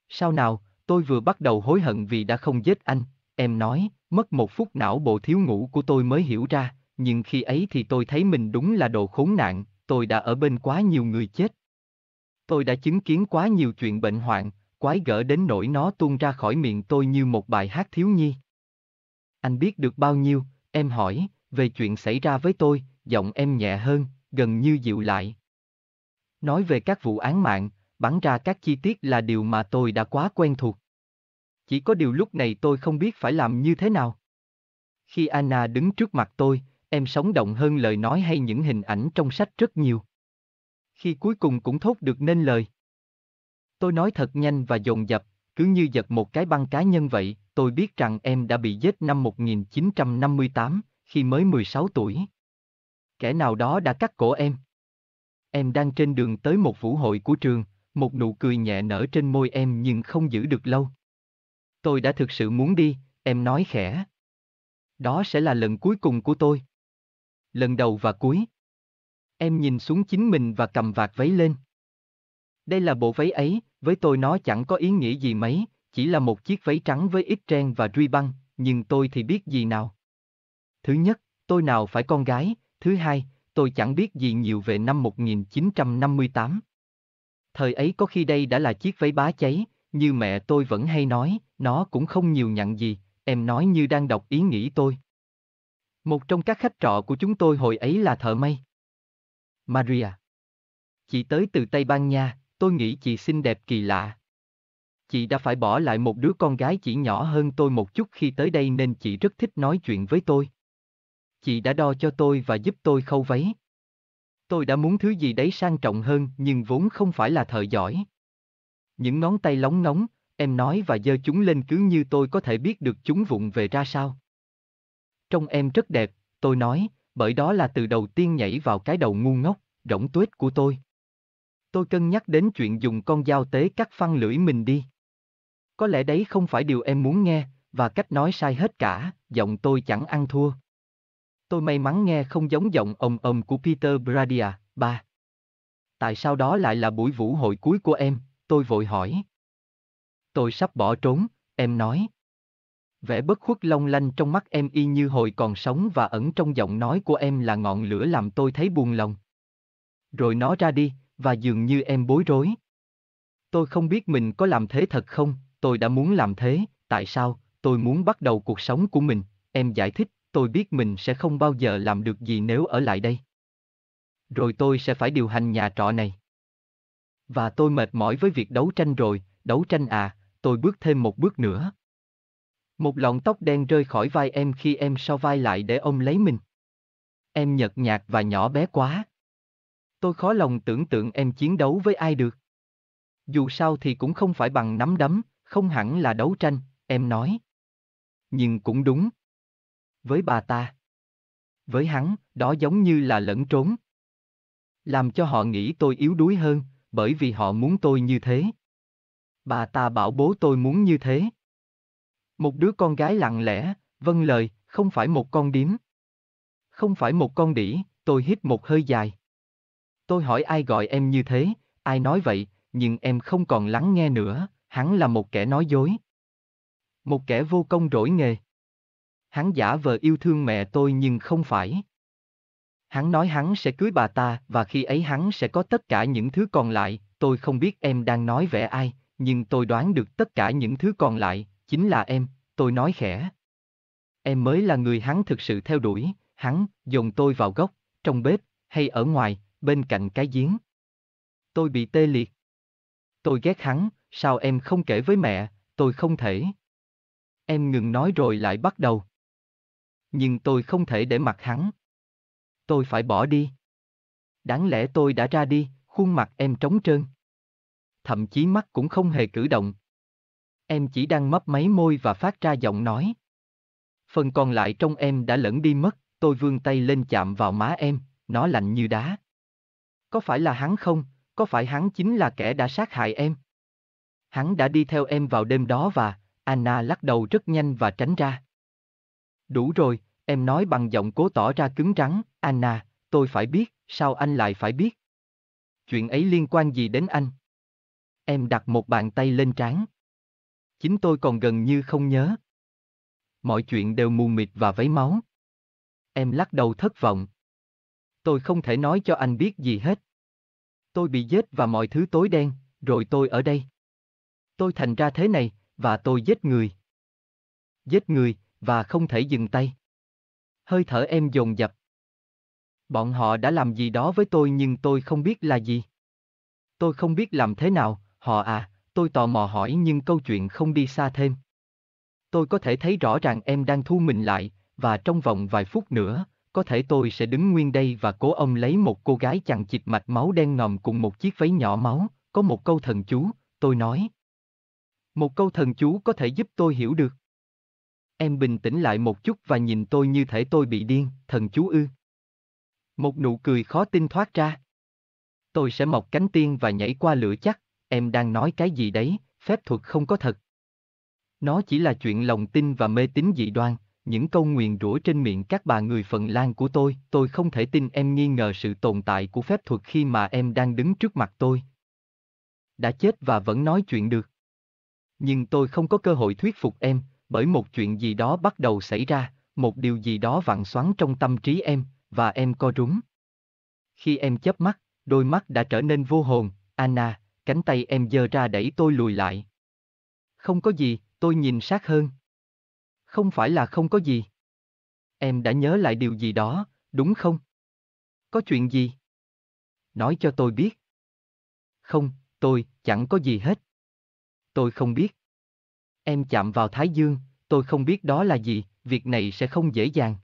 Sao nào, tôi vừa bắt đầu hối hận vì đã không giết anh, em nói, mất một phút não bộ thiếu ngủ của tôi mới hiểu ra, nhưng khi ấy thì tôi thấy mình đúng là đồ khốn nạn, tôi đã ở bên quá nhiều người chết. Tôi đã chứng kiến quá nhiều chuyện bệnh hoạn, quái gở đến nỗi nó tuôn ra khỏi miệng tôi như một bài hát thiếu nhi. Anh biết được bao nhiêu, em hỏi, về chuyện xảy ra với tôi, giọng em nhẹ hơn, gần như dịu lại. Nói về các vụ án mạng, bắn ra các chi tiết là điều mà tôi đã quá quen thuộc. Chỉ có điều lúc này tôi không biết phải làm như thế nào. Khi Anna đứng trước mặt tôi, em sống động hơn lời nói hay những hình ảnh trong sách rất nhiều. Khi cuối cùng cũng thốt được nên lời. Tôi nói thật nhanh và dồn dập, cứ như giật một cái băng cá nhân vậy, tôi biết rằng em đã bị giết năm 1958, khi mới 16 tuổi. Kẻ nào đó đã cắt cổ em. Em đang trên đường tới một vũ hội của trường, một nụ cười nhẹ nở trên môi em nhưng không giữ được lâu. Tôi đã thực sự muốn đi, em nói khẽ. Đó sẽ là lần cuối cùng của tôi. Lần đầu và cuối. Em nhìn xuống chính mình và cầm vạt váy lên. Đây là bộ váy ấy, với tôi nó chẳng có ý nghĩa gì mấy, chỉ là một chiếc váy trắng với ít ren và ruy băng, nhưng tôi thì biết gì nào. Thứ nhất, tôi nào phải con gái, thứ hai, tôi chẳng biết gì nhiều về năm 1958. Thời ấy có khi đây đã là chiếc váy bá cháy, như mẹ tôi vẫn hay nói, nó cũng không nhiều nhận gì, em nói như đang đọc ý nghĩ tôi. Một trong các khách trọ của chúng tôi hồi ấy là thợ may. Maria. Chị tới từ Tây Ban Nha, tôi nghĩ chị xinh đẹp kỳ lạ. Chị đã phải bỏ lại một đứa con gái chỉ nhỏ hơn tôi một chút khi tới đây nên chị rất thích nói chuyện với tôi. Chị đã đo cho tôi và giúp tôi khâu váy. Tôi đã muốn thứ gì đấy sang trọng hơn nhưng vốn không phải là thợ giỏi. Những ngón tay lóng ngóng, em nói và giơ chúng lên cứ như tôi có thể biết được chúng vụng về ra sao. Trông em rất đẹp, tôi nói, bởi đó là từ đầu tiên nhảy vào cái đầu ngu ngốc, rỗng tuếch của tôi. Tôi cân nhắc đến chuyện dùng con dao tế cắt phăng lưỡi mình đi. Có lẽ đấy không phải điều em muốn nghe, và cách nói sai hết cả, giọng tôi chẳng ăn thua. Tôi may mắn nghe không giống giọng ồm ồm của Peter Bradia, ba. Tại sao đó lại là buổi vũ hội cuối của em, tôi vội hỏi. Tôi sắp bỏ trốn, em nói. Vẻ bất khuất long lanh trong mắt em y như hồi còn sống và ẩn trong giọng nói của em là ngọn lửa làm tôi thấy buồn lòng. Rồi nó ra đi, và dường như em bối rối. Tôi không biết mình có làm thế thật không, tôi đã muốn làm thế, tại sao, tôi muốn bắt đầu cuộc sống của mình, em giải thích, tôi biết mình sẽ không bao giờ làm được gì nếu ở lại đây. Rồi tôi sẽ phải điều hành nhà trọ này. Và tôi mệt mỏi với việc đấu tranh rồi, đấu tranh à, tôi bước thêm một bước nữa. Một lọn tóc đen rơi khỏi vai em khi em so vai lại để ôm lấy mình. Em nhợt nhạt và nhỏ bé quá. Tôi khó lòng tưởng tượng em chiến đấu với ai được. Dù sao thì cũng không phải bằng nắm đấm, không hẳn là đấu tranh, em nói. Nhưng cũng đúng. Với bà ta. Với hắn, đó giống như là lẫn trốn. Làm cho họ nghĩ tôi yếu đuối hơn, bởi vì họ muốn tôi như thế. Bà ta bảo bố tôi muốn như thế. Một đứa con gái lặng lẽ, vâng lời, không phải một con điếm. Không phải một con đỉ, tôi hít một hơi dài. Tôi hỏi ai gọi em như thế, ai nói vậy, nhưng em không còn lắng nghe nữa, hắn là một kẻ nói dối. Một kẻ vô công rỗi nghề. Hắn giả vờ yêu thương mẹ tôi nhưng không phải. Hắn nói hắn sẽ cưới bà ta và khi ấy hắn sẽ có tất cả những thứ còn lại, tôi không biết em đang nói vẻ ai, nhưng tôi đoán được tất cả những thứ còn lại, chính là em, tôi nói khẽ. Em mới là người hắn thực sự theo đuổi, hắn, dồn tôi vào góc, trong bếp, hay ở ngoài, bên cạnh cái giếng. Tôi bị tê liệt. Tôi ghét hắn, sao em không kể với mẹ, tôi không thể. Em ngừng nói rồi lại bắt đầu. Nhưng tôi không thể để mặt hắn. Tôi phải bỏ đi. Đáng lẽ tôi đã ra đi, khuôn mặt em trống trơn. Thậm chí mắt cũng không hề cử động. Em chỉ đang mấp máy môi và phát ra giọng nói. Phần còn lại trong em đã lẫn đi mất, tôi vươn tay lên chạm vào má em, nó lạnh như đá. Có phải là hắn không, có phải hắn chính là kẻ đã sát hại em? Hắn đã đi theo em vào đêm đó và, Anna lắc đầu rất nhanh và tránh ra. Đủ rồi, em nói bằng giọng cố tỏ ra cứng rắn, Anna, tôi phải biết, sao anh lại phải biết? Chuyện ấy liên quan gì đến anh? Em đặt một bàn tay lên trán. Chính tôi còn gần như không nhớ. Mọi chuyện đều mù mịt và vấy máu. Em lắc đầu thất vọng. Tôi không thể nói cho anh biết gì hết. Tôi bị giết và mọi thứ tối đen, rồi tôi ở đây. Tôi thành ra thế này, và tôi giết người. Giết người, và không thể dừng tay. Hơi thở em dồn dập. Bọn họ đã làm gì đó với tôi nhưng tôi không biết là gì. Tôi không biết làm thế nào, họ à, tôi tò mò hỏi nhưng câu chuyện không đi xa thêm. Tôi có thể thấy rõ ràng em đang thu mình lại, và trong vòng vài phút nữa, có thể tôi sẽ đứng nguyên đây và cố ông lấy một cô gái chằng chịt mạch máu đen ngòm cùng một chiếc váy nhỏ máu, có một câu thần chú, tôi nói. Một câu thần chú có thể giúp tôi hiểu được. Em bình tĩnh lại một chút và nhìn tôi như thể tôi bị điên, thần chú ư. Một nụ cười khó tin thoát ra. Tôi sẽ mọc cánh tiên và nhảy qua lửa chắc, em đang nói cái gì đấy, phép thuật không có thật. Nó chỉ là chuyện lòng tin và mê tín dị đoan, những câu nguyền rủa trên miệng các bà người Phần Lan của tôi, tôi không thể tin em nghi ngờ sự tồn tại của phép thuật khi mà em đang đứng trước mặt tôi. Đã chết và vẫn nói chuyện được. Nhưng tôi không có cơ hội thuyết phục em, bởi một chuyện gì đó bắt đầu xảy ra, một điều gì đó vặn xoắn trong tâm trí em, và em co rúm. Khi em chớp mắt, đôi mắt đã trở nên vô hồn, Anna, cánh tay em giơ ra đẩy tôi lùi lại. Không có gì, tôi nhìn sát hơn. Không phải là không có gì. Em đã nhớ lại điều gì đó, đúng không? Có chuyện gì? Nói cho tôi biết. Không, tôi, chẳng có gì hết. Tôi không biết. Em chạm vào Thái Dương, tôi không biết đó là gì, việc này sẽ không dễ dàng.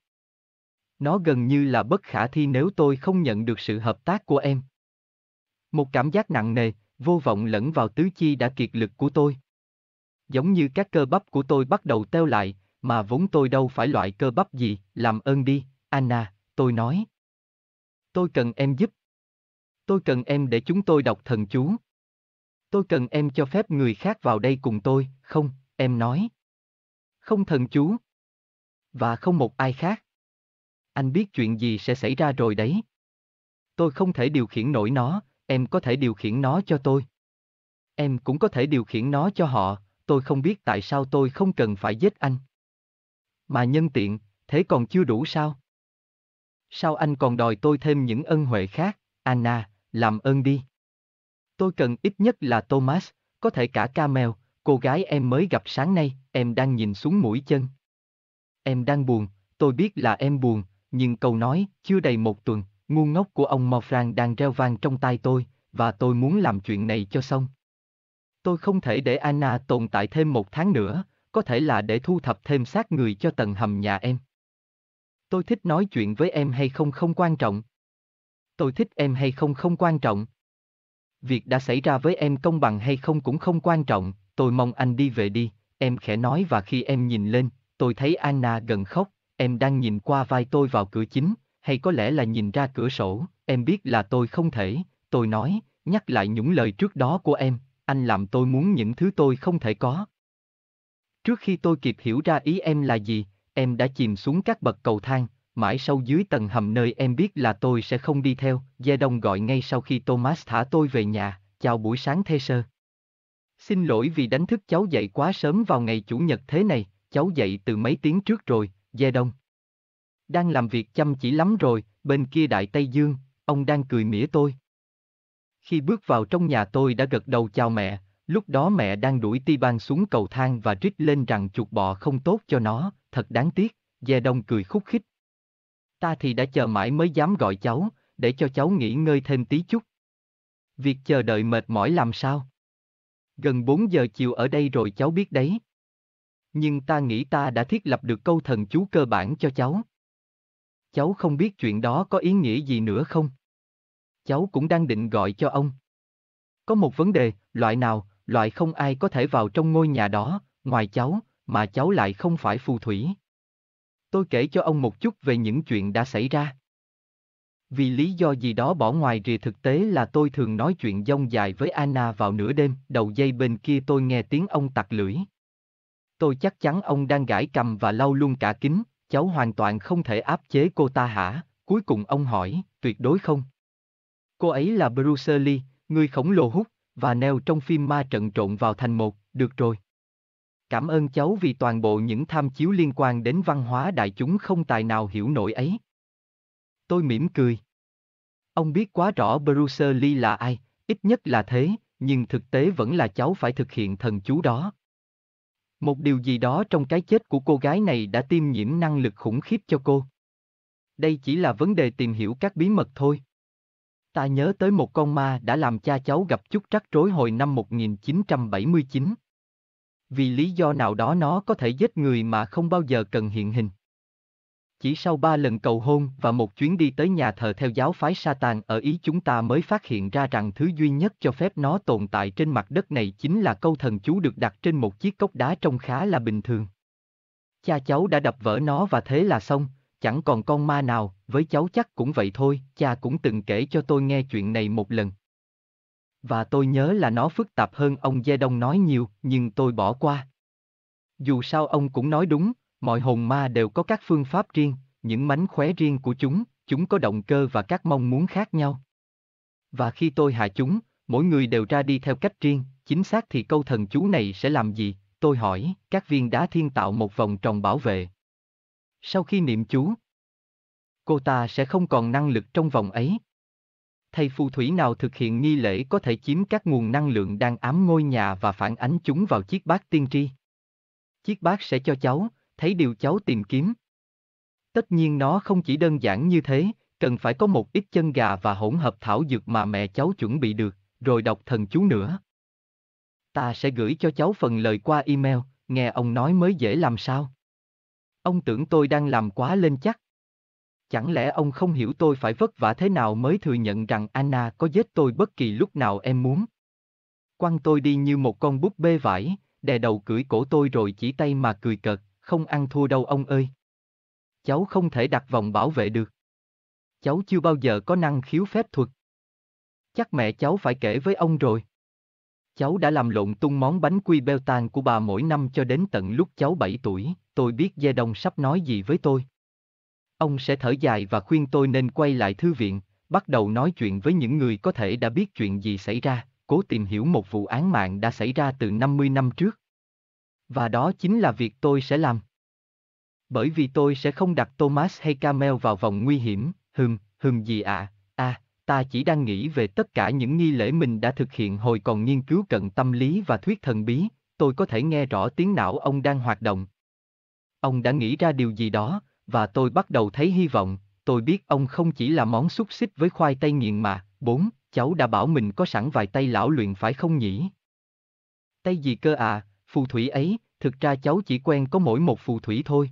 Nó gần như là bất khả thi nếu tôi không nhận được sự hợp tác của em. Một cảm giác nặng nề, vô vọng lẫn vào tứ chi đã kiệt lực của tôi. Giống như các cơ bắp của tôi bắt đầu teo lại, mà vốn tôi đâu phải loại cơ bắp gì, làm ơn đi, Anna, tôi nói. Tôi cần em giúp. Tôi cần em để chúng tôi đọc thần chú. Tôi cần em cho phép người khác vào đây cùng tôi, không, em nói. Không thần chú. Và không một ai khác. Anh biết chuyện gì sẽ xảy ra rồi đấy. Tôi không thể điều khiển nổi nó, em có thể điều khiển nó cho tôi. Em cũng có thể điều khiển nó cho họ, tôi không biết tại sao tôi không cần phải giết anh. Mà nhân tiện, thế còn chưa đủ sao? Sao anh còn đòi tôi thêm những ân huệ khác, Anna, làm ơn đi. Tôi cần ít nhất là Thomas, có thể cả Camel, cô gái em mới gặp sáng nay, em đang nhìn xuống mũi chân. Em đang buồn, tôi biết là em buồn, nhưng câu nói, chưa đầy một tuần, ngu ngốc của ông Morfran đang reo vang trong tai tôi, và tôi muốn làm chuyện này cho xong. Tôi không thể để Anna tồn tại thêm một tháng nữa, có thể là để thu thập thêm xác người cho tầng hầm nhà em. Tôi thích nói chuyện với em hay không không quan trọng. Tôi thích em hay không không quan trọng. Việc đã xảy ra với em công bằng hay không cũng không quan trọng, tôi mong anh đi về đi, em khẽ nói và khi em nhìn lên, tôi thấy Anna gần khóc, em đang nhìn qua vai tôi vào cửa chính, hay có lẽ là nhìn ra cửa sổ, em biết là tôi không thể, tôi nói, nhắc lại những lời trước đó của em, anh làm tôi muốn những thứ tôi không thể có. Trước khi tôi kịp hiểu ra ý em là gì, em đã chìm xuống các bậc cầu thang, mãi sâu dưới tầng hầm nơi em biết là tôi sẽ không đi theo, Gia Đông gọi ngay sau khi Thomas thả tôi về nhà, chào buổi sáng thê sơ. Xin lỗi vì đánh thức cháu dậy quá sớm vào ngày Chủ nhật thế này, cháu dậy từ mấy tiếng trước rồi, Gia Đông. Đang làm việc chăm chỉ lắm rồi, bên kia Đại Tây Dương, ông đang cười mỉa tôi. Khi bước vào trong nhà tôi đã gật đầu chào mẹ, lúc đó mẹ đang đuổi ti ban xuống cầu thang và rít lên rằng chuột bò không tốt cho nó, thật đáng tiếc, Gia Đông cười khúc khích. Ta thì đã chờ mãi mới dám gọi cháu, để cho cháu nghỉ ngơi thêm tí chút. Việc chờ đợi mệt mỏi làm sao? Gần 4 giờ chiều ở đây rồi cháu biết đấy. Nhưng ta nghĩ ta đã thiết lập được câu thần chú cơ bản cho cháu. Cháu không biết chuyện đó có ý nghĩa gì nữa không? Cháu cũng đang định gọi cho ông. Có một vấn đề, loại nào, loại không ai có thể vào trong ngôi nhà đó, ngoài cháu, mà cháu lại không phải phù thủy. Tôi kể cho ông một chút về những chuyện đã xảy ra. Vì lý do gì đó bỏ ngoài rìa thực tế là tôi thường nói chuyện dông dài với Anna vào nửa đêm, đầu dây bên kia tôi nghe tiếng ông tặc lưỡi. Tôi chắc chắn ông đang gãi cầm và lau luôn cả kính, cháu hoàn toàn không thể áp chế cô ta hả? Cuối cùng ông hỏi, tuyệt đối không. Cô ấy là Bruce Lee, người khổng lồ hút, và neo trong phim ma trận trộn vào thành một, được rồi. Cảm ơn cháu vì toàn bộ những tham chiếu liên quan đến văn hóa đại chúng không tài nào hiểu nổi ấy. Tôi mỉm cười. Ông biết quá rõ Bruce Lee là ai, ít nhất là thế, nhưng thực tế vẫn là cháu phải thực hiện thần chú đó. Một điều gì đó trong cái chết của cô gái này đã tiêm nhiễm năng lực khủng khiếp cho cô. Đây chỉ là vấn đề tìm hiểu các bí mật thôi. Ta nhớ tới một con ma đã làm cha cháu gặp chút rắc rối hồi năm 1979. Vì lý do nào đó nó có thể giết người mà không bao giờ cần hiện hình. Chỉ sau ba lần cầu hôn và một chuyến đi tới nhà thờ theo giáo phái Satan ở Ý chúng ta mới phát hiện ra rằng thứ duy nhất cho phép nó tồn tại trên mặt đất này chính là câu thần chú được đặt trên một chiếc cốc đá trông khá là bình thường. Cha cháu đã đập vỡ nó và thế là xong, chẳng còn con ma nào, với cháu chắc cũng vậy thôi, cha cũng từng kể cho tôi nghe chuyện này một lần. Và tôi nhớ là nó phức tạp hơn ông Gia Đông nói nhiều, nhưng tôi bỏ qua. Dù sao ông cũng nói đúng, Mọi hồn ma đều có các phương pháp riêng, những mánh khóe riêng của chúng, chúng có động cơ và các mong muốn khác nhau. Và khi tôi hạ chúng, mỗi người đều ra đi theo cách riêng, chính xác thì câu thần chú này sẽ làm gì? Tôi hỏi, các viên đá thiên tạo một vòng tròn bảo vệ. Sau khi niệm chú, cô ta sẽ không còn năng lực trong vòng ấy. Thầy phù thủy nào thực hiện nghi lễ có thể chiếm các nguồn năng lượng đang ám ngôi nhà và phản ánh chúng vào chiếc bát tiên tri. Chiếc bát sẽ cho cháu, thấy điều cháu tìm kiếm. Tất nhiên nó không chỉ đơn giản như thế, cần phải có một ít chân gà và hỗn hợp thảo dược mà mẹ cháu chuẩn bị được, rồi đọc thần chú nữa. Ta sẽ gửi cho cháu phần lời qua email, nghe ông nói mới dễ làm sao. Ông tưởng tôi đang làm quá lên chắc. Chẳng lẽ ông không hiểu tôi phải vất vả thế nào mới thừa nhận rằng Anna có giết tôi bất kỳ lúc nào em muốn? Quăng tôi đi như một con búp bê vải, đè đầu cưỡi cổ tôi rồi chỉ tay mà cười cợt, không ăn thua đâu ông ơi. Cháu không thể đặt vòng bảo vệ được. Cháu chưa bao giờ có năng khiếu phép thuật. Chắc mẹ cháu phải kể với ông rồi. Cháu đã làm lộn tung món bánh quy beo tan của bà mỗi năm cho đến tận lúc cháu 7 tuổi, tôi biết Gia Đông sắp nói gì với tôi. Ông sẽ thở dài và khuyên tôi nên quay lại thư viện, bắt đầu nói chuyện với những người có thể đã biết chuyện gì xảy ra, cố tìm hiểu một vụ án mạng đã xảy ra từ 50 năm trước. Và đó chính là việc tôi sẽ làm. Bởi vì tôi sẽ không đặt Thomas hay Camel vào vòng nguy hiểm, hừm, hừm gì ạ, à? à, ta chỉ đang nghĩ về tất cả những nghi lễ mình đã thực hiện hồi còn nghiên cứu cận tâm lý và thuyết thần bí, tôi có thể nghe rõ tiếng não ông đang hoạt động. Ông đã nghĩ ra điều gì đó, và tôi bắt đầu thấy hy vọng, tôi biết ông không chỉ là món xúc xích với khoai tây nghiền mà, bốn, cháu đã bảo mình có sẵn vài tay lão luyện phải không nhỉ? Tay gì cơ à, phù thủy ấy, thực ra cháu chỉ quen có mỗi một phù thủy thôi.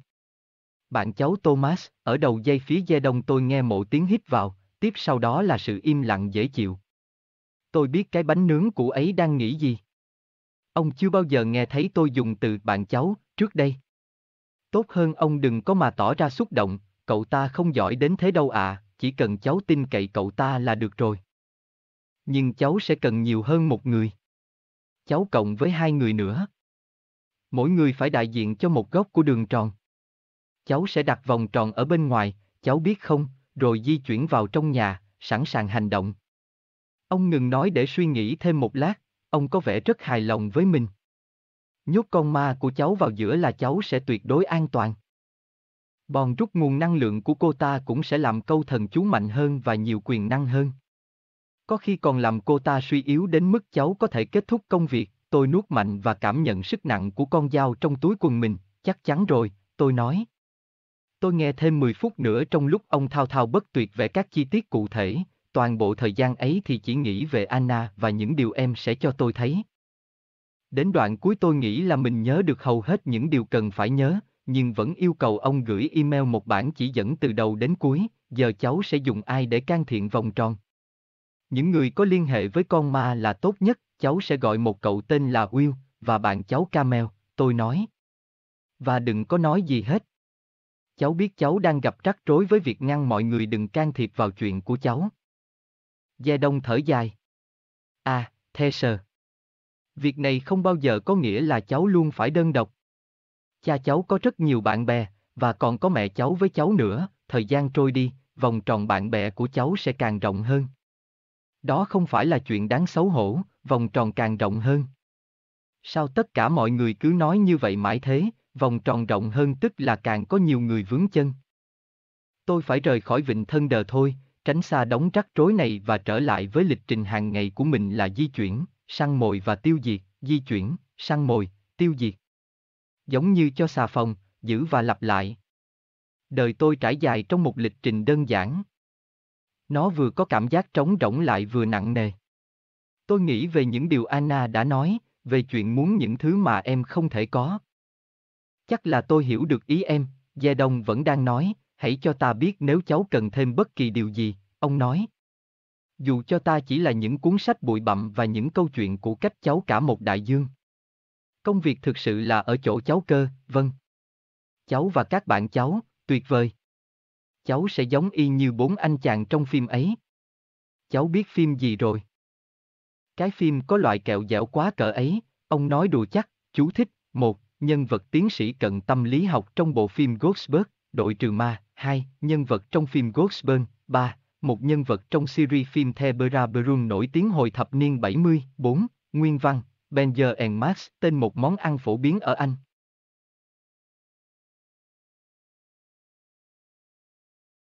Bạn cháu Thomas, ở đầu dây phía dây đông tôi nghe một tiếng hít vào, tiếp sau đó là sự im lặng dễ chịu. Tôi biết cái bánh nướng của ấy đang nghĩ gì. Ông chưa bao giờ nghe thấy tôi dùng từ bạn cháu, trước đây. Tốt hơn ông đừng có mà tỏ ra xúc động, cậu ta không giỏi đến thế đâu à, chỉ cần cháu tin cậy cậu ta là được rồi. Nhưng cháu sẽ cần nhiều hơn một người. Cháu cộng với hai người nữa. Mỗi người phải đại diện cho một góc của đường tròn. Cháu sẽ đặt vòng tròn ở bên ngoài, cháu biết không, rồi di chuyển vào trong nhà, sẵn sàng hành động. Ông ngừng nói để suy nghĩ thêm một lát, ông có vẻ rất hài lòng với mình. Nhốt con ma của cháu vào giữa là cháu sẽ tuyệt đối an toàn. Bòn rút nguồn năng lượng của cô ta cũng sẽ làm câu thần chú mạnh hơn và nhiều quyền năng hơn. Có khi còn làm cô ta suy yếu đến mức cháu có thể kết thúc công việc, tôi nuốt mạnh và cảm nhận sức nặng của con dao trong túi quần mình, chắc chắn rồi, tôi nói. Tôi nghe thêm 10 phút nữa trong lúc ông thao thao bất tuyệt vẽ các chi tiết cụ thể, toàn bộ thời gian ấy thì chỉ nghĩ về Anna và những điều em sẽ cho tôi thấy. Đến đoạn cuối tôi nghĩ là mình nhớ được hầu hết những điều cần phải nhớ, nhưng vẫn yêu cầu ông gửi email một bản chỉ dẫn từ đầu đến cuối, giờ cháu sẽ dùng ai để can thiện vòng tròn. Những người có liên hệ với con ma là tốt nhất, cháu sẽ gọi một cậu tên là Will, và bạn cháu Camel, tôi nói. Và đừng có nói gì hết. Cháu biết cháu đang gặp rắc rối với việc ngăn mọi người đừng can thiệp vào chuyện của cháu. Gia Đông thở dài. À, the sờ. Việc này không bao giờ có nghĩa là cháu luôn phải đơn độc. Cha cháu có rất nhiều bạn bè, và còn có mẹ cháu với cháu nữa, thời gian trôi đi, vòng tròn bạn bè của cháu sẽ càng rộng hơn. Đó không phải là chuyện đáng xấu hổ, vòng tròn càng rộng hơn. Sao tất cả mọi người cứ nói như vậy mãi thế, vòng tròn rộng hơn tức là càng có nhiều người vướng chân. Tôi phải rời khỏi vịnh thân đờ thôi, tránh xa đống rắc rối này và trở lại với lịch trình hàng ngày của mình là di chuyển, săn mồi và tiêu diệt, di chuyển, săn mồi, tiêu diệt. Giống như cho xà phòng, giữ và lặp lại. Đời tôi trải dài trong một lịch trình đơn giản. Nó vừa có cảm giác trống rỗng lại vừa nặng nề. Tôi nghĩ về những điều Anna đã nói, về chuyện muốn những thứ mà em không thể có. Chắc là tôi hiểu được ý em, Gia Đông vẫn đang nói, hãy cho ta biết nếu cháu cần thêm bất kỳ điều gì, ông nói. Dù cho ta chỉ là những cuốn sách bụi bặm và những câu chuyện của cách cháu cả một đại dương. Công việc thực sự là ở chỗ cháu cơ, vâng. Cháu và các bạn cháu, tuyệt vời. Cháu sẽ giống y như bốn anh chàng trong phim ấy. Cháu biết phim gì rồi? Cái phim có loại kẹo dẻo quá cỡ ấy, ông nói đùa chắc, chú thích, một, nhân vật tiến sĩ cận tâm lý học trong bộ phim Ghostbusters, đội trừ ma, hai, nhân vật trong phim Ghostburn, ba, một nhân vật trong series phim The Bra Brun nổi tiếng hồi thập niên 70, 4, nguyên văn, Benjer and Max, tên một món ăn phổ biến ở Anh.